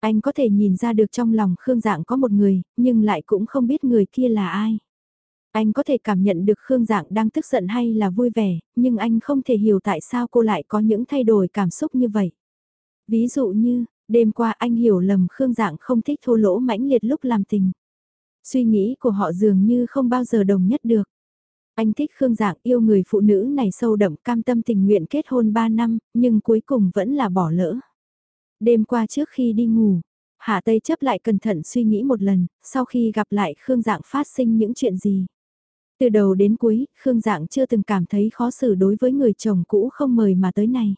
Anh có thể nhìn ra được trong lòng Khương Dạng có một người, nhưng lại cũng không biết người kia là ai. Anh có thể cảm nhận được Khương Dạng đang tức giận hay là vui vẻ, nhưng anh không thể hiểu tại sao cô lại có những thay đổi cảm xúc như vậy. Ví dụ như, đêm qua anh hiểu lầm Khương Dạng không thích thô lỗ mãnh liệt lúc làm tình. Suy nghĩ của họ dường như không bao giờ đồng nhất được. Anh thích Khương Dạng yêu người phụ nữ này sâu đậm cam tâm tình nguyện kết hôn 3 năm, nhưng cuối cùng vẫn là bỏ lỡ. Đêm qua trước khi đi ngủ, Hạ Tây chấp lại cẩn thận suy nghĩ một lần, sau khi gặp lại Khương Dạng phát sinh những chuyện gì. Từ đầu đến cuối, Khương Dạng chưa từng cảm thấy khó xử đối với người chồng cũ không mời mà tới này.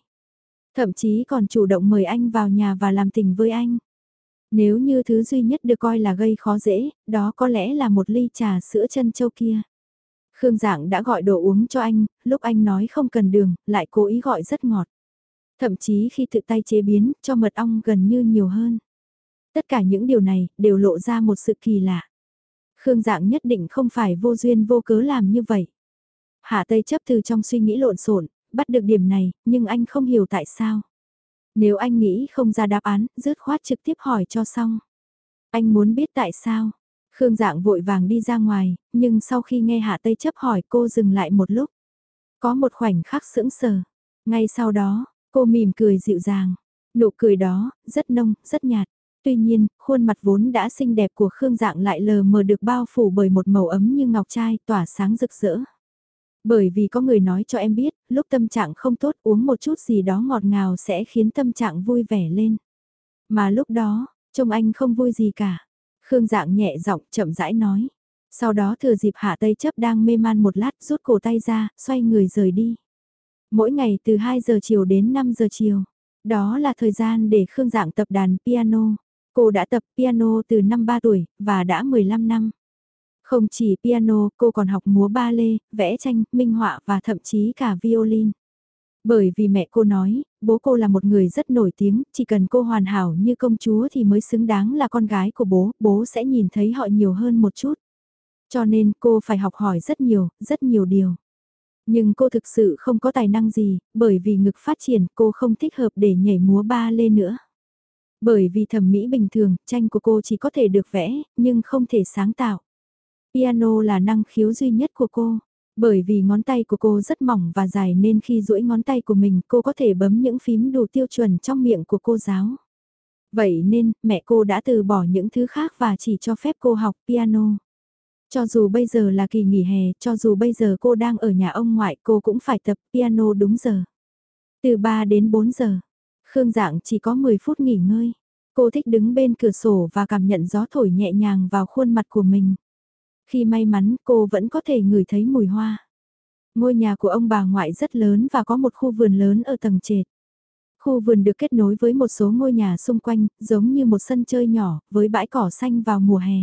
Thậm chí còn chủ động mời anh vào nhà và làm tình với anh. Nếu như thứ duy nhất được coi là gây khó dễ, đó có lẽ là một ly trà sữa chân châu kia. Khương Dạng đã gọi đồ uống cho anh, lúc anh nói không cần đường, lại cố ý gọi rất ngọt. Thậm chí khi tự tay chế biến, cho mật ong gần như nhiều hơn. Tất cả những điều này, đều lộ ra một sự kỳ lạ. Khương Dạng nhất định không phải vô duyên vô cớ làm như vậy. Hạ Tây chấp từ trong suy nghĩ lộn xộn, bắt được điểm này, nhưng anh không hiểu tại sao. Nếu anh nghĩ không ra đáp án, dứt khoát trực tiếp hỏi cho xong. Anh muốn biết tại sao. Khương Dạng vội vàng đi ra ngoài, nhưng sau khi nghe Hạ Tây chấp hỏi cô dừng lại một lúc. Có một khoảnh khắc sững sờ. Ngay sau đó, cô mỉm cười dịu dàng. Nụ cười đó, rất nông, rất nhạt. Tuy nhiên, khuôn mặt vốn đã xinh đẹp của Khương Dạng lại lờ mờ được bao phủ bởi một màu ấm như ngọc trai tỏa sáng rực rỡ. Bởi vì có người nói cho em biết, lúc tâm trạng không tốt uống một chút gì đó ngọt ngào sẽ khiến tâm trạng vui vẻ lên. Mà lúc đó, trông anh không vui gì cả. Khương dạng nhẹ giọng chậm rãi nói. Sau đó thừa dịp hạ tây chấp đang mê man một lát rút cổ tay ra, xoay người rời đi. Mỗi ngày từ 2 giờ chiều đến 5 giờ chiều. Đó là thời gian để Khương dạng tập đàn piano. Cô đã tập piano từ năm 3 tuổi, và đã 15 năm. Không chỉ piano, cô còn học múa ba lê, vẽ tranh, minh họa và thậm chí cả violin. Bởi vì mẹ cô nói, bố cô là một người rất nổi tiếng, chỉ cần cô hoàn hảo như công chúa thì mới xứng đáng là con gái của bố, bố sẽ nhìn thấy họ nhiều hơn một chút. Cho nên cô phải học hỏi rất nhiều, rất nhiều điều. Nhưng cô thực sự không có tài năng gì, bởi vì ngực phát triển cô không thích hợp để nhảy múa ba lê nữa. Bởi vì thẩm mỹ bình thường, tranh của cô chỉ có thể được vẽ, nhưng không thể sáng tạo. Piano là năng khiếu duy nhất của cô. Bởi vì ngón tay của cô rất mỏng và dài nên khi duỗi ngón tay của mình cô có thể bấm những phím đủ tiêu chuẩn trong miệng của cô giáo. Vậy nên, mẹ cô đã từ bỏ những thứ khác và chỉ cho phép cô học piano. Cho dù bây giờ là kỳ nghỉ hè, cho dù bây giờ cô đang ở nhà ông ngoại cô cũng phải tập piano đúng giờ. Từ 3 đến 4 giờ, Khương Dạng chỉ có 10 phút nghỉ ngơi. Cô thích đứng bên cửa sổ và cảm nhận gió thổi nhẹ nhàng vào khuôn mặt của mình. Khi may mắn cô vẫn có thể ngửi thấy mùi hoa. Ngôi nhà của ông bà ngoại rất lớn và có một khu vườn lớn ở tầng trệt. Khu vườn được kết nối với một số ngôi nhà xung quanh, giống như một sân chơi nhỏ, với bãi cỏ xanh vào mùa hè.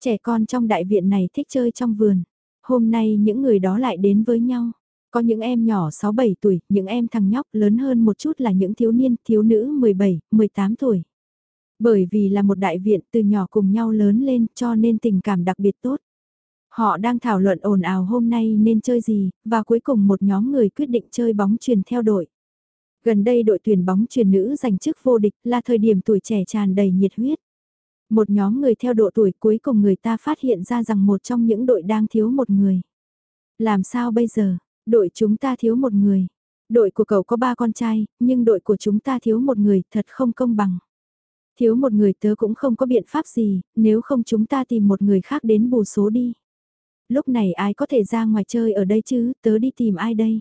Trẻ con trong đại viện này thích chơi trong vườn. Hôm nay những người đó lại đến với nhau. Có những em nhỏ 6-7 tuổi, những em thằng nhóc lớn hơn một chút là những thiếu niên, thiếu nữ 17, 18 tuổi. Bởi vì là một đại viện từ nhỏ cùng nhau lớn lên cho nên tình cảm đặc biệt tốt. Họ đang thảo luận ồn ào hôm nay nên chơi gì, và cuối cùng một nhóm người quyết định chơi bóng truyền theo đội. Gần đây đội tuyển bóng truyền nữ giành chức vô địch là thời điểm tuổi trẻ tràn đầy nhiệt huyết. Một nhóm người theo độ tuổi cuối cùng người ta phát hiện ra rằng một trong những đội đang thiếu một người. Làm sao bây giờ, đội chúng ta thiếu một người. Đội của cậu có ba con trai, nhưng đội của chúng ta thiếu một người thật không công bằng. Thiếu một người tớ cũng không có biện pháp gì, nếu không chúng ta tìm một người khác đến bù số đi. Lúc này ai có thể ra ngoài chơi ở đây chứ, tớ đi tìm ai đây?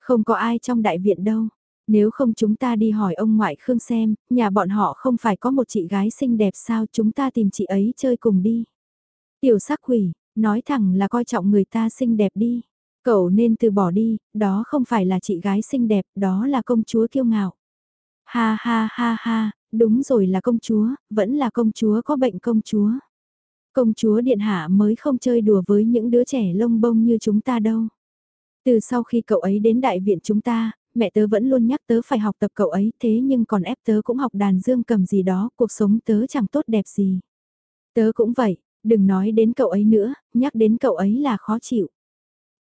Không có ai trong đại viện đâu. Nếu không chúng ta đi hỏi ông ngoại Khương xem, nhà bọn họ không phải có một chị gái xinh đẹp sao chúng ta tìm chị ấy chơi cùng đi. Tiểu sắc quỷ, nói thẳng là coi trọng người ta xinh đẹp đi. Cậu nên từ bỏ đi, đó không phải là chị gái xinh đẹp, đó là công chúa kiêu ngạo. Ha ha ha ha, đúng rồi là công chúa, vẫn là công chúa có bệnh công chúa. Công chúa điện hạ mới không chơi đùa với những đứa trẻ lông bông như chúng ta đâu. Từ sau khi cậu ấy đến đại viện chúng ta, mẹ tớ vẫn luôn nhắc tớ phải học tập cậu ấy thế nhưng còn ép tớ cũng học đàn dương cầm gì đó, cuộc sống tớ chẳng tốt đẹp gì. Tớ cũng vậy, đừng nói đến cậu ấy nữa, nhắc đến cậu ấy là khó chịu.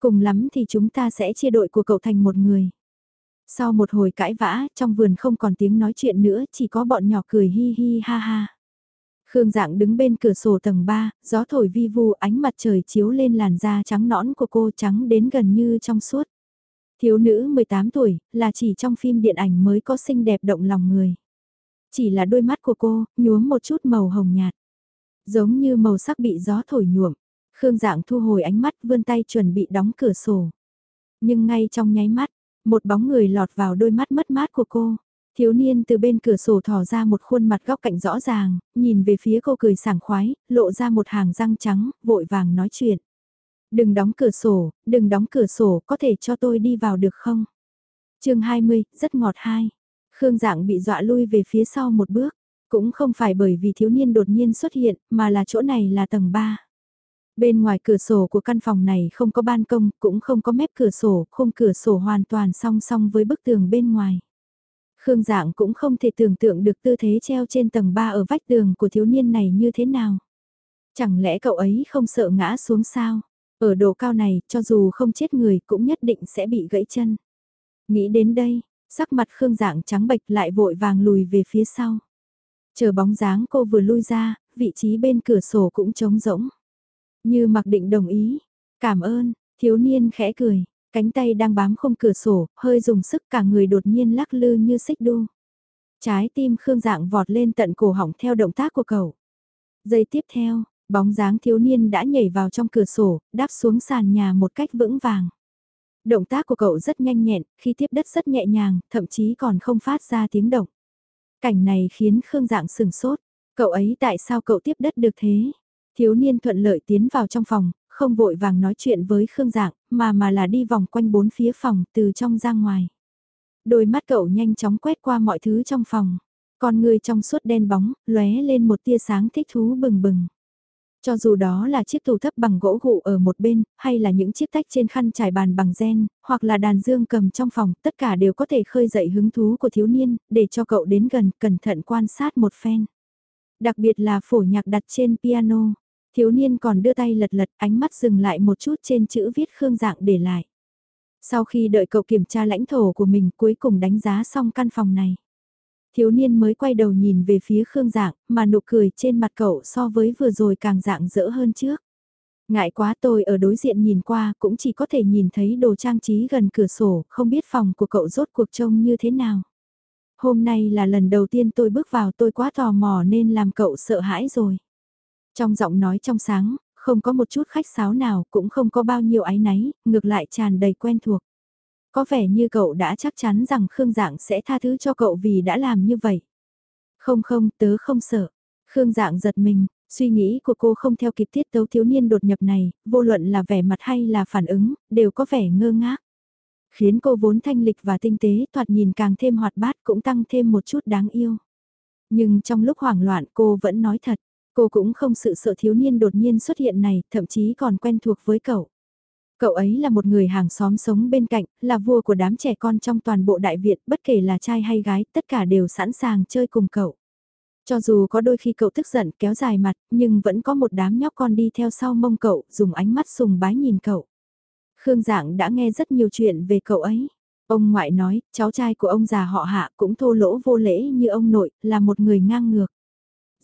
Cùng lắm thì chúng ta sẽ chia đội của cậu thành một người. Sau một hồi cãi vã, trong vườn không còn tiếng nói chuyện nữa, chỉ có bọn nhỏ cười hi hi ha ha. Khương Dạng đứng bên cửa sổ tầng 3, gió thổi vi vu ánh mặt trời chiếu lên làn da trắng nõn của cô trắng đến gần như trong suốt. Thiếu nữ 18 tuổi, là chỉ trong phim điện ảnh mới có xinh đẹp động lòng người. Chỉ là đôi mắt của cô, nhuốm một chút màu hồng nhạt. Giống như màu sắc bị gió thổi nhuộm. Khương Dạng thu hồi ánh mắt vươn tay chuẩn bị đóng cửa sổ. Nhưng ngay trong nháy mắt, một bóng người lọt vào đôi mắt mất mát của cô. Thiếu niên từ bên cửa sổ thò ra một khuôn mặt góc cạnh rõ ràng, nhìn về phía cô cười sảng khoái, lộ ra một hàng răng trắng, vội vàng nói chuyện. Đừng đóng cửa sổ, đừng đóng cửa sổ, có thể cho tôi đi vào được không? chương 20, rất ngọt hai. Khương Dạng bị dọa lui về phía sau một bước, cũng không phải bởi vì thiếu niên đột nhiên xuất hiện, mà là chỗ này là tầng 3. Bên ngoài cửa sổ của căn phòng này không có ban công, cũng không có mép cửa sổ, khung cửa sổ hoàn toàn song song với bức tường bên ngoài. Khương Dạng cũng không thể tưởng tượng được tư thế treo trên tầng 3 ở vách tường của thiếu niên này như thế nào. Chẳng lẽ cậu ấy không sợ ngã xuống sao? Ở độ cao này, cho dù không chết người cũng nhất định sẽ bị gãy chân. Nghĩ đến đây, sắc mặt Khương Dạng trắng bệch lại vội vàng lùi về phía sau. Chờ bóng dáng cô vừa lui ra, vị trí bên cửa sổ cũng trống rỗng. Như mặc định đồng ý. Cảm ơn, thiếu niên khẽ cười, cánh tay đang bám không cửa sổ, hơi dùng sức cả người đột nhiên lắc lư như xích đu. Trái tim Khương Dạng vọt lên tận cổ họng theo động tác của cậu. Giây tiếp theo, bóng dáng thiếu niên đã nhảy vào trong cửa sổ, đáp xuống sàn nhà một cách vững vàng. Động tác của cậu rất nhanh nhẹn, khi tiếp đất rất nhẹ nhàng, thậm chí còn không phát ra tiếng động. Cảnh này khiến Khương Dạng sừng sốt. Cậu ấy tại sao cậu tiếp đất được thế? Thiếu niên thuận lợi tiến vào trong phòng, không vội vàng nói chuyện với Khương Dạng, mà mà là đi vòng quanh bốn phía phòng từ trong ra ngoài. Đôi mắt cậu nhanh chóng quét qua mọi thứ trong phòng. Con người trong suốt đen bóng, lóe lên một tia sáng thích thú bừng bừng. Cho dù đó là chiếc tủ thấp bằng gỗ gụ ở một bên, hay là những chiếc tách trên khăn trải bàn bằng gen, hoặc là đàn dương cầm trong phòng, tất cả đều có thể khơi dậy hứng thú của thiếu niên, để cho cậu đến gần, cẩn thận quan sát một phen. Đặc biệt là phổ nhạc đặt trên piano, Thiếu niên còn đưa tay lật lật ánh mắt dừng lại một chút trên chữ viết Khương Dạng để lại. Sau khi đợi cậu kiểm tra lãnh thổ của mình cuối cùng đánh giá xong căn phòng này. Thiếu niên mới quay đầu nhìn về phía Khương Dạng mà nụ cười trên mặt cậu so với vừa rồi càng dạng dỡ hơn trước. Ngại quá tôi ở đối diện nhìn qua cũng chỉ có thể nhìn thấy đồ trang trí gần cửa sổ, không biết phòng của cậu rốt cuộc trông như thế nào. Hôm nay là lần đầu tiên tôi bước vào tôi quá tò mò nên làm cậu sợ hãi rồi. Trong giọng nói trong sáng, không có một chút khách sáo nào, cũng không có bao nhiêu ái náy, ngược lại tràn đầy quen thuộc. Có vẻ như cậu đã chắc chắn rằng Khương Dạng sẽ tha thứ cho cậu vì đã làm như vậy. Không không, tớ không sợ. Khương Dạng giật mình, suy nghĩ của cô không theo kịp tiết tấu thiếu niên đột nhập này, vô luận là vẻ mặt hay là phản ứng, đều có vẻ ngơ ngác. Khiến cô vốn thanh lịch và tinh tế thoạt nhìn càng thêm hoạt bát cũng tăng thêm một chút đáng yêu. Nhưng trong lúc hoảng loạn cô vẫn nói thật, Cô cũng không sự sợ thiếu niên đột nhiên xuất hiện này, thậm chí còn quen thuộc với cậu. Cậu ấy là một người hàng xóm sống bên cạnh, là vua của đám trẻ con trong toàn bộ đại viện, bất kể là trai hay gái, tất cả đều sẵn sàng chơi cùng cậu. Cho dù có đôi khi cậu tức giận kéo dài mặt, nhưng vẫn có một đám nhóc con đi theo sau mông cậu, dùng ánh mắt sùng bái nhìn cậu. Khương Dạng đã nghe rất nhiều chuyện về cậu ấy. Ông ngoại nói, cháu trai của ông già họ hạ cũng thô lỗ vô lễ như ông nội, là một người ngang ngược.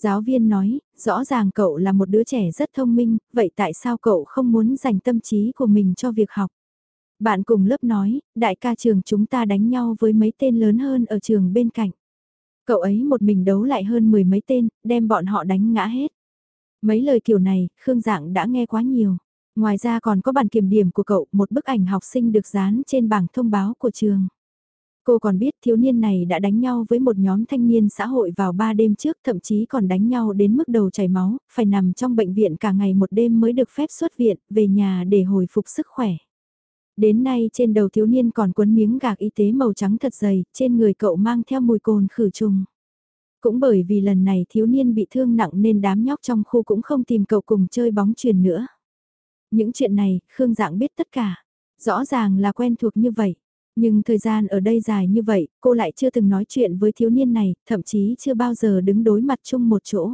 Giáo viên nói, rõ ràng cậu là một đứa trẻ rất thông minh, vậy tại sao cậu không muốn dành tâm trí của mình cho việc học? Bạn cùng lớp nói, đại ca trường chúng ta đánh nhau với mấy tên lớn hơn ở trường bên cạnh. Cậu ấy một mình đấu lại hơn mười mấy tên, đem bọn họ đánh ngã hết. Mấy lời kiểu này, Khương Dạng đã nghe quá nhiều. Ngoài ra còn có bản kiểm điểm của cậu, một bức ảnh học sinh được dán trên bảng thông báo của trường. Cô còn biết thiếu niên này đã đánh nhau với một nhóm thanh niên xã hội vào ba đêm trước, thậm chí còn đánh nhau đến mức đầu chảy máu, phải nằm trong bệnh viện cả ngày một đêm mới được phép xuất viện, về nhà để hồi phục sức khỏe. Đến nay trên đầu thiếu niên còn quấn miếng gạc y tế màu trắng thật dày, trên người cậu mang theo mùi cồn khử trùng. Cũng bởi vì lần này thiếu niên bị thương nặng nên đám nhóc trong khu cũng không tìm cậu cùng chơi bóng truyền nữa. Những chuyện này, Khương Dạng biết tất cả. Rõ ràng là quen thuộc như vậy. Nhưng thời gian ở đây dài như vậy, cô lại chưa từng nói chuyện với thiếu niên này, thậm chí chưa bao giờ đứng đối mặt chung một chỗ.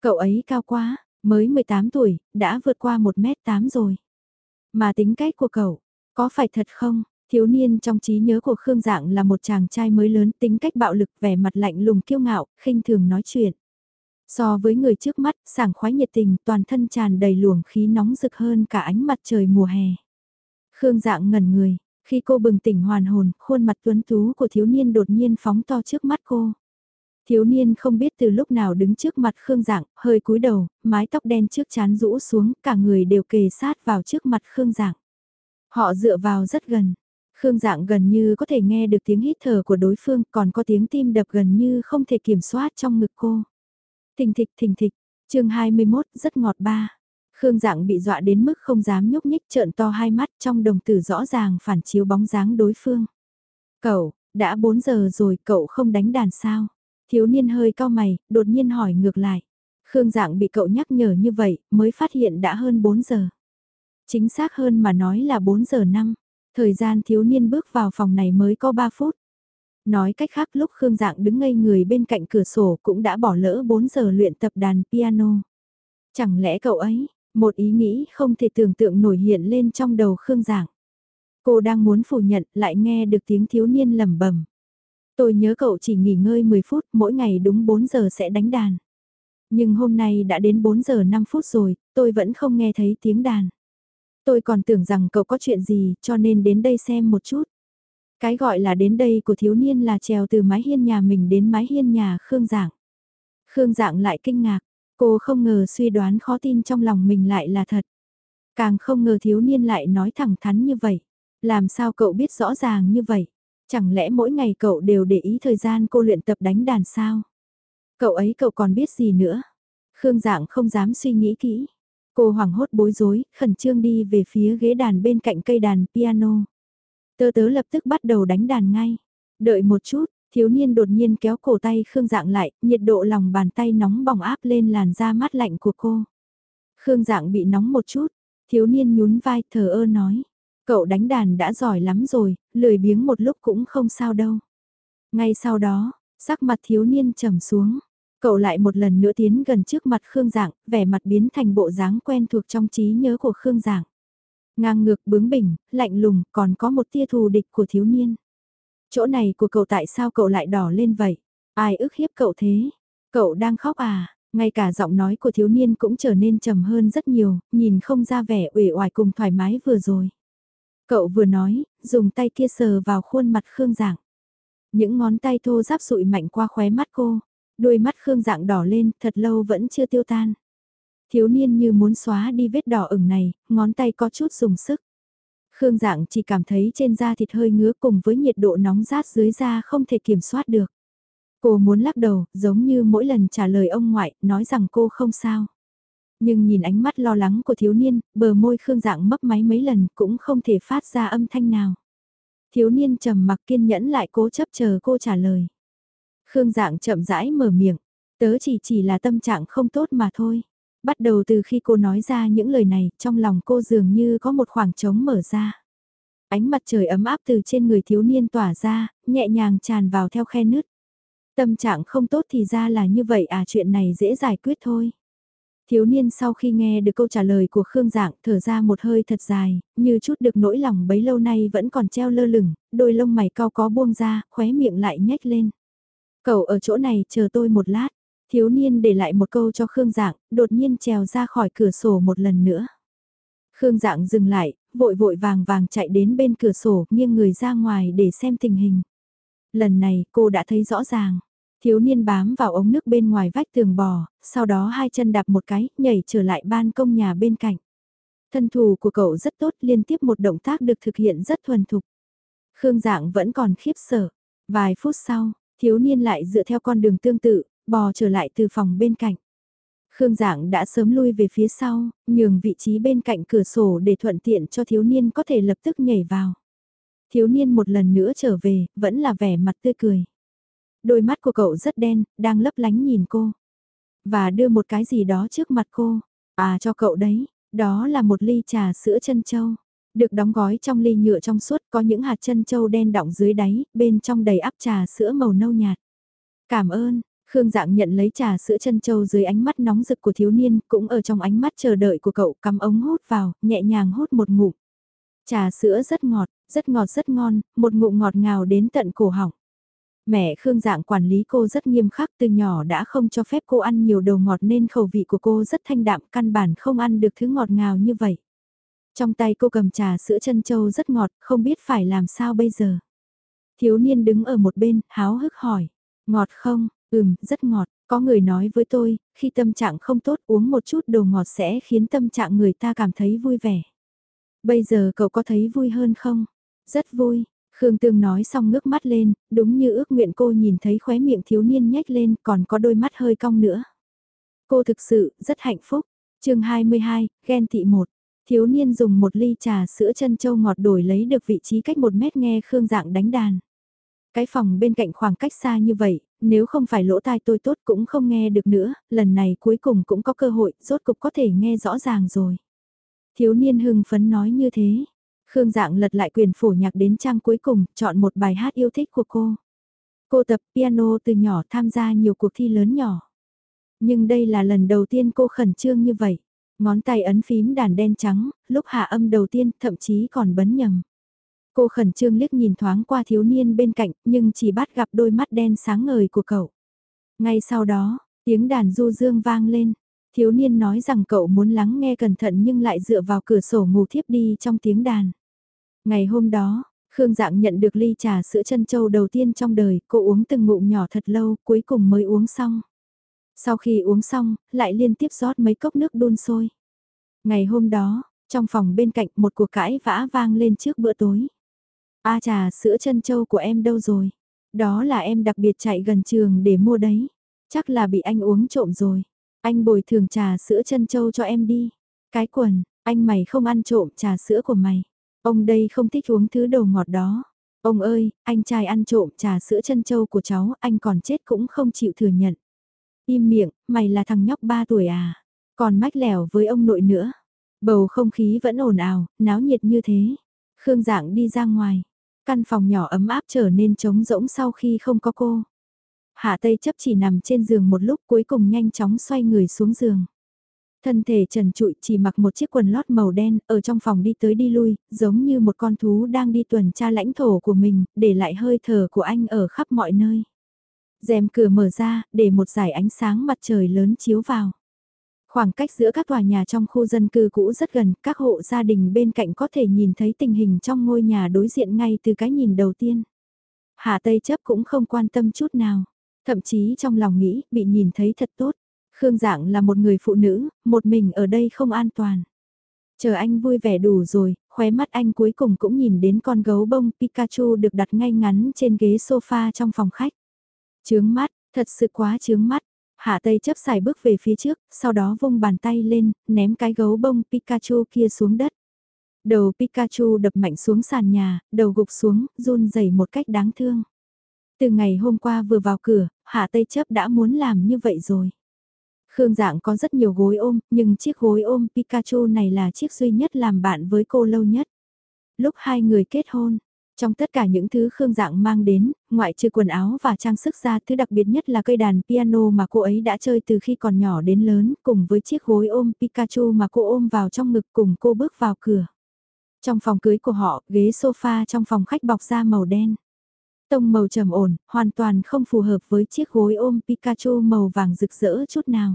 Cậu ấy cao quá, mới 18 tuổi, đã vượt qua 1m8 rồi. Mà tính cách của cậu, có phải thật không? Thiếu niên trong trí nhớ của Khương Dạng là một chàng trai mới lớn tính cách bạo lực vẻ mặt lạnh lùng kiêu ngạo, khinh thường nói chuyện. So với người trước mắt, sảng khoái nhiệt tình, toàn thân tràn đầy luồng khí nóng rực hơn cả ánh mặt trời mùa hè. Khương Dạng ngẩn người, khi cô bừng tỉnh hoàn hồn, khuôn mặt tuấn tú của thiếu niên đột nhiên phóng to trước mắt cô. Thiếu niên không biết từ lúc nào đứng trước mặt Khương Dạng, hơi cúi đầu, mái tóc đen trước chán rũ xuống, cả người đều kề sát vào trước mặt Khương Dạng. Họ dựa vào rất gần. Khương Dạng gần như có thể nghe được tiếng hít thở của đối phương, còn có tiếng tim đập gần như không thể kiểm soát trong ngực cô. Thình thịch thình thịch, chương 21 rất ngọt ba. Khương Dạng bị dọa đến mức không dám nhúc nhích trợn to hai mắt trong đồng tử rõ ràng phản chiếu bóng dáng đối phương. Cậu, đã 4 giờ rồi cậu không đánh đàn sao? Thiếu niên hơi cao mày, đột nhiên hỏi ngược lại. Khương Dạng bị cậu nhắc nhở như vậy mới phát hiện đã hơn 4 giờ. Chính xác hơn mà nói là 4 giờ 5. Thời gian thiếu niên bước vào phòng này mới có 3 phút. Nói cách khác lúc Khương Dạng đứng ngây người bên cạnh cửa sổ cũng đã bỏ lỡ 4 giờ luyện tập đàn piano. Chẳng lẽ cậu ấy, một ý nghĩ không thể tưởng tượng nổi hiện lên trong đầu Khương Dạng. Cô đang muốn phủ nhận lại nghe được tiếng thiếu niên lẩm bẩm. Tôi nhớ cậu chỉ nghỉ ngơi 10 phút mỗi ngày đúng 4 giờ sẽ đánh đàn. Nhưng hôm nay đã đến 4 giờ 5 phút rồi, tôi vẫn không nghe thấy tiếng đàn. Tôi còn tưởng rằng cậu có chuyện gì cho nên đến đây xem một chút. Cái gọi là đến đây của thiếu niên là trèo từ mái hiên nhà mình đến mái hiên nhà Khương Dạng. Khương Dạng lại kinh ngạc, cô không ngờ suy đoán khó tin trong lòng mình lại là thật. Càng không ngờ thiếu niên lại nói thẳng thắn như vậy. Làm sao cậu biết rõ ràng như vậy? Chẳng lẽ mỗi ngày cậu đều để ý thời gian cô luyện tập đánh đàn sao? Cậu ấy cậu còn biết gì nữa? Khương Dạng không dám suy nghĩ kỹ. Cô hoảng hốt bối rối, khẩn trương đi về phía ghế đàn bên cạnh cây đàn piano. Tớ tớ lập tức bắt đầu đánh đàn ngay. Đợi một chút, thiếu niên đột nhiên kéo cổ tay Khương Dạng lại, nhiệt độ lòng bàn tay nóng bỏng áp lên làn da mát lạnh của cô. Khương Dạng bị nóng một chút, thiếu niên nhún vai thờ ơ nói. Cậu đánh đàn đã giỏi lắm rồi, lười biếng một lúc cũng không sao đâu. Ngay sau đó, sắc mặt thiếu niên trầm xuống. Cậu lại một lần nữa tiến gần trước mặt Khương Dạng, vẻ mặt biến thành bộ dáng quen thuộc trong trí nhớ của Khương Dạng. Ngang ngược bướng bỉnh, lạnh lùng, còn có một tia thù địch của thiếu niên. Chỗ này của cậu tại sao cậu lại đỏ lên vậy? Ai ức hiếp cậu thế? Cậu đang khóc à? Ngay cả giọng nói của thiếu niên cũng trở nên trầm hơn rất nhiều, nhìn không ra vẻ uể oải cùng thoải mái vừa rồi. Cậu vừa nói, dùng tay kia sờ vào khuôn mặt Khương Dạng. Những ngón tay thô giáp sụi mạnh qua khóe mắt cô, đôi mắt Khương Dạng đỏ lên, thật lâu vẫn chưa tiêu tan. Thiếu niên như muốn xóa đi vết đỏ ửng này, ngón tay có chút dùng sức. Khương Dạng chỉ cảm thấy trên da thịt hơi ngứa cùng với nhiệt độ nóng rát dưới da không thể kiểm soát được. Cô muốn lắc đầu, giống như mỗi lần trả lời ông ngoại, nói rằng cô không sao. Nhưng nhìn ánh mắt lo lắng của thiếu niên, bờ môi Khương Dạng mấp máy mấy lần cũng không thể phát ra âm thanh nào. Thiếu niên trầm mặc kiên nhẫn lại cố chấp chờ cô trả lời. Khương Dạng chậm rãi mở miệng, tớ chỉ chỉ là tâm trạng không tốt mà thôi. Bắt đầu từ khi cô nói ra những lời này, trong lòng cô dường như có một khoảng trống mở ra. Ánh mặt trời ấm áp từ trên người thiếu niên tỏa ra, nhẹ nhàng tràn vào theo khe nứt. Tâm trạng không tốt thì ra là như vậy à chuyện này dễ giải quyết thôi. Thiếu niên sau khi nghe được câu trả lời của Khương Dạng thở ra một hơi thật dài, như chút được nỗi lòng bấy lâu nay vẫn còn treo lơ lửng, đôi lông mày cao có buông ra, khóe miệng lại nhếch lên. Cậu ở chỗ này chờ tôi một lát. Thiếu niên để lại một câu cho Khương Dạng, đột nhiên trèo ra khỏi cửa sổ một lần nữa. Khương Dạng dừng lại, vội vội vàng vàng chạy đến bên cửa sổ, nghiêng người ra ngoài để xem tình hình. Lần này cô đã thấy rõ ràng. Thiếu niên bám vào ống nước bên ngoài vách tường bò, sau đó hai chân đạp một cái, nhảy trở lại ban công nhà bên cạnh. Thân thủ của cậu rất tốt liên tiếp một động tác được thực hiện rất thuần thục. Khương Dạng vẫn còn khiếp sợ. Vài phút sau, thiếu niên lại dựa theo con đường tương tự, bò trở lại từ phòng bên cạnh. Khương Dạng đã sớm lui về phía sau, nhường vị trí bên cạnh cửa sổ để thuận tiện cho thiếu niên có thể lập tức nhảy vào. Thiếu niên một lần nữa trở về, vẫn là vẻ mặt tươi cười. Đôi mắt của cậu rất đen, đang lấp lánh nhìn cô. Và đưa một cái gì đó trước mặt cô. À cho cậu đấy, đó là một ly trà sữa chân châu. Được đóng gói trong ly nhựa trong suốt có những hạt chân châu đen đọng dưới đáy, bên trong đầy ắp trà sữa màu nâu nhạt. Cảm ơn, Khương Dạng nhận lấy trà sữa chân châu dưới ánh mắt nóng rực của thiếu niên, cũng ở trong ánh mắt chờ đợi của cậu cắm ống hút vào, nhẹ nhàng hút một ngụm. Trà sữa rất ngọt, rất ngọt rất ngon, một ngụm ngọt ngào đến tận cổ họng. Mẹ Khương Dạng quản lý cô rất nghiêm khắc từ nhỏ đã không cho phép cô ăn nhiều đồ ngọt nên khẩu vị của cô rất thanh đạm căn bản không ăn được thứ ngọt ngào như vậy. Trong tay cô cầm trà sữa chân châu rất ngọt, không biết phải làm sao bây giờ. Thiếu niên đứng ở một bên, háo hức hỏi. Ngọt không? Ừm, rất ngọt. Có người nói với tôi, khi tâm trạng không tốt uống một chút đồ ngọt sẽ khiến tâm trạng người ta cảm thấy vui vẻ. Bây giờ cậu có thấy vui hơn không? Rất vui. Khương Tương nói xong ngước mắt lên, đúng như ước nguyện cô nhìn thấy khóe miệng thiếu niên nhếch lên còn có đôi mắt hơi cong nữa. Cô thực sự rất hạnh phúc. chương 22, ghen tị một. Thiếu niên dùng một ly trà sữa chân châu ngọt đổi lấy được vị trí cách một mét nghe Khương Dạng đánh đàn. Cái phòng bên cạnh khoảng cách xa như vậy, nếu không phải lỗ tai tôi tốt cũng không nghe được nữa, lần này cuối cùng cũng có cơ hội, rốt cục có thể nghe rõ ràng rồi. Thiếu niên hưng phấn nói như thế. Khương Dạng lật lại quyền phổ nhạc đến trang cuối cùng, chọn một bài hát yêu thích của cô. Cô tập piano từ nhỏ tham gia nhiều cuộc thi lớn nhỏ. Nhưng đây là lần đầu tiên cô khẩn trương như vậy. Ngón tay ấn phím đàn đen trắng, lúc hạ âm đầu tiên thậm chí còn bấn nhầm. Cô khẩn trương liếc nhìn thoáng qua thiếu niên bên cạnh nhưng chỉ bắt gặp đôi mắt đen sáng ngời của cậu. Ngay sau đó, tiếng đàn du dương vang lên. Thiếu niên nói rằng cậu muốn lắng nghe cẩn thận nhưng lại dựa vào cửa sổ ngủ thiếp đi trong tiếng đàn. Ngày hôm đó, Khương Dạng nhận được ly trà sữa chân châu đầu tiên trong đời, cô uống từng ngụm nhỏ thật lâu, cuối cùng mới uống xong. Sau khi uống xong, lại liên tiếp rót mấy cốc nước đun sôi. Ngày hôm đó, trong phòng bên cạnh một cuộc cãi vã vang lên trước bữa tối. A trà sữa chân châu của em đâu rồi? Đó là em đặc biệt chạy gần trường để mua đấy. Chắc là bị anh uống trộm rồi. Anh bồi thường trà sữa chân châu cho em đi. Cái quần, anh mày không ăn trộm trà sữa của mày. Ông đây không thích uống thứ đồ ngọt đó. Ông ơi, anh trai ăn trộm trà sữa chân châu của cháu, anh còn chết cũng không chịu thừa nhận. Im miệng, mày là thằng nhóc 3 tuổi à? Còn mách lẻo với ông nội nữa. Bầu không khí vẫn ồn ào, náo nhiệt như thế. Khương Dạng đi ra ngoài. Căn phòng nhỏ ấm áp trở nên trống rỗng sau khi không có cô. Hạ Tây chấp chỉ nằm trên giường một lúc cuối cùng nhanh chóng xoay người xuống giường. Thân thể trần trụi chỉ mặc một chiếc quần lót màu đen, ở trong phòng đi tới đi lui, giống như một con thú đang đi tuần tra lãnh thổ của mình, để lại hơi thở của anh ở khắp mọi nơi. rèm cửa mở ra, để một dải ánh sáng mặt trời lớn chiếu vào. Khoảng cách giữa các tòa nhà trong khu dân cư cũ rất gần, các hộ gia đình bên cạnh có thể nhìn thấy tình hình trong ngôi nhà đối diện ngay từ cái nhìn đầu tiên. Hà Tây chấp cũng không quan tâm chút nào, thậm chí trong lòng nghĩ bị nhìn thấy thật tốt. Khương Dạng là một người phụ nữ, một mình ở đây không an toàn. Chờ anh vui vẻ đủ rồi, khóe mắt anh cuối cùng cũng nhìn đến con gấu bông Pikachu được đặt ngay ngắn trên ghế sofa trong phòng khách. Chướng mắt, thật sự quá chướng mắt. Hạ Tây chấp xài bước về phía trước, sau đó vung bàn tay lên, ném cái gấu bông Pikachu kia xuống đất. Đầu Pikachu đập mạnh xuống sàn nhà, đầu gục xuống, run rẩy một cách đáng thương. Từ ngày hôm qua vừa vào cửa, Hạ Tây chấp đã muốn làm như vậy rồi. Khương Dạng có rất nhiều gối ôm, nhưng chiếc gối ôm Pikachu này là chiếc duy nhất làm bạn với cô lâu nhất. Lúc hai người kết hôn, trong tất cả những thứ Khương Dạng mang đến, ngoại trừ quần áo và trang sức ra thứ đặc biệt nhất là cây đàn piano mà cô ấy đã chơi từ khi còn nhỏ đến lớn, cùng với chiếc gối ôm Pikachu mà cô ôm vào trong ngực cùng cô bước vào cửa. Trong phòng cưới của họ, ghế sofa trong phòng khách bọc da màu đen. Tông màu trầm ổn, hoàn toàn không phù hợp với chiếc gối ôm Pikachu màu vàng rực rỡ chút nào.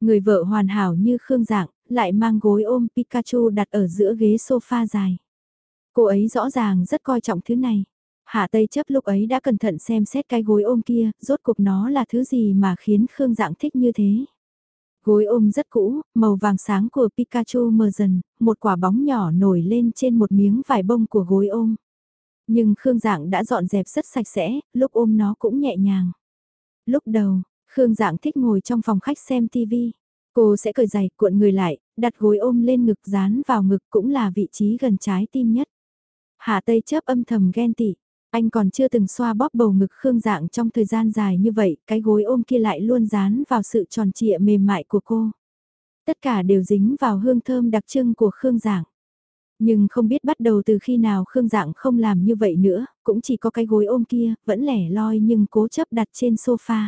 Người vợ hoàn hảo như Khương Dạng, lại mang gối ôm Pikachu đặt ở giữa ghế sofa dài. Cô ấy rõ ràng rất coi trọng thứ này. Hạ Tây chấp lúc ấy đã cẩn thận xem xét cái gối ôm kia, rốt cuộc nó là thứ gì mà khiến Khương Dạng thích như thế. Gối ôm rất cũ, màu vàng sáng của Pikachu mờ dần, một quả bóng nhỏ nổi lên trên một miếng vải bông của gối ôm. Nhưng Khương Dạng đã dọn dẹp rất sạch sẽ, lúc ôm nó cũng nhẹ nhàng. Lúc đầu, Khương Dạng thích ngồi trong phòng khách xem TV. Cô sẽ cởi giày, cuộn người lại, đặt gối ôm lên ngực dán vào ngực cũng là vị trí gần trái tim nhất. Hạ Tây chớp âm thầm ghen tị. Anh còn chưa từng xoa bóp bầu ngực Khương Dạng trong thời gian dài như vậy, cái gối ôm kia lại luôn dán vào sự tròn trịa mềm mại của cô. Tất cả đều dính vào hương thơm đặc trưng của Khương Dạng. Nhưng không biết bắt đầu từ khi nào Khương Dạng không làm như vậy nữa, cũng chỉ có cái gối ôm kia, vẫn lẻ loi nhưng cố chấp đặt trên sofa.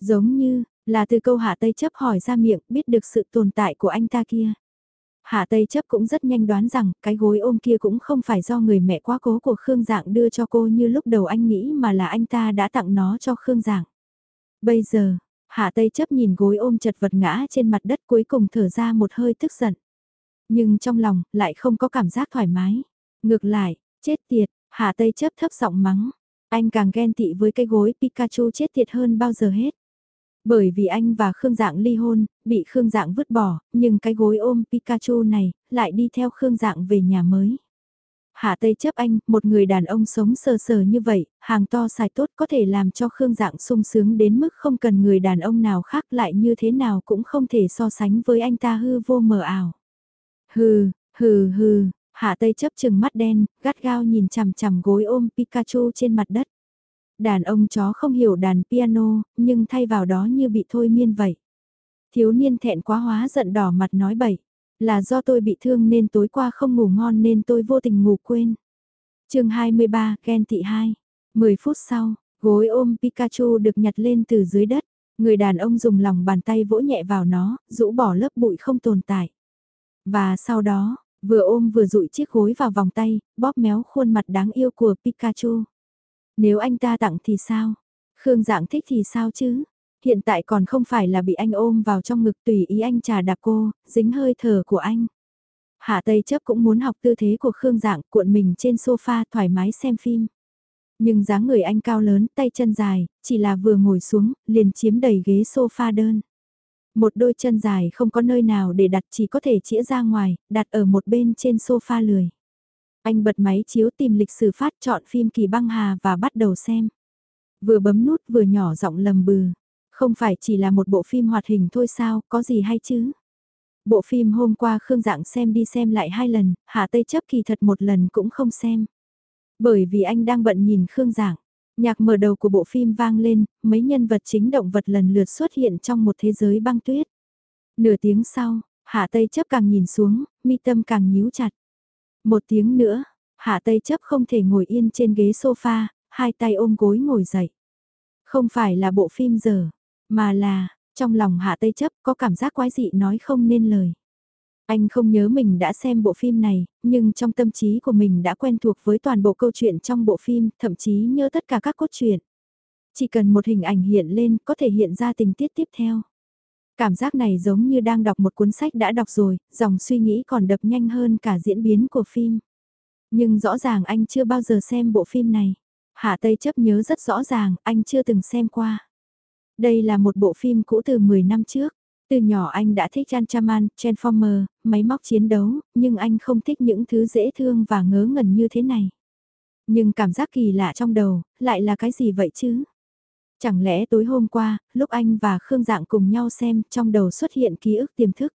Giống như, là từ câu Hạ Tây chấp hỏi ra miệng biết được sự tồn tại của anh ta kia. Hạ Tây chấp cũng rất nhanh đoán rằng cái gối ôm kia cũng không phải do người mẹ quá cố của Khương Dạng đưa cho cô như lúc đầu anh nghĩ mà là anh ta đã tặng nó cho Khương Dạng. Bây giờ, Hạ Tây chấp nhìn gối ôm chật vật ngã trên mặt đất cuối cùng thở ra một hơi tức giận. Nhưng trong lòng lại không có cảm giác thoải mái. Ngược lại, chết tiệt, Hạ Tây chấp thấp giọng mắng. Anh càng ghen tị với cái gối Pikachu chết tiệt hơn bao giờ hết. Bởi vì anh và Khương Dạng ly hôn, bị Khương Dạng vứt bỏ, nhưng cái gối ôm Pikachu này, lại đi theo Khương Dạng về nhà mới. Hạ Tây chấp anh, một người đàn ông sống sờ sờ như vậy, hàng to xài tốt có thể làm cho Khương Dạng sung sướng đến mức không cần người đàn ông nào khác lại như thế nào cũng không thể so sánh với anh ta hư vô mờ ảo. Hừ, hừ hừ, Hạ Tây chấp chừng mắt đen, gắt gao nhìn chằm chằm gối ôm Pikachu trên mặt đất. Đàn ông chó không hiểu đàn piano, nhưng thay vào đó như bị thôi miên vậy. Thiếu niên thẹn quá hóa giận đỏ mặt nói bậy. Là do tôi bị thương nên tối qua không ngủ ngon nên tôi vô tình ngủ quên. chương 23, ghen tị 2. 10 phút sau, gối ôm Pikachu được nhặt lên từ dưới đất. Người đàn ông dùng lòng bàn tay vỗ nhẹ vào nó, rũ bỏ lớp bụi không tồn tại. Và sau đó, vừa ôm vừa dụi chiếc gối vào vòng tay, bóp méo khuôn mặt đáng yêu của Pikachu. Nếu anh ta tặng thì sao? Khương dạng thích thì sao chứ? Hiện tại còn không phải là bị anh ôm vào trong ngực tùy ý anh trà đạp cô, dính hơi thở của anh. Hạ Tây chấp cũng muốn học tư thế của Khương dạng cuộn mình trên sofa thoải mái xem phim. Nhưng dáng người anh cao lớn, tay chân dài, chỉ là vừa ngồi xuống, liền chiếm đầy ghế sofa đơn. Một đôi chân dài không có nơi nào để đặt chỉ có thể chĩa ra ngoài, đặt ở một bên trên sofa lười. Anh bật máy chiếu tìm lịch sử phát chọn phim Kỳ băng hà và bắt đầu xem. Vừa bấm nút vừa nhỏ giọng lầm bừ. Không phải chỉ là một bộ phim hoạt hình thôi sao, có gì hay chứ? Bộ phim hôm qua Khương Dạng xem đi xem lại hai lần, Hạ Tây chấp kỳ thật một lần cũng không xem. Bởi vì anh đang bận nhìn Khương Dạng. Nhạc mở đầu của bộ phim vang lên, mấy nhân vật chính động vật lần lượt xuất hiện trong một thế giới băng tuyết. Nửa tiếng sau, Hạ Tây chấp càng nhìn xuống, mi tâm càng nhíu chặt. Một tiếng nữa, Hạ Tây chấp không thể ngồi yên trên ghế sofa, hai tay ôm gối ngồi dậy. Không phải là bộ phim giờ, mà là, trong lòng Hạ Tây chấp có cảm giác quái dị nói không nên lời. Anh không nhớ mình đã xem bộ phim này, nhưng trong tâm trí của mình đã quen thuộc với toàn bộ câu chuyện trong bộ phim, thậm chí nhớ tất cả các cốt truyện. Chỉ cần một hình ảnh hiện lên có thể hiện ra tình tiết tiếp theo. Cảm giác này giống như đang đọc một cuốn sách đã đọc rồi, dòng suy nghĩ còn đập nhanh hơn cả diễn biến của phim. Nhưng rõ ràng anh chưa bao giờ xem bộ phim này. Hạ Tây chấp nhớ rất rõ ràng, anh chưa từng xem qua. Đây là một bộ phim cũ từ 10 năm trước. Từ nhỏ anh đã thích Chanchaman, Transformer, máy móc chiến đấu, nhưng anh không thích những thứ dễ thương và ngớ ngẩn như thế này. Nhưng cảm giác kỳ lạ trong đầu, lại là cái gì vậy chứ? Chẳng lẽ tối hôm qua, lúc anh và Khương Dạng cùng nhau xem, trong đầu xuất hiện ký ức tiềm thức.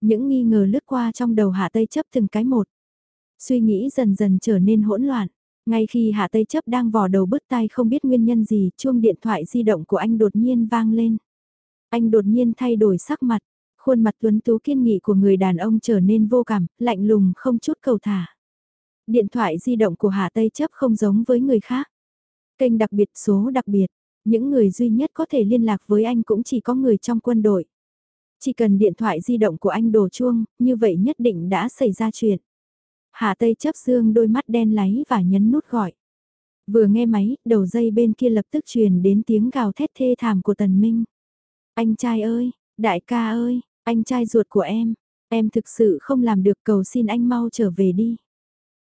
Những nghi ngờ lướt qua trong đầu Hạ Tây chấp từng cái một. Suy nghĩ dần dần trở nên hỗn loạn. Ngay khi Hạ Tây chấp đang vò đầu bứt tai không biết nguyên nhân gì, chuông điện thoại di động của anh đột nhiên vang lên. Anh đột nhiên thay đổi sắc mặt, khuôn mặt tuấn tú kiên nghị của người đàn ông trở nên vô cảm, lạnh lùng không chút cầu thả. Điện thoại di động của Hạ Tây chấp không giống với người khác. Kênh đặc biệt số đặc biệt, những người duy nhất có thể liên lạc với anh cũng chỉ có người trong quân đội. Chỉ cần điện thoại di động của anh đổ chuông, như vậy nhất định đã xảy ra chuyện. Hạ Tây chấp xương đôi mắt đen láy và nhấn nút gọi. Vừa nghe máy, đầu dây bên kia lập tức truyền đến tiếng gào thét thê thảm của Tần Minh. Anh trai ơi, đại ca ơi, anh trai ruột của em, em thực sự không làm được cầu xin anh mau trở về đi.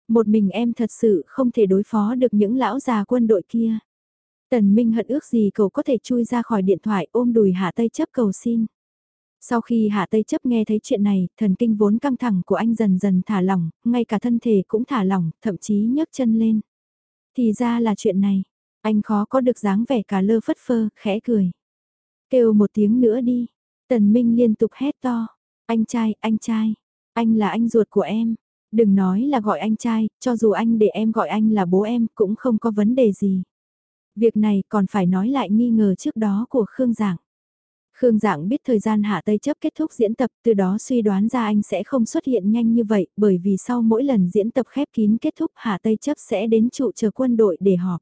Một mình em thật sự không thể đối phó được những lão già quân đội kia. Tần Minh hận ước gì cậu có thể chui ra khỏi điện thoại ôm đùi Hạ Tây chấp cầu xin. Sau khi Hạ Tây chấp nghe thấy chuyện này, thần kinh vốn căng thẳng của anh dần dần thả lỏng, ngay cả thân thể cũng thả lỏng, thậm chí nhấc chân lên. Thì ra là chuyện này, anh khó có được dáng vẻ cả lơ phất phơ, khẽ cười. Kêu một tiếng nữa đi, Tần Minh liên tục hét to, anh trai, anh trai, anh là anh ruột của em, đừng nói là gọi anh trai, cho dù anh để em gọi anh là bố em cũng không có vấn đề gì. Việc này còn phải nói lại nghi ngờ trước đó của Khương Giảng. Khương Giảng biết thời gian Hạ Tây chấp kết thúc diễn tập từ đó suy đoán ra anh sẽ không xuất hiện nhanh như vậy bởi vì sau mỗi lần diễn tập khép kín kết thúc Hạ Tây chấp sẽ đến trụ chờ quân đội để họp.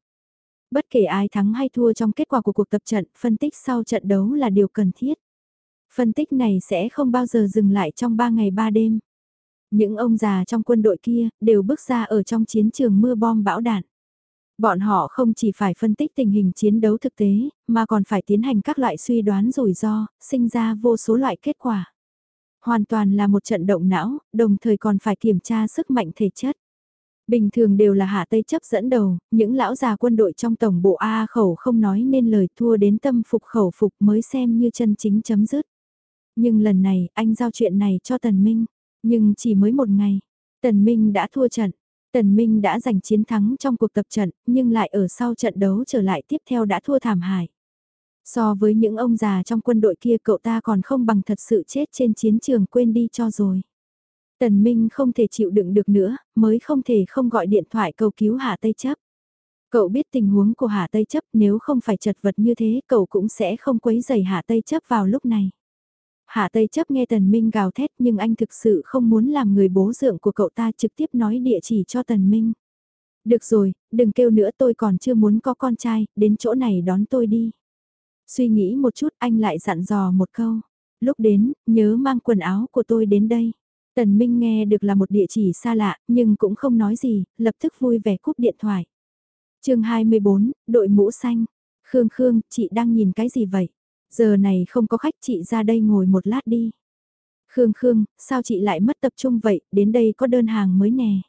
Bất kể ai thắng hay thua trong kết quả của cuộc tập trận, phân tích sau trận đấu là điều cần thiết. Phân tích này sẽ không bao giờ dừng lại trong 3 ngày 3 đêm. Những ông già trong quân đội kia đều bước ra ở trong chiến trường mưa bom bão đạn. Bọn họ không chỉ phải phân tích tình hình chiến đấu thực tế, mà còn phải tiến hành các loại suy đoán rủi ro, sinh ra vô số loại kết quả. Hoàn toàn là một trận động não, đồng thời còn phải kiểm tra sức mạnh thể chất. Bình thường đều là hạ Tây chấp dẫn đầu, những lão già quân đội trong tổng bộ A khẩu không nói nên lời thua đến tâm phục khẩu phục mới xem như chân chính chấm dứt. Nhưng lần này anh giao chuyện này cho Tần Minh, nhưng chỉ mới một ngày, Tần Minh đã thua trận. Tần Minh đã giành chiến thắng trong cuộc tập trận, nhưng lại ở sau trận đấu trở lại tiếp theo đã thua thảm hại. So với những ông già trong quân đội kia cậu ta còn không bằng thật sự chết trên chiến trường quên đi cho rồi. Tần Minh không thể chịu đựng được nữa, mới không thể không gọi điện thoại cầu cứu Hà Tây Chấp. Cậu biết tình huống của Hà Tây Chấp nếu không phải chật vật như thế cậu cũng sẽ không quấy giày Hà Tây Chấp vào lúc này. Hạ Tây chấp nghe Tần Minh gào thét nhưng anh thực sự không muốn làm người bố dượng của cậu ta trực tiếp nói địa chỉ cho Tần Minh. Được rồi, đừng kêu nữa tôi còn chưa muốn có con trai, đến chỗ này đón tôi đi. Suy nghĩ một chút anh lại dặn dò một câu. Lúc đến, nhớ mang quần áo của tôi đến đây. Tần Minh nghe được là một địa chỉ xa lạ, nhưng cũng không nói gì, lập tức vui vẻ cúp điện thoại. chương 24, đội mũ xanh. Khương Khương, chị đang nhìn cái gì vậy? Giờ này không có khách chị ra đây ngồi một lát đi. Khương Khương, sao chị lại mất tập trung vậy, đến đây có đơn hàng mới nè.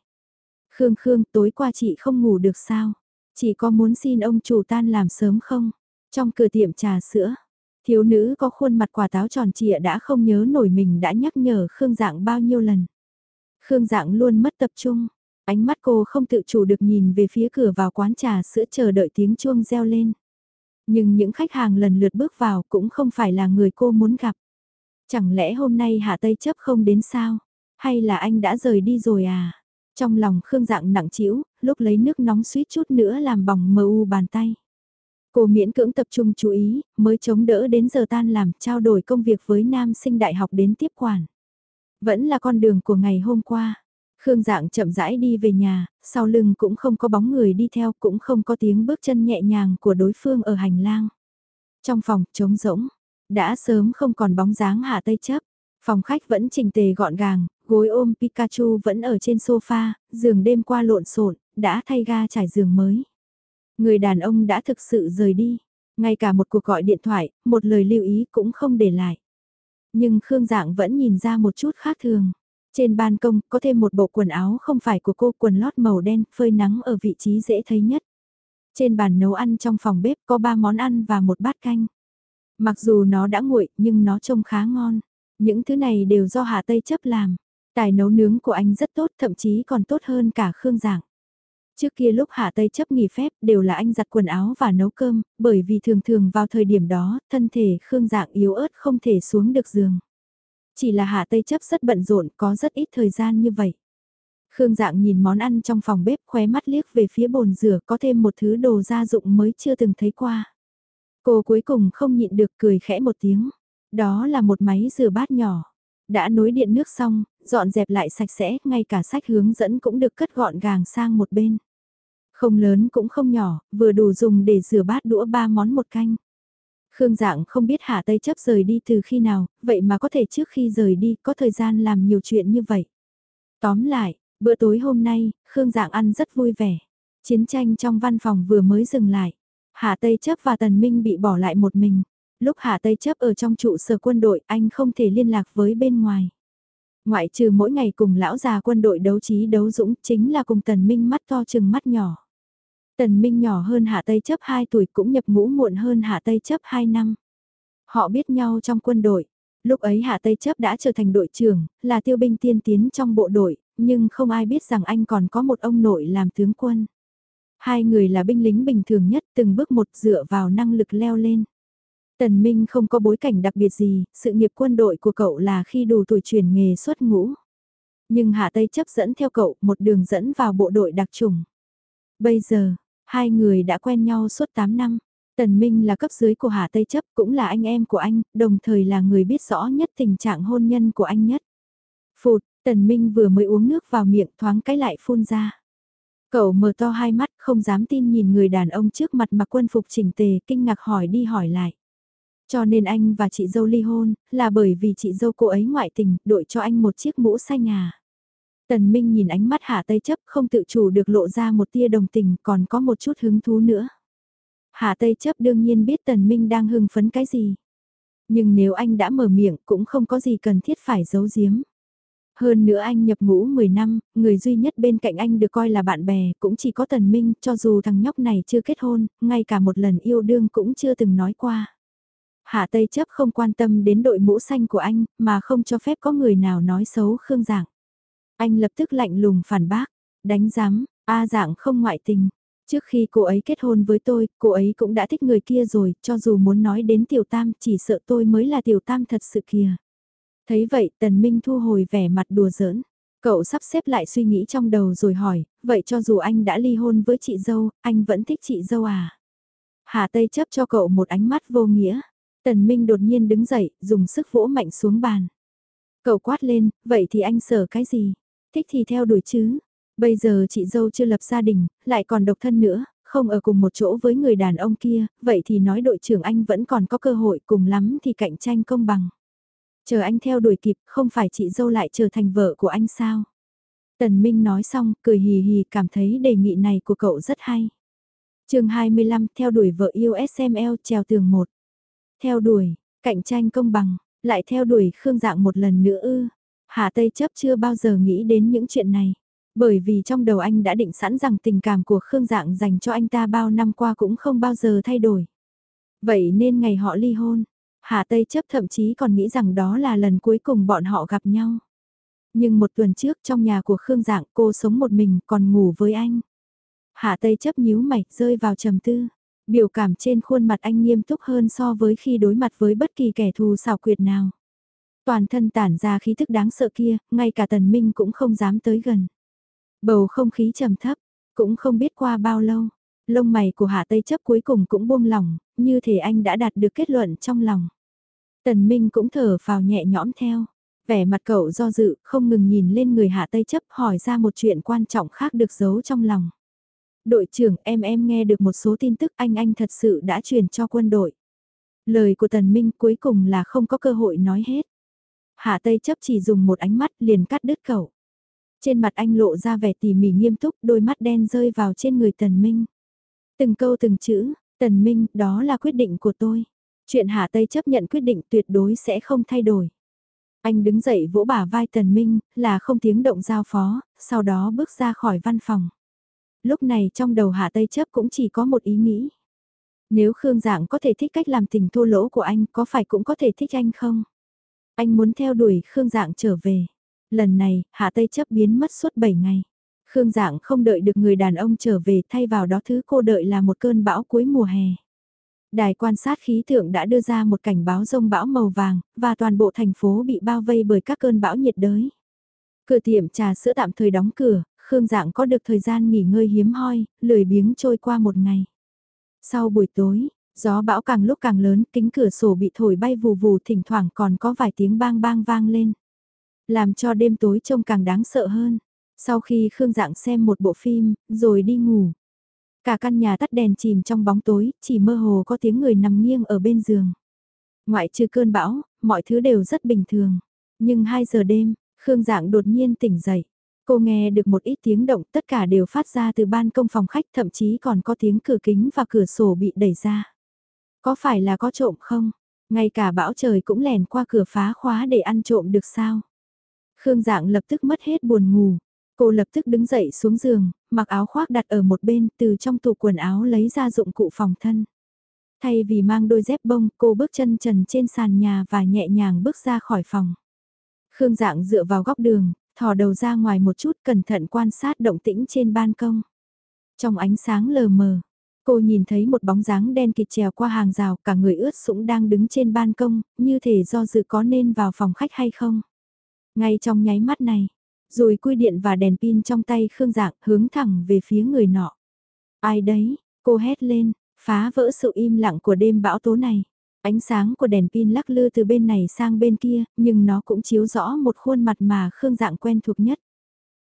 Khương Khương, tối qua chị không ngủ được sao? Chị có muốn xin ông chủ tan làm sớm không? Trong cửa tiệm trà sữa, thiếu nữ có khuôn mặt quả táo tròn trịa đã không nhớ nổi mình đã nhắc nhở Khương Dạng bao nhiêu lần. Khương Dạng luôn mất tập trung, ánh mắt cô không tự chủ được nhìn về phía cửa vào quán trà sữa chờ đợi tiếng chuông reo lên. Nhưng những khách hàng lần lượt bước vào cũng không phải là người cô muốn gặp. Chẳng lẽ hôm nay Hạ Tây chấp không đến sao? Hay là anh đã rời đi rồi à? Trong lòng Khương Dạng nặng trĩu, lúc lấy nước nóng suýt chút nữa làm bỏng mờ u bàn tay. Cô miễn cưỡng tập trung chú ý, mới chống đỡ đến giờ tan làm trao đổi công việc với nam sinh đại học đến tiếp quản. Vẫn là con đường của ngày hôm qua. Khương Dạng chậm rãi đi về nhà, sau lưng cũng không có bóng người đi theo, cũng không có tiếng bước chân nhẹ nhàng của đối phương ở hành lang. Trong phòng, trống rỗng, đã sớm không còn bóng dáng hạ tây chấp. Phòng khách vẫn trình tề gọn gàng, gối ôm Pikachu vẫn ở trên sofa, giường đêm qua lộn xộn, đã thay ga trải giường mới. Người đàn ông đã thực sự rời đi, ngay cả một cuộc gọi điện thoại, một lời lưu ý cũng không để lại. Nhưng Khương Dạng vẫn nhìn ra một chút khác thường. Trên ban công có thêm một bộ quần áo không phải của cô quần lót màu đen phơi nắng ở vị trí dễ thấy nhất. Trên bàn nấu ăn trong phòng bếp có ba món ăn và một bát canh. Mặc dù nó đã nguội nhưng nó trông khá ngon. Những thứ này đều do Hà Tây chấp làm. Tài nấu nướng của anh rất tốt thậm chí còn tốt hơn cả Khương Giảng. Trước kia lúc Hạ Tây chấp nghỉ phép đều là anh giặt quần áo và nấu cơm, bởi vì thường thường vào thời điểm đó, thân thể Khương Dạng yếu ớt không thể xuống được giường. Chỉ là Hạ Tây chấp rất bận rộn, có rất ít thời gian như vậy. Khương Dạng nhìn món ăn trong phòng bếp khóe mắt liếc về phía bồn rửa có thêm một thứ đồ gia dụng mới chưa từng thấy qua. Cô cuối cùng không nhịn được cười khẽ một tiếng. Đó là một máy rửa bát nhỏ. Đã nối điện nước xong, dọn dẹp lại sạch sẽ, ngay cả sách hướng dẫn cũng được cất gọn gàng sang một bên. Không lớn cũng không nhỏ, vừa đủ dùng để rửa bát đũa ba món một canh. Khương Dạng không biết Hạ Tây chấp rời đi từ khi nào, vậy mà có thể trước khi rời đi có thời gian làm nhiều chuyện như vậy. Tóm lại, bữa tối hôm nay, Khương Dạng ăn rất vui vẻ. Chiến tranh trong văn phòng vừa mới dừng lại. Hạ Tây chấp và Tần Minh bị bỏ lại một mình. Lúc Hạ Tây chấp ở trong trụ sở quân đội anh không thể liên lạc với bên ngoài. Ngoại trừ mỗi ngày cùng lão già quân đội đấu trí đấu dũng chính là cùng Tần Minh mắt to chừng mắt nhỏ. Tần Minh nhỏ hơn Hạ Tây chấp 2 tuổi cũng nhập ngũ muộn hơn Hạ Tây chấp 2 năm. Họ biết nhau trong quân đội, Lúc ấy Hạ Tây Chấp đã trở thành đội trưởng, là tiêu binh tiên tiến trong bộ đội, nhưng không ai biết rằng anh còn có một ông nội làm tướng quân. Hai người là binh lính bình thường nhất từng bước một dựa vào năng lực leo lên. Tần Minh không có bối cảnh đặc biệt gì, sự nghiệp quân đội của cậu là khi đủ tuổi chuyển nghề xuất ngũ. Nhưng Hạ Tây chấp dẫn theo cậu một đường dẫn vào bộ đội đặc trùng. Bây giờ, hai người đã quen nhau suốt 8 năm. Tần Minh là cấp dưới của Hà Tây chấp cũng là anh em của anh, đồng thời là người biết rõ nhất tình trạng hôn nhân của anh nhất. Phụt, Tần Minh vừa mới uống nước vào miệng thoáng cái lại phun ra. Cậu mở to hai mắt không dám tin nhìn người đàn ông trước mặt mặc quân phục chỉnh tề kinh ngạc hỏi đi hỏi lại. Cho nên anh và chị dâu ly hôn, là bởi vì chị dâu cô ấy ngoại tình, đội cho anh một chiếc mũ xanh à. Tần Minh nhìn ánh mắt Hạ Tây chấp không tự chủ được lộ ra một tia đồng tình còn có một chút hứng thú nữa. Hạ Tây chấp đương nhiên biết Tần Minh đang hưng phấn cái gì. Nhưng nếu anh đã mở miệng cũng không có gì cần thiết phải giấu giếm. Hơn nữa anh nhập ngũ 10 năm, người duy nhất bên cạnh anh được coi là bạn bè cũng chỉ có Tần Minh cho dù thằng nhóc này chưa kết hôn, ngay cả một lần yêu đương cũng chưa từng nói qua. Hạ Tây chấp không quan tâm đến đội mũ xanh của anh, mà không cho phép có người nào nói xấu Khương Giảng. Anh lập tức lạnh lùng phản bác, đánh giám, A dạng không ngoại tình. Trước khi cô ấy kết hôn với tôi, cô ấy cũng đã thích người kia rồi, cho dù muốn nói đến tiểu tam, chỉ sợ tôi mới là tiểu tam thật sự kìa. Thấy vậy, Tần Minh thu hồi vẻ mặt đùa giỡn. Cậu sắp xếp lại suy nghĩ trong đầu rồi hỏi, vậy cho dù anh đã ly hôn với chị dâu, anh vẫn thích chị dâu à? Hà Tây chấp cho cậu một ánh mắt vô nghĩa. Tần Minh đột nhiên đứng dậy, dùng sức vỗ mạnh xuống bàn. Cậu quát lên, vậy thì anh sợ cái gì? Thích thì theo đuổi chứ. Bây giờ chị dâu chưa lập gia đình, lại còn độc thân nữa, không ở cùng một chỗ với người đàn ông kia, vậy thì nói đội trưởng anh vẫn còn có cơ hội cùng lắm thì cạnh tranh công bằng. Chờ anh theo đuổi kịp, không phải chị dâu lại trở thành vợ của anh sao? Tần Minh nói xong, cười hì hì cảm thấy đề nghị này của cậu rất hay. chương 25, theo đuổi vợ yêu SML treo tường 1. Theo đuổi, cạnh tranh công bằng, lại theo đuổi Khương Dạng một lần nữa ư. Hà Tây chấp chưa bao giờ nghĩ đến những chuyện này. Bởi vì trong đầu anh đã định sẵn rằng tình cảm của Khương Dạng dành cho anh ta bao năm qua cũng không bao giờ thay đổi. Vậy nên ngày họ ly hôn, Hà Tây chấp thậm chí còn nghĩ rằng đó là lần cuối cùng bọn họ gặp nhau. Nhưng một tuần trước trong nhà của Khương Dạng cô sống một mình còn ngủ với anh. Hạ Tây chấp nhíu mày rơi vào trầm tư. Biểu cảm trên khuôn mặt anh nghiêm túc hơn so với khi đối mặt với bất kỳ kẻ thù xảo quyệt nào. Toàn thân tản ra khí thức đáng sợ kia, ngay cả tần minh cũng không dám tới gần. Bầu không khí trầm thấp, cũng không biết qua bao lâu. Lông mày của Hạ Tây chấp cuối cùng cũng buông lỏng, như thể anh đã đạt được kết luận trong lòng. Tần Minh cũng thở vào nhẹ nhõm theo. Vẻ mặt cậu do dự, không ngừng nhìn lên người Hạ Tây chấp hỏi ra một chuyện quan trọng khác được giấu trong lòng. Đội trưởng em em nghe được một số tin tức anh anh thật sự đã truyền cho quân đội. Lời của Tần Minh cuối cùng là không có cơ hội nói hết. Hạ Tây chấp chỉ dùng một ánh mắt liền cắt đứt cậu. Trên mặt anh lộ ra vẻ tỉ mỉ nghiêm túc, đôi mắt đen rơi vào trên người Tần Minh. Từng câu từng chữ, Tần Minh, đó là quyết định của tôi. Chuyện Hạ Tây chấp nhận quyết định tuyệt đối sẽ không thay đổi. Anh đứng dậy vỗ bả vai Tần Minh, là không tiếng động giao phó, sau đó bước ra khỏi văn phòng. Lúc này trong đầu Hạ Tây chấp cũng chỉ có một ý nghĩ. Nếu Khương Dạng có thể thích cách làm tình thua lỗ của anh có phải cũng có thể thích anh không? Anh muốn theo đuổi Khương Dạng trở về. Lần này, Hạ Tây chấp biến mất suốt 7 ngày. Khương Dạng không đợi được người đàn ông trở về thay vào đó thứ cô đợi là một cơn bão cuối mùa hè. Đài quan sát khí tượng đã đưa ra một cảnh báo rông bão màu vàng, và toàn bộ thành phố bị bao vây bởi các cơn bão nhiệt đới. Cửa tiệm trà sữa tạm thời đóng cửa, Khương Dạng có được thời gian nghỉ ngơi hiếm hoi, lười biếng trôi qua một ngày. Sau buổi tối, gió bão càng lúc càng lớn, kính cửa sổ bị thổi bay vù vù thỉnh thoảng còn có vài tiếng bang bang vang lên. Làm cho đêm tối trông càng đáng sợ hơn. Sau khi Khương Dạng xem một bộ phim, rồi đi ngủ. Cả căn nhà tắt đèn chìm trong bóng tối, chỉ mơ hồ có tiếng người nằm nghiêng ở bên giường. Ngoại trừ cơn bão, mọi thứ đều rất bình thường. Nhưng 2 giờ đêm, Khương Dạng đột nhiên tỉnh dậy. Cô nghe được một ít tiếng động tất cả đều phát ra từ ban công phòng khách thậm chí còn có tiếng cửa kính và cửa sổ bị đẩy ra. Có phải là có trộm không? Ngay cả bão trời cũng lèn qua cửa phá khóa để ăn trộm được sao? Khương Dạng lập tức mất hết buồn ngủ. Cô lập tức đứng dậy xuống giường, mặc áo khoác đặt ở một bên từ trong tủ quần áo lấy ra dụng cụ phòng thân. Thay vì mang đôi dép bông, cô bước chân trần trên sàn nhà và nhẹ nhàng bước ra khỏi phòng. Khương dạng dựa vào góc đường, thò đầu ra ngoài một chút cẩn thận quan sát động tĩnh trên ban công. Trong ánh sáng lờ mờ, cô nhìn thấy một bóng dáng đen kịt trèo qua hàng rào, cả người ướt sũng đang đứng trên ban công, như thể do dự có nên vào phòng khách hay không. Ngay trong nháy mắt này, rồi quy điện và đèn pin trong tay Khương Dạng hướng thẳng về phía người nọ. Ai đấy, cô hét lên, phá vỡ sự im lặng của đêm bão tố này. Ánh sáng của đèn pin lắc lư từ bên này sang bên kia, nhưng nó cũng chiếu rõ một khuôn mặt mà Khương Dạng quen thuộc nhất.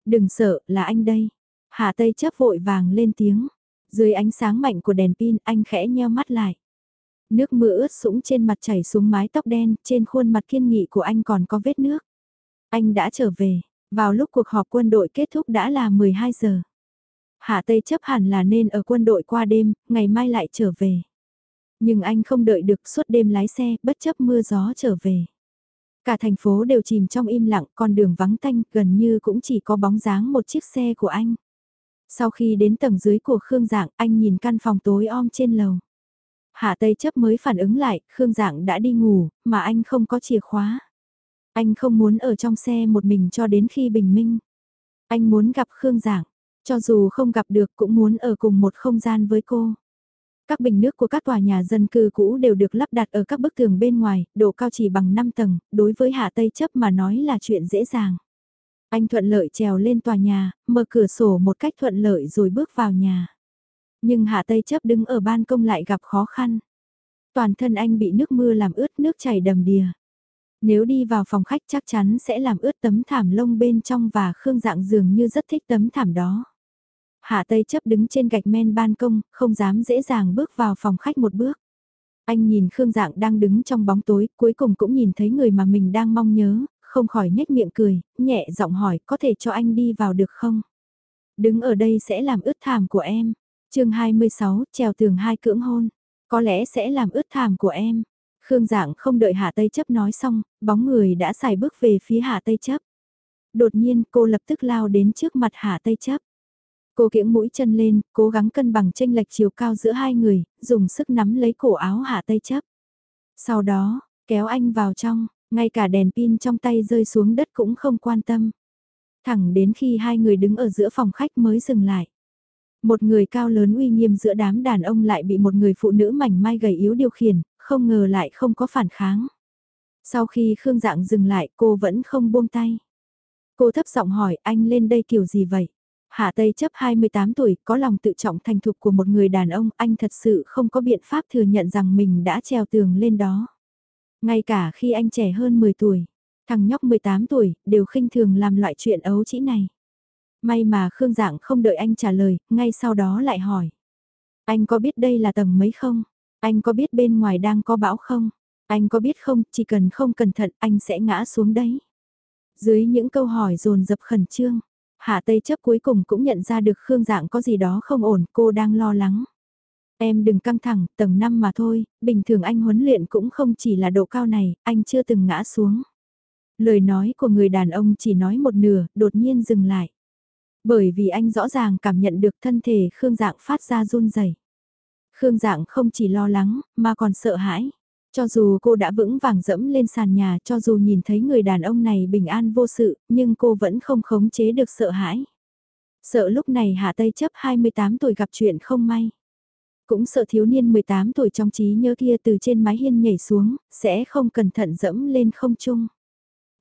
Đừng sợ, là anh đây. Hạ Tây chấp vội vàng lên tiếng. Dưới ánh sáng mạnh của đèn pin, anh khẽ nheo mắt lại. Nước mưa ướt sũng trên mặt chảy xuống mái tóc đen, trên khuôn mặt kiên nghị của anh còn có vết nước. Anh đã trở về, vào lúc cuộc họp quân đội kết thúc đã là 12 giờ. Hạ Tây chấp hẳn là nên ở quân đội qua đêm, ngày mai lại trở về. Nhưng anh không đợi được suốt đêm lái xe, bất chấp mưa gió trở về. Cả thành phố đều chìm trong im lặng, con đường vắng tanh, gần như cũng chỉ có bóng dáng một chiếc xe của anh. Sau khi đến tầng dưới của Khương Dạng, anh nhìn căn phòng tối om trên lầu. Hạ Tây chấp mới phản ứng lại, Khương Dạng đã đi ngủ, mà anh không có chìa khóa. Anh không muốn ở trong xe một mình cho đến khi bình minh. Anh muốn gặp Khương Dạng, cho dù không gặp được cũng muốn ở cùng một không gian với cô. Các bình nước của các tòa nhà dân cư cũ đều được lắp đặt ở các bức tường bên ngoài, độ cao chỉ bằng 5 tầng, đối với Hạ Tây chấp mà nói là chuyện dễ dàng. Anh thuận lợi trèo lên tòa nhà, mở cửa sổ một cách thuận lợi rồi bước vào nhà. Nhưng Hạ Tây chấp đứng ở ban công lại gặp khó khăn. Toàn thân anh bị nước mưa làm ướt nước chảy đầm đìa. Nếu đi vào phòng khách chắc chắn sẽ làm ướt tấm thảm lông bên trong và Khương Dạng dường như rất thích tấm thảm đó. Hạ Tây chấp đứng trên gạch men ban công, không dám dễ dàng bước vào phòng khách một bước. Anh nhìn Khương Dạng đang đứng trong bóng tối, cuối cùng cũng nhìn thấy người mà mình đang mong nhớ, không khỏi nhếch miệng cười, nhẹ giọng hỏi có thể cho anh đi vào được không? Đứng ở đây sẽ làm ướt thảm của em. chương 26, trèo tường hai cưỡng hôn. Có lẽ sẽ làm ướt thảm của em. Khương Dạng không đợi Hạ Tây chấp nói xong, bóng người đã xài bước về phía Hạ Tây chấp. Đột nhiên cô lập tức lao đến trước mặt Hạ Tây chấp. Cô kiễng mũi chân lên, cố gắng cân bằng tranh lệch chiều cao giữa hai người, dùng sức nắm lấy cổ áo Hạ Tây chấp. Sau đó, kéo anh vào trong, ngay cả đèn pin trong tay rơi xuống đất cũng không quan tâm. Thẳng đến khi hai người đứng ở giữa phòng khách mới dừng lại. Một người cao lớn uy nghiêm giữa đám đàn ông lại bị một người phụ nữ mảnh mai gầy yếu điều khiển, không ngờ lại không có phản kháng. Sau khi Khương Dạng dừng lại cô vẫn không buông tay. Cô thấp giọng hỏi anh lên đây kiểu gì vậy? Hạ Tây chấp 28 tuổi, có lòng tự trọng thành thục của một người đàn ông, anh thật sự không có biện pháp thừa nhận rằng mình đã treo tường lên đó. Ngay cả khi anh trẻ hơn 10 tuổi, thằng nhóc 18 tuổi, đều khinh thường làm loại chuyện ấu chỉ này. May mà Khương Dạng không đợi anh trả lời, ngay sau đó lại hỏi. Anh có biết đây là tầng mấy không? Anh có biết bên ngoài đang có bão không? Anh có biết không, chỉ cần không cẩn thận anh sẽ ngã xuống đấy. Dưới những câu hỏi dồn dập khẩn trương, Hạ Tây chấp cuối cùng cũng nhận ra được Khương Dạng có gì đó không ổn, cô đang lo lắng. Em đừng căng thẳng, tầng 5 mà thôi, bình thường anh huấn luyện cũng không chỉ là độ cao này, anh chưa từng ngã xuống. Lời nói của người đàn ông chỉ nói một nửa, đột nhiên dừng lại. Bởi vì anh rõ ràng cảm nhận được thân thể Khương Dạng phát ra run rẩy. Khương Dạng không chỉ lo lắng, mà còn sợ hãi. Cho dù cô đã vững vàng dẫm lên sàn nhà, cho dù nhìn thấy người đàn ông này bình an vô sự, nhưng cô vẫn không khống chế được sợ hãi. Sợ lúc này Hạ Tây chấp 28 tuổi gặp chuyện không may. Cũng sợ thiếu niên 18 tuổi trong trí nhớ kia từ trên mái hiên nhảy xuống, sẽ không cẩn thận dẫm lên không trung.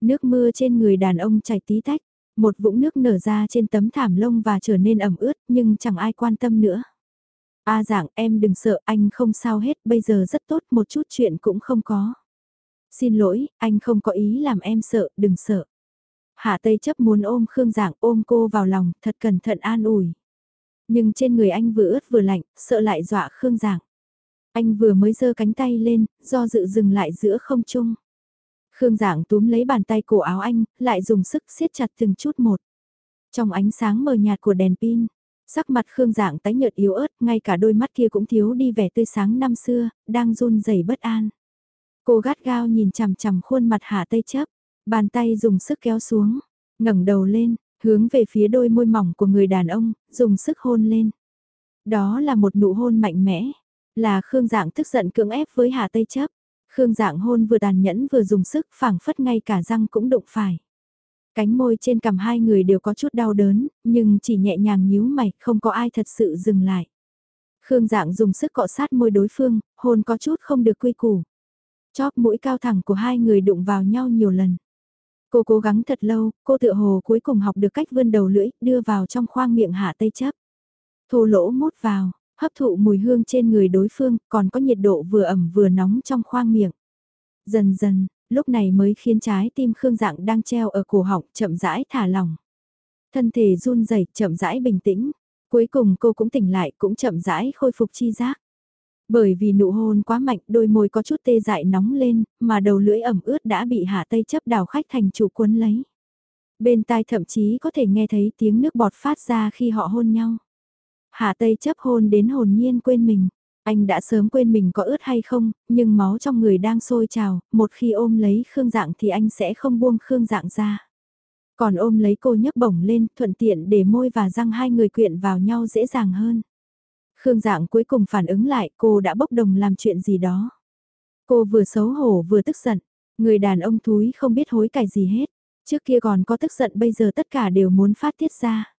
Nước mưa trên người đàn ông chảy tí tách, một vũng nước nở ra trên tấm thảm lông và trở nên ẩm ướt nhưng chẳng ai quan tâm nữa. A dạng em đừng sợ anh không sao hết bây giờ rất tốt một chút chuyện cũng không có. Xin lỗi, anh không có ý làm em sợ, đừng sợ. Hạ Tây chấp muốn ôm Khương Dạng ôm cô vào lòng, thật cẩn thận an ủi. Nhưng trên người anh vừa ướt vừa lạnh, sợ lại dọa Khương Dạng. Anh vừa mới giơ cánh tay lên, do dự dừng lại giữa không trung. Khương Dạng túm lấy bàn tay cổ áo anh, lại dùng sức siết chặt từng chút một. Trong ánh sáng mờ nhạt của đèn pin, Sắc mặt Khương Dạng tái nhợt yếu ớt, ngay cả đôi mắt kia cũng thiếu đi vẻ tươi sáng năm xưa, đang run rẩy bất an. Cô gắt gao nhìn chằm chằm khuôn mặt Hạ Tây chấp, bàn tay dùng sức kéo xuống, ngẩng đầu lên, hướng về phía đôi môi mỏng của người đàn ông, dùng sức hôn lên. Đó là một nụ hôn mạnh mẽ. Là Khương Dạng tức giận cưỡng ép với Hà Tây chấp. Khương Dạng hôn vừa tàn nhẫn vừa dùng sức phảng phất ngay cả răng cũng đụng phải. Cánh môi trên cằm hai người đều có chút đau đớn, nhưng chỉ nhẹ nhàng nhíu mày, không có ai thật sự dừng lại. Khương Dạng dùng sức cọ sát môi đối phương, hôn có chút không được quy củ. Chóp mũi cao thẳng của hai người đụng vào nhau nhiều lần. Cô cố gắng thật lâu, cô tự hồ cuối cùng học được cách vươn đầu lưỡi, đưa vào trong khoang miệng hạ tây chấp. Thô lỗ mút vào, hấp thụ mùi hương trên người đối phương, còn có nhiệt độ vừa ẩm vừa nóng trong khoang miệng. Dần dần, lúc này mới khiến trái tim Khương Dạng đang treo ở cổ họng chậm rãi thả lỏng. Thân thể run rẩy chậm rãi bình tĩnh, cuối cùng cô cũng tỉnh lại cũng chậm rãi khôi phục chi giác. Bởi vì nụ hôn quá mạnh đôi môi có chút tê dại nóng lên, mà đầu lưỡi ẩm ướt đã bị hạ tây chấp đào khách thành chủ cuốn lấy. Bên tai thậm chí có thể nghe thấy tiếng nước bọt phát ra khi họ hôn nhau. Hạ tây chấp hôn đến hồn nhiên quên mình. Anh đã sớm quên mình có ướt hay không, nhưng máu trong người đang sôi trào, một khi ôm lấy Khương Dạng thì anh sẽ không buông Khương Dạng ra. Còn ôm lấy cô nhấc bổng lên, thuận tiện để môi và răng hai người quyện vào nhau dễ dàng hơn. Khương Dạng cuối cùng phản ứng lại cô đã bốc đồng làm chuyện gì đó. Cô vừa xấu hổ vừa tức giận, người đàn ông thúi không biết hối cải gì hết. Trước kia còn có tức giận bây giờ tất cả đều muốn phát tiết ra.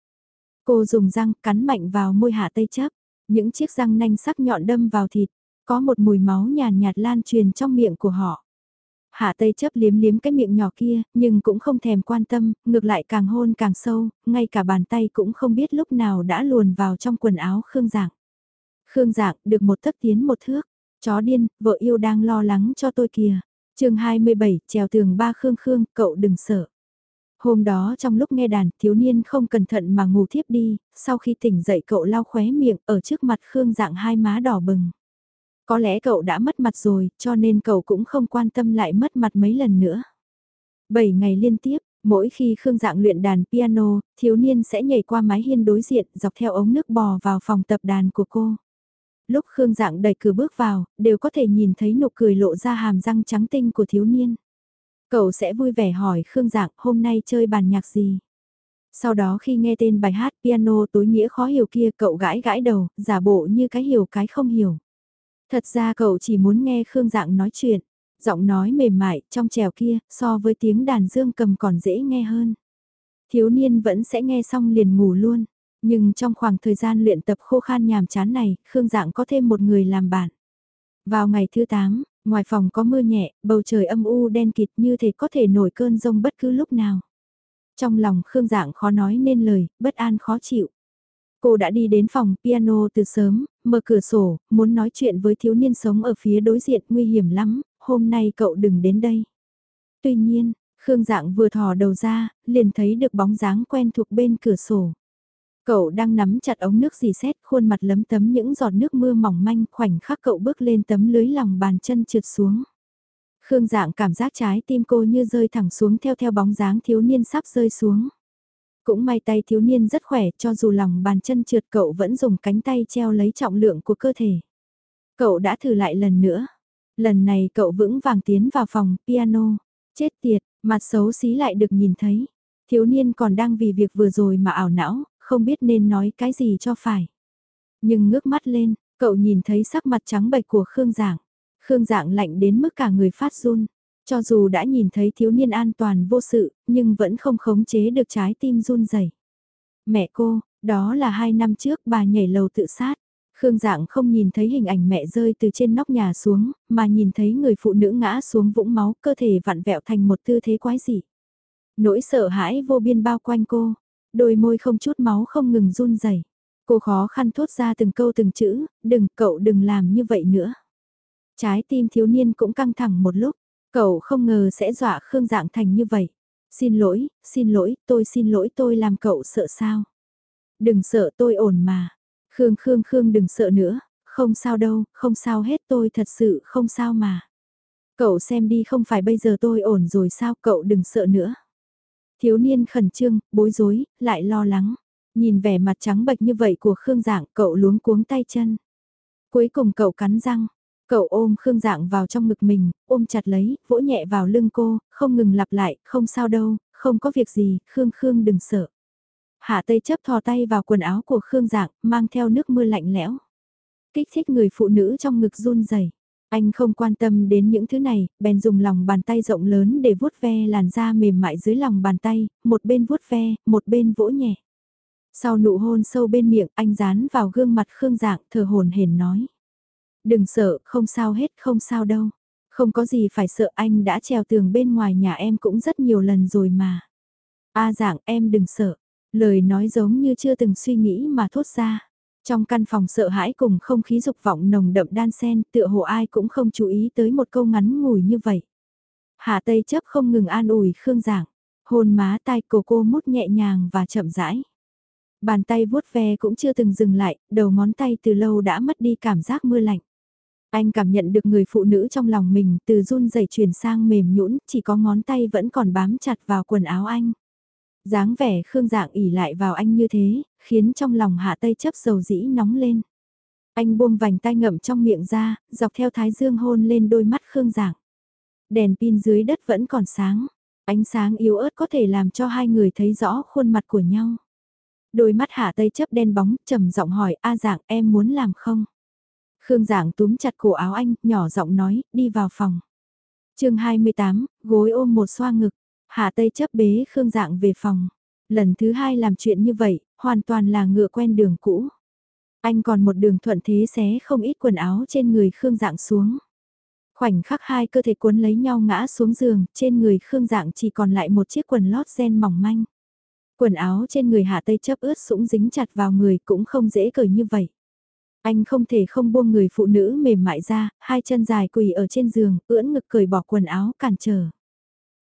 Cô dùng răng cắn mạnh vào môi hạ tây chấp, những chiếc răng nanh sắc nhọn đâm vào thịt, có một mùi máu nhàn nhạt lan truyền trong miệng của họ. Hạ Tây chấp liếm liếm cái miệng nhỏ kia, nhưng cũng không thèm quan tâm, ngược lại càng hôn càng sâu, ngay cả bàn tay cũng không biết lúc nào đã luồn vào trong quần áo Khương Dạng. Khương Dạng được một thất tiến một thước, chó điên, vợ yêu đang lo lắng cho tôi kìa. chương 27, trèo tường ba Khương Khương, cậu đừng sợ. Hôm đó trong lúc nghe đàn, thiếu niên không cẩn thận mà ngủ thiếp đi, sau khi tỉnh dậy cậu lau khóe miệng ở trước mặt Khương Dạng hai má đỏ bừng. Có lẽ cậu đã mất mặt rồi, cho nên cậu cũng không quan tâm lại mất mặt mấy lần nữa. Bảy ngày liên tiếp, mỗi khi Khương Dạng luyện đàn piano, thiếu niên sẽ nhảy qua mái hiên đối diện dọc theo ống nước bò vào phòng tập đàn của cô. Lúc Khương Dạng đẩy cửa bước vào, đều có thể nhìn thấy nụ cười lộ ra hàm răng trắng tinh của thiếu niên. Cậu sẽ vui vẻ hỏi Khương Dạng hôm nay chơi bàn nhạc gì. Sau đó khi nghe tên bài hát piano tối nghĩa khó hiểu kia cậu gãi gãi đầu, giả bộ như cái hiểu cái không hiểu. Thật ra cậu chỉ muốn nghe Khương Dạng nói chuyện, giọng nói mềm mại trong trèo kia so với tiếng đàn dương cầm còn dễ nghe hơn. Thiếu niên vẫn sẽ nghe xong liền ngủ luôn, nhưng trong khoảng thời gian luyện tập khô khan nhàm chán này, Khương Dạng có thêm một người làm bạn. Vào ngày thứ 8, ngoài phòng có mưa nhẹ, bầu trời âm u đen kịt như thể có thể nổi cơn rông bất cứ lúc nào. Trong lòng Khương Dạng khó nói nên lời, bất an khó chịu. Cô đã đi đến phòng piano từ sớm, mở cửa sổ, muốn nói chuyện với thiếu niên sống ở phía đối diện nguy hiểm lắm, hôm nay cậu đừng đến đây. Tuy nhiên, Khương Dạng vừa thò đầu ra, liền thấy được bóng dáng quen thuộc bên cửa sổ. Cậu đang nắm chặt ống nước dì xét, khuôn mặt lấm tấm những giọt nước mưa mỏng manh, khoảnh khắc cậu bước lên tấm lưới lòng bàn chân trượt xuống. Khương Dạng cảm giác trái tim cô như rơi thẳng xuống theo theo bóng dáng thiếu niên sắp rơi xuống. Cũng may tay thiếu niên rất khỏe cho dù lòng bàn chân trượt cậu vẫn dùng cánh tay treo lấy trọng lượng của cơ thể. Cậu đã thử lại lần nữa. Lần này cậu vững vàng tiến vào phòng piano. Chết tiệt, mặt xấu xí lại được nhìn thấy. Thiếu niên còn đang vì việc vừa rồi mà ảo não, không biết nên nói cái gì cho phải. Nhưng ngước mắt lên, cậu nhìn thấy sắc mặt trắng bệch của Khương Giảng. Khương Giảng lạnh đến mức cả người phát run. Cho dù đã nhìn thấy thiếu niên an toàn vô sự, nhưng vẫn không khống chế được trái tim run rẩy. Mẹ cô, đó là hai năm trước bà nhảy lầu tự sát. Khương Dạng không nhìn thấy hình ảnh mẹ rơi từ trên nóc nhà xuống, mà nhìn thấy người phụ nữ ngã xuống vũng máu cơ thể vặn vẹo thành một tư thế quái dị. Nỗi sợ hãi vô biên bao quanh cô, đôi môi không chút máu không ngừng run rẩy. Cô khó khăn thốt ra từng câu từng chữ, đừng, cậu đừng làm như vậy nữa. Trái tim thiếu niên cũng căng thẳng một lúc, cậu không ngờ sẽ dọa Khương Dạng thành như vậy. Xin lỗi, xin lỗi, tôi xin lỗi tôi làm cậu sợ sao. Đừng sợ tôi ổn mà. Khương Khương Khương đừng sợ nữa, không sao đâu, không sao hết tôi thật sự không sao mà. Cậu xem đi không phải bây giờ tôi ổn rồi sao cậu đừng sợ nữa. Thiếu niên khẩn trương, bối rối, lại lo lắng. Nhìn vẻ mặt trắng bệch như vậy của Khương Dạng cậu luống cuống tay chân. Cuối cùng cậu cắn răng. Cậu ôm Khương Dạng vào trong ngực mình, ôm chặt lấy, vỗ nhẹ vào lưng cô, không ngừng lặp lại, không sao đâu, không có việc gì, Khương Khương đừng sợ. Hạ Tây chấp thò tay vào quần áo của Khương Dạng, mang theo nước mưa lạnh lẽo. kích thích người phụ nữ trong ngực run rẩy. Anh không quan tâm đến những thứ này, bèn dùng lòng bàn tay rộng lớn để vuốt ve làn da mềm mại dưới lòng bàn tay, một bên vuốt ve, một bên vỗ nhẹ. Sau nụ hôn sâu bên miệng, anh dán vào gương mặt Khương Dạng thở hồn hển nói. Đừng sợ, không sao hết, không sao đâu. Không có gì phải sợ anh đã trèo tường bên ngoài nhà em cũng rất nhiều lần rồi mà. A dạng em đừng sợ. Lời nói giống như chưa từng suy nghĩ mà thốt ra. Trong căn phòng sợ hãi cùng không khí dục vọng nồng đậm đan sen tựa hồ ai cũng không chú ý tới một câu ngắn ngủi như vậy. Hà Tây chấp không ngừng an ủi Khương Giảng. Hôn má tai cổ cô mút nhẹ nhàng và chậm rãi. Bàn tay vuốt ve cũng chưa từng dừng lại, đầu ngón tay từ lâu đã mất đi cảm giác mưa lạnh. Anh cảm nhận được người phụ nữ trong lòng mình từ run rẩy chuyển sang mềm nhũn, chỉ có ngón tay vẫn còn bám chặt vào quần áo anh dáng vẻ Khương Dạng ỉ lại vào anh như thế, khiến trong lòng hạ tây chấp dầu dĩ nóng lên. Anh buông vành tay ngậm trong miệng ra, dọc theo thái dương hôn lên đôi mắt Khương Dạng. Đèn pin dưới đất vẫn còn sáng, ánh sáng yếu ớt có thể làm cho hai người thấy rõ khuôn mặt của nhau. Đôi mắt hạ tây chấp đen bóng, trầm giọng hỏi, A Dạng em muốn làm không? Khương dạng túm chặt cổ áo anh, nhỏ giọng nói, đi vào phòng. chương 28, gối ôm một xoa ngực, Hạ Tây chấp bế Khương Dạng về phòng. Lần thứ hai làm chuyện như vậy, hoàn toàn là ngựa quen đường cũ. Anh còn một đường thuận thế xé không ít quần áo trên người Khương Dạng xuống. Khoảnh khắc hai cơ thể cuốn lấy nhau ngã xuống giường, trên người Khương Dạng chỉ còn lại một chiếc quần lót ren mỏng manh. Quần áo trên người Hạ Tây chấp ướt sũng dính chặt vào người cũng không dễ cởi như vậy. Anh không thể không buông người phụ nữ mềm mại ra, hai chân dài quỳ ở trên giường, ưỡn ngực cởi bỏ quần áo cản trở.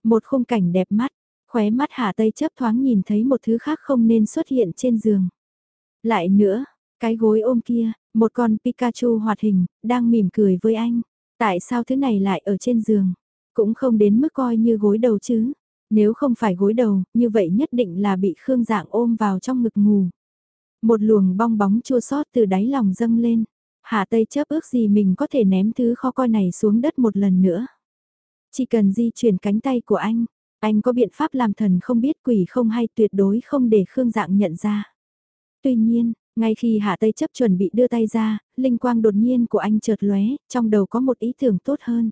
Một khung cảnh đẹp mắt, khóe mắt Hà Tây chấp thoáng nhìn thấy một thứ khác không nên xuất hiện trên giường. Lại nữa, cái gối ôm kia, một con Pikachu hoạt hình, đang mỉm cười với anh. Tại sao thứ này lại ở trên giường? Cũng không đến mức coi như gối đầu chứ. Nếu không phải gối đầu, như vậy nhất định là bị Khương Dạng ôm vào trong ngực ngủ. Một luồng bong bóng chua sót từ đáy lòng dâng lên. Hạ Tây chấp ước gì mình có thể ném thứ kho coi này xuống đất một lần nữa. Chỉ cần di chuyển cánh tay của anh, anh có biện pháp làm thần không biết quỷ không hay tuyệt đối không để Khương Dạng nhận ra. Tuy nhiên, ngay khi Hạ Tây chấp chuẩn bị đưa tay ra, linh quang đột nhiên của anh chợt lóe, trong đầu có một ý tưởng tốt hơn.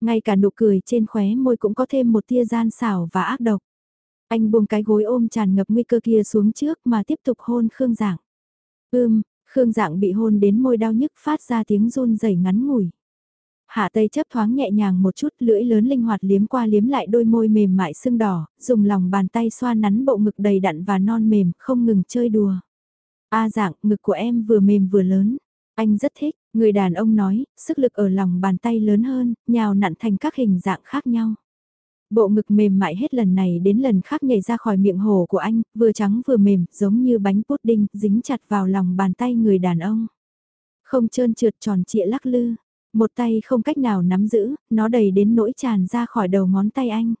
Ngay cả nụ cười trên khóe môi cũng có thêm một tia gian xảo và ác độc. Anh buông cái gối ôm tràn ngập nguy cơ kia xuống trước mà tiếp tục hôn Khương Dạng. Ưm, Khương Dạng bị hôn đến môi đau nhức phát ra tiếng run rẩy ngắn ngủi. Hạ Tây chấp thoáng nhẹ nhàng một chút lưỡi lớn linh hoạt liếm qua liếm lại đôi môi mềm mại sưng đỏ, dùng lòng bàn tay xoa nắn bộ ngực đầy đặn và non mềm, không ngừng chơi đùa. A dạng, ngực của em vừa mềm vừa lớn. Anh rất thích, người đàn ông nói, sức lực ở lòng bàn tay lớn hơn, nhào nặn thành các hình dạng khác nhau. Bộ ngực mềm mại hết lần này đến lần khác nhảy ra khỏi miệng hồ của anh, vừa trắng vừa mềm, giống như bánh pudding, dính chặt vào lòng bàn tay người đàn ông. Không trơn trượt tròn trịa lắc lư, một tay không cách nào nắm giữ, nó đầy đến nỗi tràn ra khỏi đầu ngón tay anh.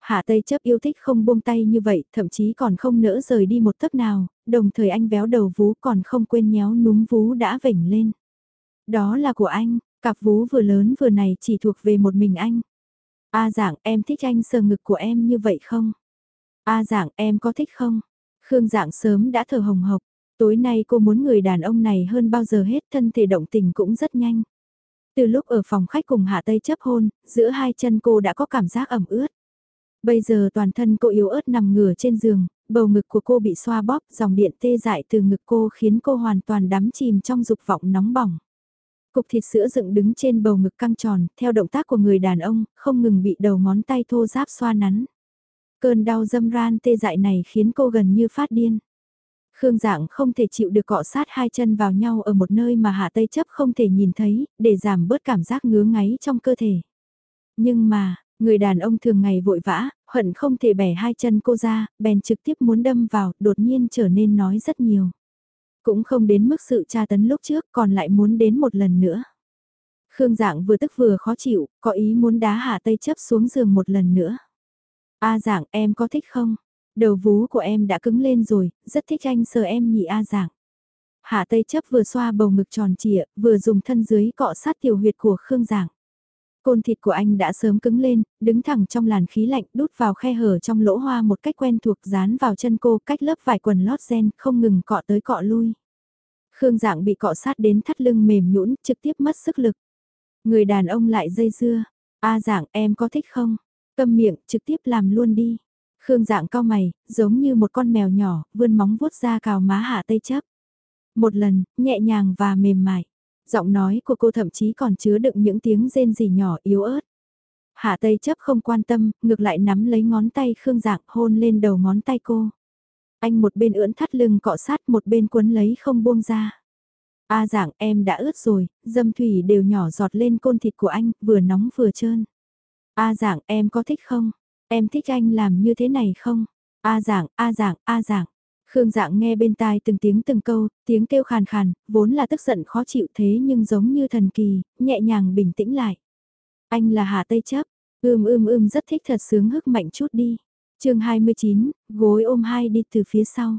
Hạ Tây chấp yêu thích không buông tay như vậy, thậm chí còn không nỡ rời đi một tấc nào, đồng thời anh véo đầu vú còn không quên nhéo núm vú đã vểnh lên. Đó là của anh, cặp vú vừa lớn vừa này chỉ thuộc về một mình anh. A à dạng em thích anh sờ ngực của em như vậy không? A à dạng em có thích không? Khương dạng sớm đã thở hồng hộc, tối nay cô muốn người đàn ông này hơn bao giờ hết thân thể động tình cũng rất nhanh. Từ lúc ở phòng khách cùng Hạ Tây chấp hôn, giữa hai chân cô đã có cảm giác ẩm ướt. Bây giờ toàn thân cô yếu ớt nằm ngửa trên giường, bầu ngực của cô bị xoa bóp, dòng điện tê dại từ ngực cô khiến cô hoàn toàn đắm chìm trong dục vọng nóng bỏng. Cục thịt sữa dựng đứng trên bầu ngực căng tròn, theo động tác của người đàn ông, không ngừng bị đầu ngón tay thô giáp xoa nắn. Cơn đau dâm ran tê dại này khiến cô gần như phát điên. Khương Dạng không thể chịu được cọ sát hai chân vào nhau ở một nơi mà Hạ Tây chấp không thể nhìn thấy, để giảm bớt cảm giác ngứa ngáy trong cơ thể. Nhưng mà, người đàn ông thường ngày vội vã, hận không thể bẻ hai chân cô ra, bèn trực tiếp muốn đâm vào, đột nhiên trở nên nói rất nhiều. Cũng không đến mức sự tra tấn lúc trước, còn lại muốn đến một lần nữa. Khương Dạng vừa tức vừa khó chịu, có ý muốn đá Hạ Tây chấp xuống giường một lần nữa. A Dạng em có thích không? Đầu vú của em đã cứng lên rồi, rất thích anh sờ em nhị A dạng. Hạ Tây chấp vừa xoa bầu ngực tròn trịa, vừa dùng thân dưới cọ sát tiểu huyệt của Khương Giảng. Côn thịt của anh đã sớm cứng lên, đứng thẳng trong làn khí lạnh đút vào khe hở trong lỗ hoa một cách quen thuộc dán vào chân cô cách lớp vải quần lót gen không ngừng cọ tới cọ lui. Khương Dạng bị cọ sát đến thắt lưng mềm nhũn, trực tiếp mất sức lực. Người đàn ông lại dây dưa. A giảng em có thích không? Câm miệng, trực tiếp làm luôn đi. Khương Dạng cao mày, giống như một con mèo nhỏ, vươn móng vuốt ra cào má hạ tây chấp. Một lần, nhẹ nhàng và mềm mại. Giọng nói của cô thậm chí còn chứa đựng những tiếng rên rỉ nhỏ yếu ớt. Hạ Tây chấp không quan tâm, ngược lại nắm lấy ngón tay Khương Dạng hôn lên đầu ngón tay cô. Anh một bên ưỡn thắt lưng cọ sát một bên quấn lấy không buông ra. A dạng em đã ướt rồi, dâm thủy đều nhỏ giọt lên côn thịt của anh, vừa nóng vừa trơn. A dạng em có thích không? Em thích anh làm như thế này không? A dạng, A dạng, A dạng. Khương dạng nghe bên tai từng tiếng từng câu, tiếng kêu khàn khàn, vốn là tức giận khó chịu thế nhưng giống như thần kỳ, nhẹ nhàng bình tĩnh lại. Anh là Hà Tây chấp, ưm ưm ưm rất thích thật sướng hức mạnh chút đi. chương 29, gối ôm hai đi từ phía sau.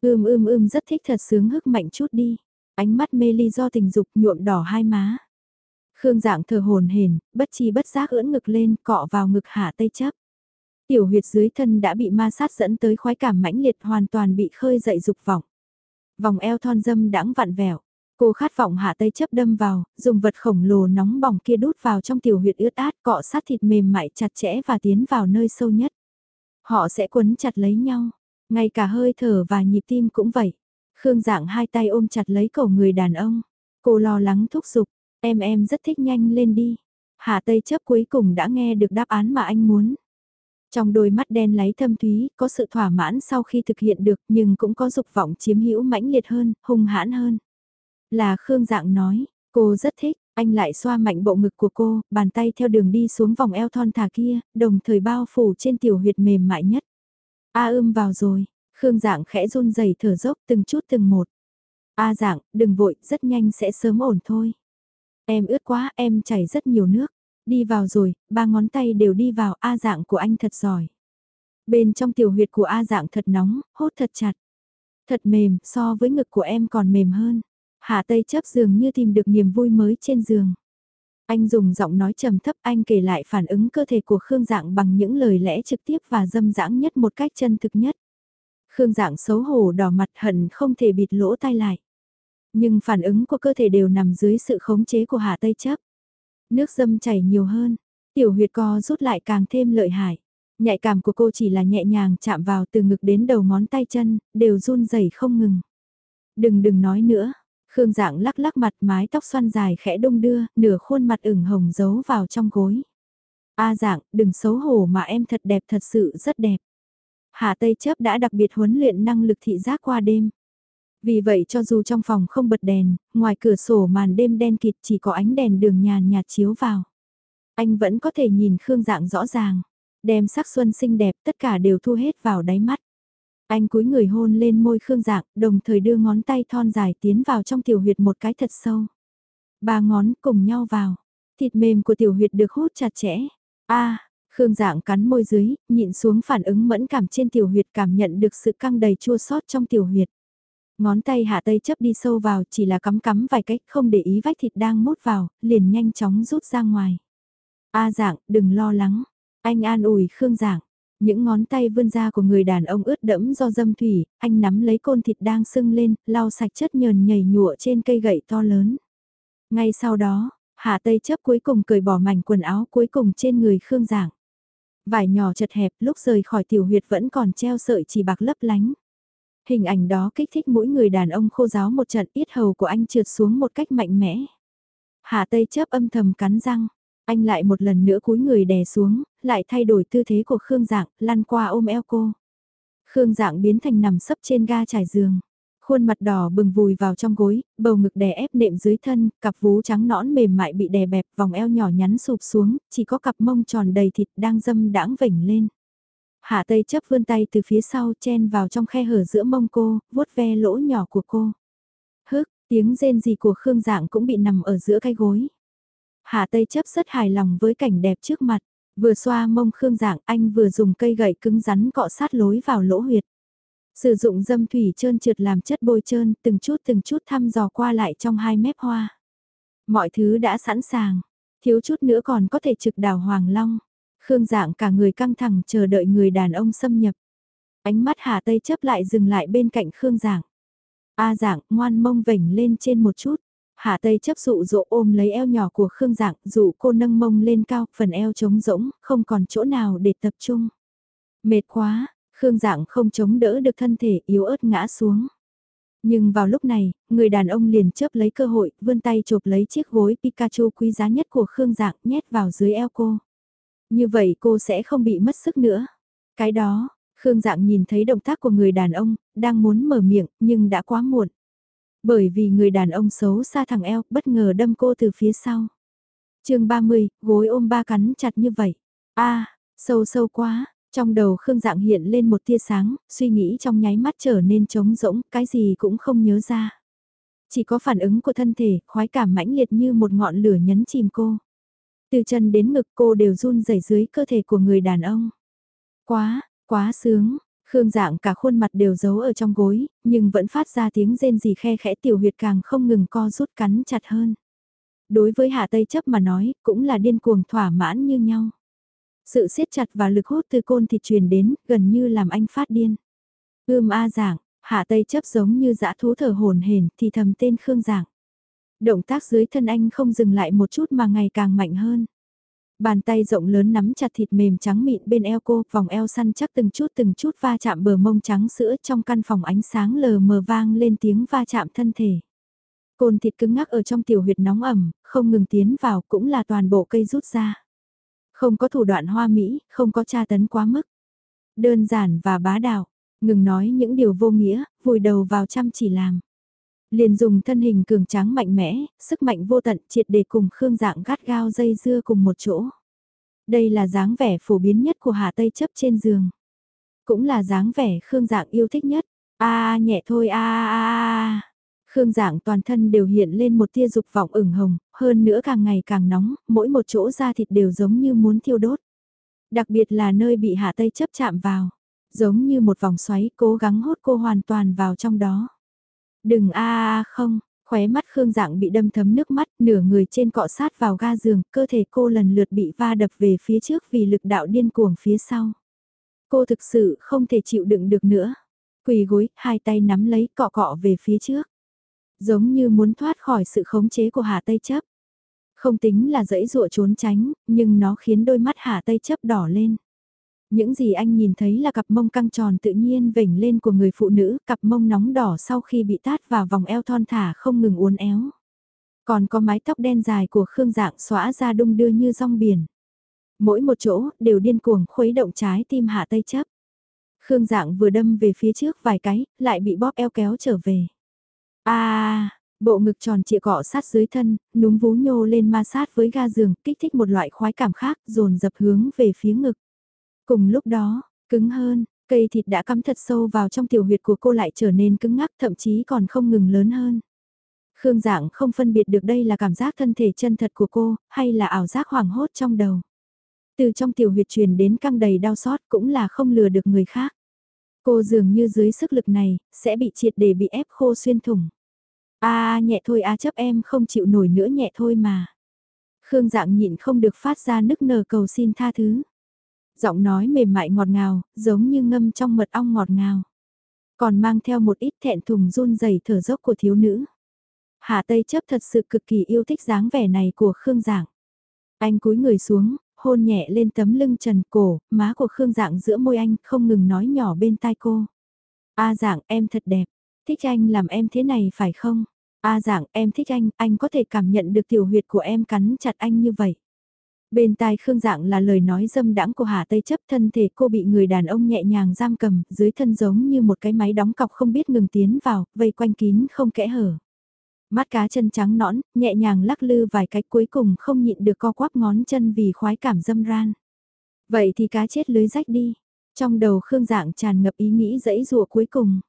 Ưm ưm ưm rất thích thật sướng hức mạnh chút đi. Ánh mắt mê ly do tình dục nhuộm đỏ hai má. Khương dạng thở hồn hển, bất chi bất giác ưỡn ngực lên, cọ vào ngực hạ tây chấp. Tiểu huyệt dưới thân đã bị ma sát dẫn tới khoái cảm mãnh liệt hoàn toàn bị khơi dậy dục vọng. Vòng eo thon dâm đãng vặn vẹo. Cô khát vọng hạ tay chấp đâm vào, dùng vật khổng lồ nóng bỏng kia đút vào trong tiểu huyệt ướt át cọ sát thịt mềm mại chặt chẽ và tiến vào nơi sâu nhất. Họ sẽ quấn chặt lấy nhau, ngay cả hơi thở và nhịp tim cũng vậy. Khương dạng hai tay ôm chặt lấy cổ người đàn ông. Cô lo lắng thúc giục, em em rất thích nhanh lên đi. Hạ Tây chấp cuối cùng đã nghe được đáp án mà anh muốn. Trong đôi mắt đen láy thâm thúy, có sự thỏa mãn sau khi thực hiện được nhưng cũng có dục vọng chiếm hữu mãnh liệt hơn, hung hãn hơn. Là Khương Dạng nói, cô rất thích, anh lại xoa mạnh bộ ngực của cô, bàn tay theo đường đi xuống vòng eo thon thả kia, đồng thời bao phủ trên tiểu huyệt mềm mại nhất. A ưm vào rồi, Khương Dạng khẽ run rẩy thở dốc từng chút từng một. A Dạng, đừng vội, rất nhanh sẽ sớm ổn thôi. Em ướt quá, em chảy rất nhiều nước. Đi vào rồi, ba ngón tay đều đi vào, A Dạng của anh thật giỏi. Bên trong tiểu huyệt của A Dạng thật nóng, hốt thật chặt. Thật mềm, so với ngực của em còn mềm hơn. Hạ Tây chấp dường như tìm được niềm vui mới trên giường. Anh dùng giọng nói trầm thấp anh kể lại phản ứng cơ thể của Khương Dạng bằng những lời lẽ trực tiếp và dâm dãng nhất một cách chân thực nhất. Khương Dạng xấu hổ đỏ mặt hận không thể bịt lỗ tai lại. Nhưng phản ứng của cơ thể đều nằm dưới sự khống chế của Hạ Tây chấp. Nước dâm chảy nhiều hơn, tiểu huyệt co rút lại càng thêm lợi hại. Nhạy cảm của cô chỉ là nhẹ nhàng chạm vào từ ngực đến đầu ngón tay chân, đều run rẩy không ngừng. Đừng đừng nói nữa, Khương dạng lắc lắc mặt mái tóc xoăn dài khẽ đung đưa, nửa khuôn mặt ửng hồng giấu vào trong gối. A dạng, đừng xấu hổ mà em thật đẹp thật sự rất đẹp. Hà Tây chấp đã đặc biệt huấn luyện năng lực thị giác qua đêm. Vì vậy cho dù trong phòng không bật đèn, ngoài cửa sổ màn đêm đen kịt chỉ có ánh đèn đường nhàn nhạt chiếu vào. Anh vẫn có thể nhìn Khương dạng rõ ràng. Đem sắc xuân xinh đẹp tất cả đều thu hết vào đáy mắt. Anh cúi người hôn lên môi Khương Dạng, đồng thời đưa ngón tay thon dài tiến vào trong tiểu huyệt một cái thật sâu. Ba ngón cùng nhau vào, thịt mềm của tiểu huyệt được hút chặt chẽ. A, Khương Dạng cắn môi dưới, nhịn xuống phản ứng mẫn cảm trên tiểu huyệt cảm nhận được sự căng đầy chua xót trong tiểu huyệt. Ngón tay hạ tây chấp đi sâu vào chỉ là cắm cắm vài cách không để ý vách thịt đang mút vào, liền nhanh chóng rút ra ngoài. A dạng, đừng lo lắng. Anh an ủi Khương Dạng. Những ngón tay vươn ra của người đàn ông ướt đẫm do dâm thủy, anh nắm lấy côn thịt đang sưng lên, lau sạch chất nhờn nhảy nhụa trên cây gậy to lớn. Ngay sau đó, Hạ Tây chấp cuối cùng cởi bỏ mảnh quần áo cuối cùng trên người Khương Giảng. Vải nhỏ chật hẹp lúc rời khỏi tiểu huyệt vẫn còn treo sợi chỉ bạc lấp lánh. Hình ảnh đó kích thích mỗi người đàn ông khô giáo một trận ít hầu của anh trượt xuống một cách mạnh mẽ. Hạ Tây chớp âm thầm cắn răng, anh lại một lần nữa cúi người đè xuống, lại thay đổi tư thế của Khương Dạng, lăn qua ôm eo cô. Khương Dạng biến thành nằm sấp trên ga trải giường. Khuôn mặt đỏ bừng vùi vào trong gối, bầu ngực đè ép nệm dưới thân, cặp vú trắng nõn mềm mại bị đè bẹp, vòng eo nhỏ nhắn sụp xuống, chỉ có cặp mông tròn đầy thịt đang dâm đãng vểnh lên. Hạ Tây chấp vươn tay từ phía sau chen vào trong khe hở giữa mông cô, vuốt ve lỗ nhỏ của cô. Hức, tiếng rên gì của Khương Dạng cũng bị nằm ở giữa cái gối. Hạ Tây chấp rất hài lòng với cảnh đẹp trước mặt, vừa xoa mông Khương Dạng anh vừa dùng cây gậy cứng rắn cọ sát lối vào lỗ huyệt. Sử dụng dâm thủy trơn trượt làm chất bôi trơn, từng chút từng chút thăm dò qua lại trong hai mép hoa. Mọi thứ đã sẵn sàng, thiếu chút nữa còn có thể trực đảo Hoàng Long. Khương Dạng cả người căng thẳng chờ đợi người đàn ông xâm nhập. Ánh mắt Hà Tây chấp lại dừng lại bên cạnh Khương Dạng. A dạng, ngoan mông vểnh lên trên một chút. hà Tây chấp dụ dỗ ôm lấy eo nhỏ của Khương Dạng, dụ cô nâng mông lên cao, phần eo trống rỗng, không còn chỗ nào để tập trung. Mệt quá, Khương Dạng không chống đỡ được thân thể yếu ớt ngã xuống. Nhưng vào lúc này, người đàn ông liền chớp lấy cơ hội, vươn tay chộp lấy chiếc gối Pikachu quý giá nhất của Khương Dạng nhét vào dưới eo cô. Như vậy cô sẽ không bị mất sức nữa. Cái đó, Khương Dạng nhìn thấy động tác của người đàn ông, đang muốn mở miệng, nhưng đã quá muộn. Bởi vì người đàn ông xấu xa thằng eo, bất ngờ đâm cô từ phía sau. chương 30, gối ôm ba cắn chặt như vậy. a sâu sâu quá, trong đầu Khương Dạng hiện lên một tia sáng, suy nghĩ trong nháy mắt trở nên trống rỗng, cái gì cũng không nhớ ra. Chỉ có phản ứng của thân thể, khoái cảm mãnh liệt như một ngọn lửa nhấn chìm cô. Từ chân đến ngực cô đều run rẩy dưới cơ thể của người đàn ông. Quá, quá sướng, Khương dạng cả khuôn mặt đều giấu ở trong gối, nhưng vẫn phát ra tiếng rên rỉ khe khẽ tiểu huyệt càng không ngừng co rút cắn chặt hơn. Đối với Hạ Tây chấp mà nói, cũng là điên cuồng thỏa mãn như nhau. Sự siết chặt và lực hút từ côn thịt truyền đến, gần như làm anh phát điên. Ưm a dạng, Hạ Tây chấp giống như dã thú thở hồn hển thì thầm tên Khương dạng. Động tác dưới thân anh không dừng lại một chút mà ngày càng mạnh hơn. Bàn tay rộng lớn nắm chặt thịt mềm trắng mịn bên eo cô, vòng eo săn chắc từng chút từng chút va chạm bờ mông trắng sữa trong căn phòng ánh sáng lờ mờ vang lên tiếng va chạm thân thể. Côn thịt cứng ngắc ở trong tiểu huyệt nóng ẩm, không ngừng tiến vào cũng là toàn bộ cây rút ra. Không có thủ đoạn hoa mỹ, không có tra tấn quá mức. Đơn giản và bá đạo, ngừng nói những điều vô nghĩa, vùi đầu vào chăm chỉ làm. Liền dùng thân hình cường tráng mạnh mẽ, sức mạnh vô tận triệt để cùng Khương Dạng gắt gao dây dưa cùng một chỗ. Đây là dáng vẻ phổ biến nhất của Hà Tây chấp trên giường. Cũng là dáng vẻ Khương Dạng yêu thích nhất. A nhẹ thôi a a a. Khương Dạng toàn thân đều hiện lên một tia dục vọng ửng hồng, hơn nữa càng ngày càng nóng, mỗi một chỗ da thịt đều giống như muốn thiêu đốt. Đặc biệt là nơi bị Hạ Tây chấp chạm vào, giống như một vòng xoáy cố gắng hút cô hoàn toàn vào trong đó. Đừng a a không, khóe mắt Khương Dạng bị đâm thấm nước mắt, nửa người trên cọ sát vào ga giường, cơ thể cô lần lượt bị va đập về phía trước vì lực đạo điên cuồng phía sau. Cô thực sự không thể chịu đựng được nữa. Quỳ gối, hai tay nắm lấy cọ cọ về phía trước. Giống như muốn thoát khỏi sự khống chế của Hà Tây chấp. Không tính là dãy dụa trốn tránh, nhưng nó khiến đôi mắt Hà Tây chấp đỏ lên. Những gì anh nhìn thấy là cặp mông căng tròn tự nhiên vểnh lên của người phụ nữ, cặp mông nóng đỏ sau khi bị tát vào vòng eo thon thả không ngừng uốn éo. Còn có mái tóc đen dài của Khương Dạng xóa ra đung đưa như rong biển. Mỗi một chỗ đều điên cuồng khuấy động trái tim hạ tây chấp. Khương Dạng vừa đâm về phía trước vài cái, lại bị bóp eo kéo trở về. À, bộ ngực tròn trịa cọ sát dưới thân, núm vú nhô lên ma sát với ga giường, kích thích một loại khoái cảm khác, dồn dập hướng về phía ngực. Cùng lúc đó, cứng hơn, cây thịt đã cắm thật sâu vào trong tiểu huyệt của cô lại trở nên cứng ngắc thậm chí còn không ngừng lớn hơn. Khương Dạng không phân biệt được đây là cảm giác thân thể chân thật của cô, hay là ảo giác hoảng hốt trong đầu. Từ trong tiểu huyệt truyền đến căng đầy đau xót cũng là không lừa được người khác. Cô dường như dưới sức lực này, sẽ bị triệt để bị ép khô xuyên thủng. a nhẹ thôi à, a chấp em không chịu nổi nữa nhẹ thôi mà. Khương Dạng nhịn không được phát ra nức nở cầu xin tha thứ giọng nói mềm mại ngọt ngào, giống như ngâm trong mật ong ngọt ngào. Còn mang theo một ít thẹn thùng run rẩy thở dốc của thiếu nữ. Hạ Tây chấp thật sự cực kỳ yêu thích dáng vẻ này của Khương Giảng. Anh cúi người xuống, hôn nhẹ lên tấm lưng trần cổ, má của Khương Giảng giữa môi anh không ngừng nói nhỏ bên tai cô. A Giảng em thật đẹp, thích anh làm em thế này phải không? A Giảng em thích anh, anh có thể cảm nhận được tiểu huyệt của em cắn chặt anh như vậy. Bên tai Khương Dạng là lời nói dâm đãng của Hà Tây chấp thân thể cô bị người đàn ông nhẹ nhàng giam cầm, dưới thân giống như một cái máy đóng cọc không biết ngừng tiến vào, vây quanh kín không kẽ hở. Mắt cá chân trắng nõn, nhẹ nhàng lắc lư vài cái cuối cùng không nhịn được co quắp ngón chân vì khoái cảm dâm ran. Vậy thì cá chết lưới rách đi. Trong đầu Khương Dạng tràn ngập ý nghĩ dẫy dụa cuối cùng.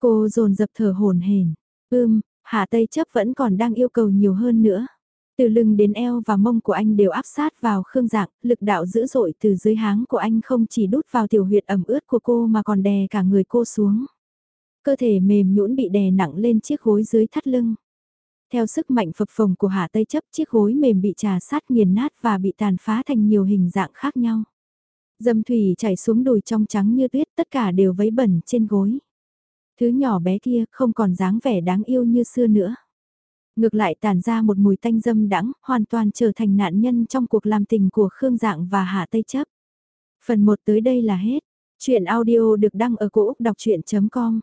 Cô dồn dập thở hồn hển. Ưm, hà Tây chấp vẫn còn đang yêu cầu nhiều hơn nữa. Từ lưng đến eo và mông của anh đều áp sát vào khương dạng, lực đạo dữ dội từ dưới háng của anh không chỉ đút vào tiểu huyệt ẩm ướt của cô mà còn đè cả người cô xuống. Cơ thể mềm nhũn bị đè nặng lên chiếc gối dưới thắt lưng. Theo sức mạnh phập phồng của Hạ Tây chấp chiếc gối mềm bị trà sát nghiền nát và bị tàn phá thành nhiều hình dạng khác nhau. Dâm thủy chảy xuống đùi trong trắng như tuyết tất cả đều vấy bẩn trên gối. Thứ nhỏ bé kia không còn dáng vẻ đáng yêu như xưa nữa. Ngược lại tản ra một mùi tanh dâm đắng, hoàn toàn trở thành nạn nhân trong cuộc làm tình của Khương Dạng và Hạ Tây Chấp. Phần 1 tới đây là hết. Chuyện audio được đăng ở cổ Úc đọc chuyện.com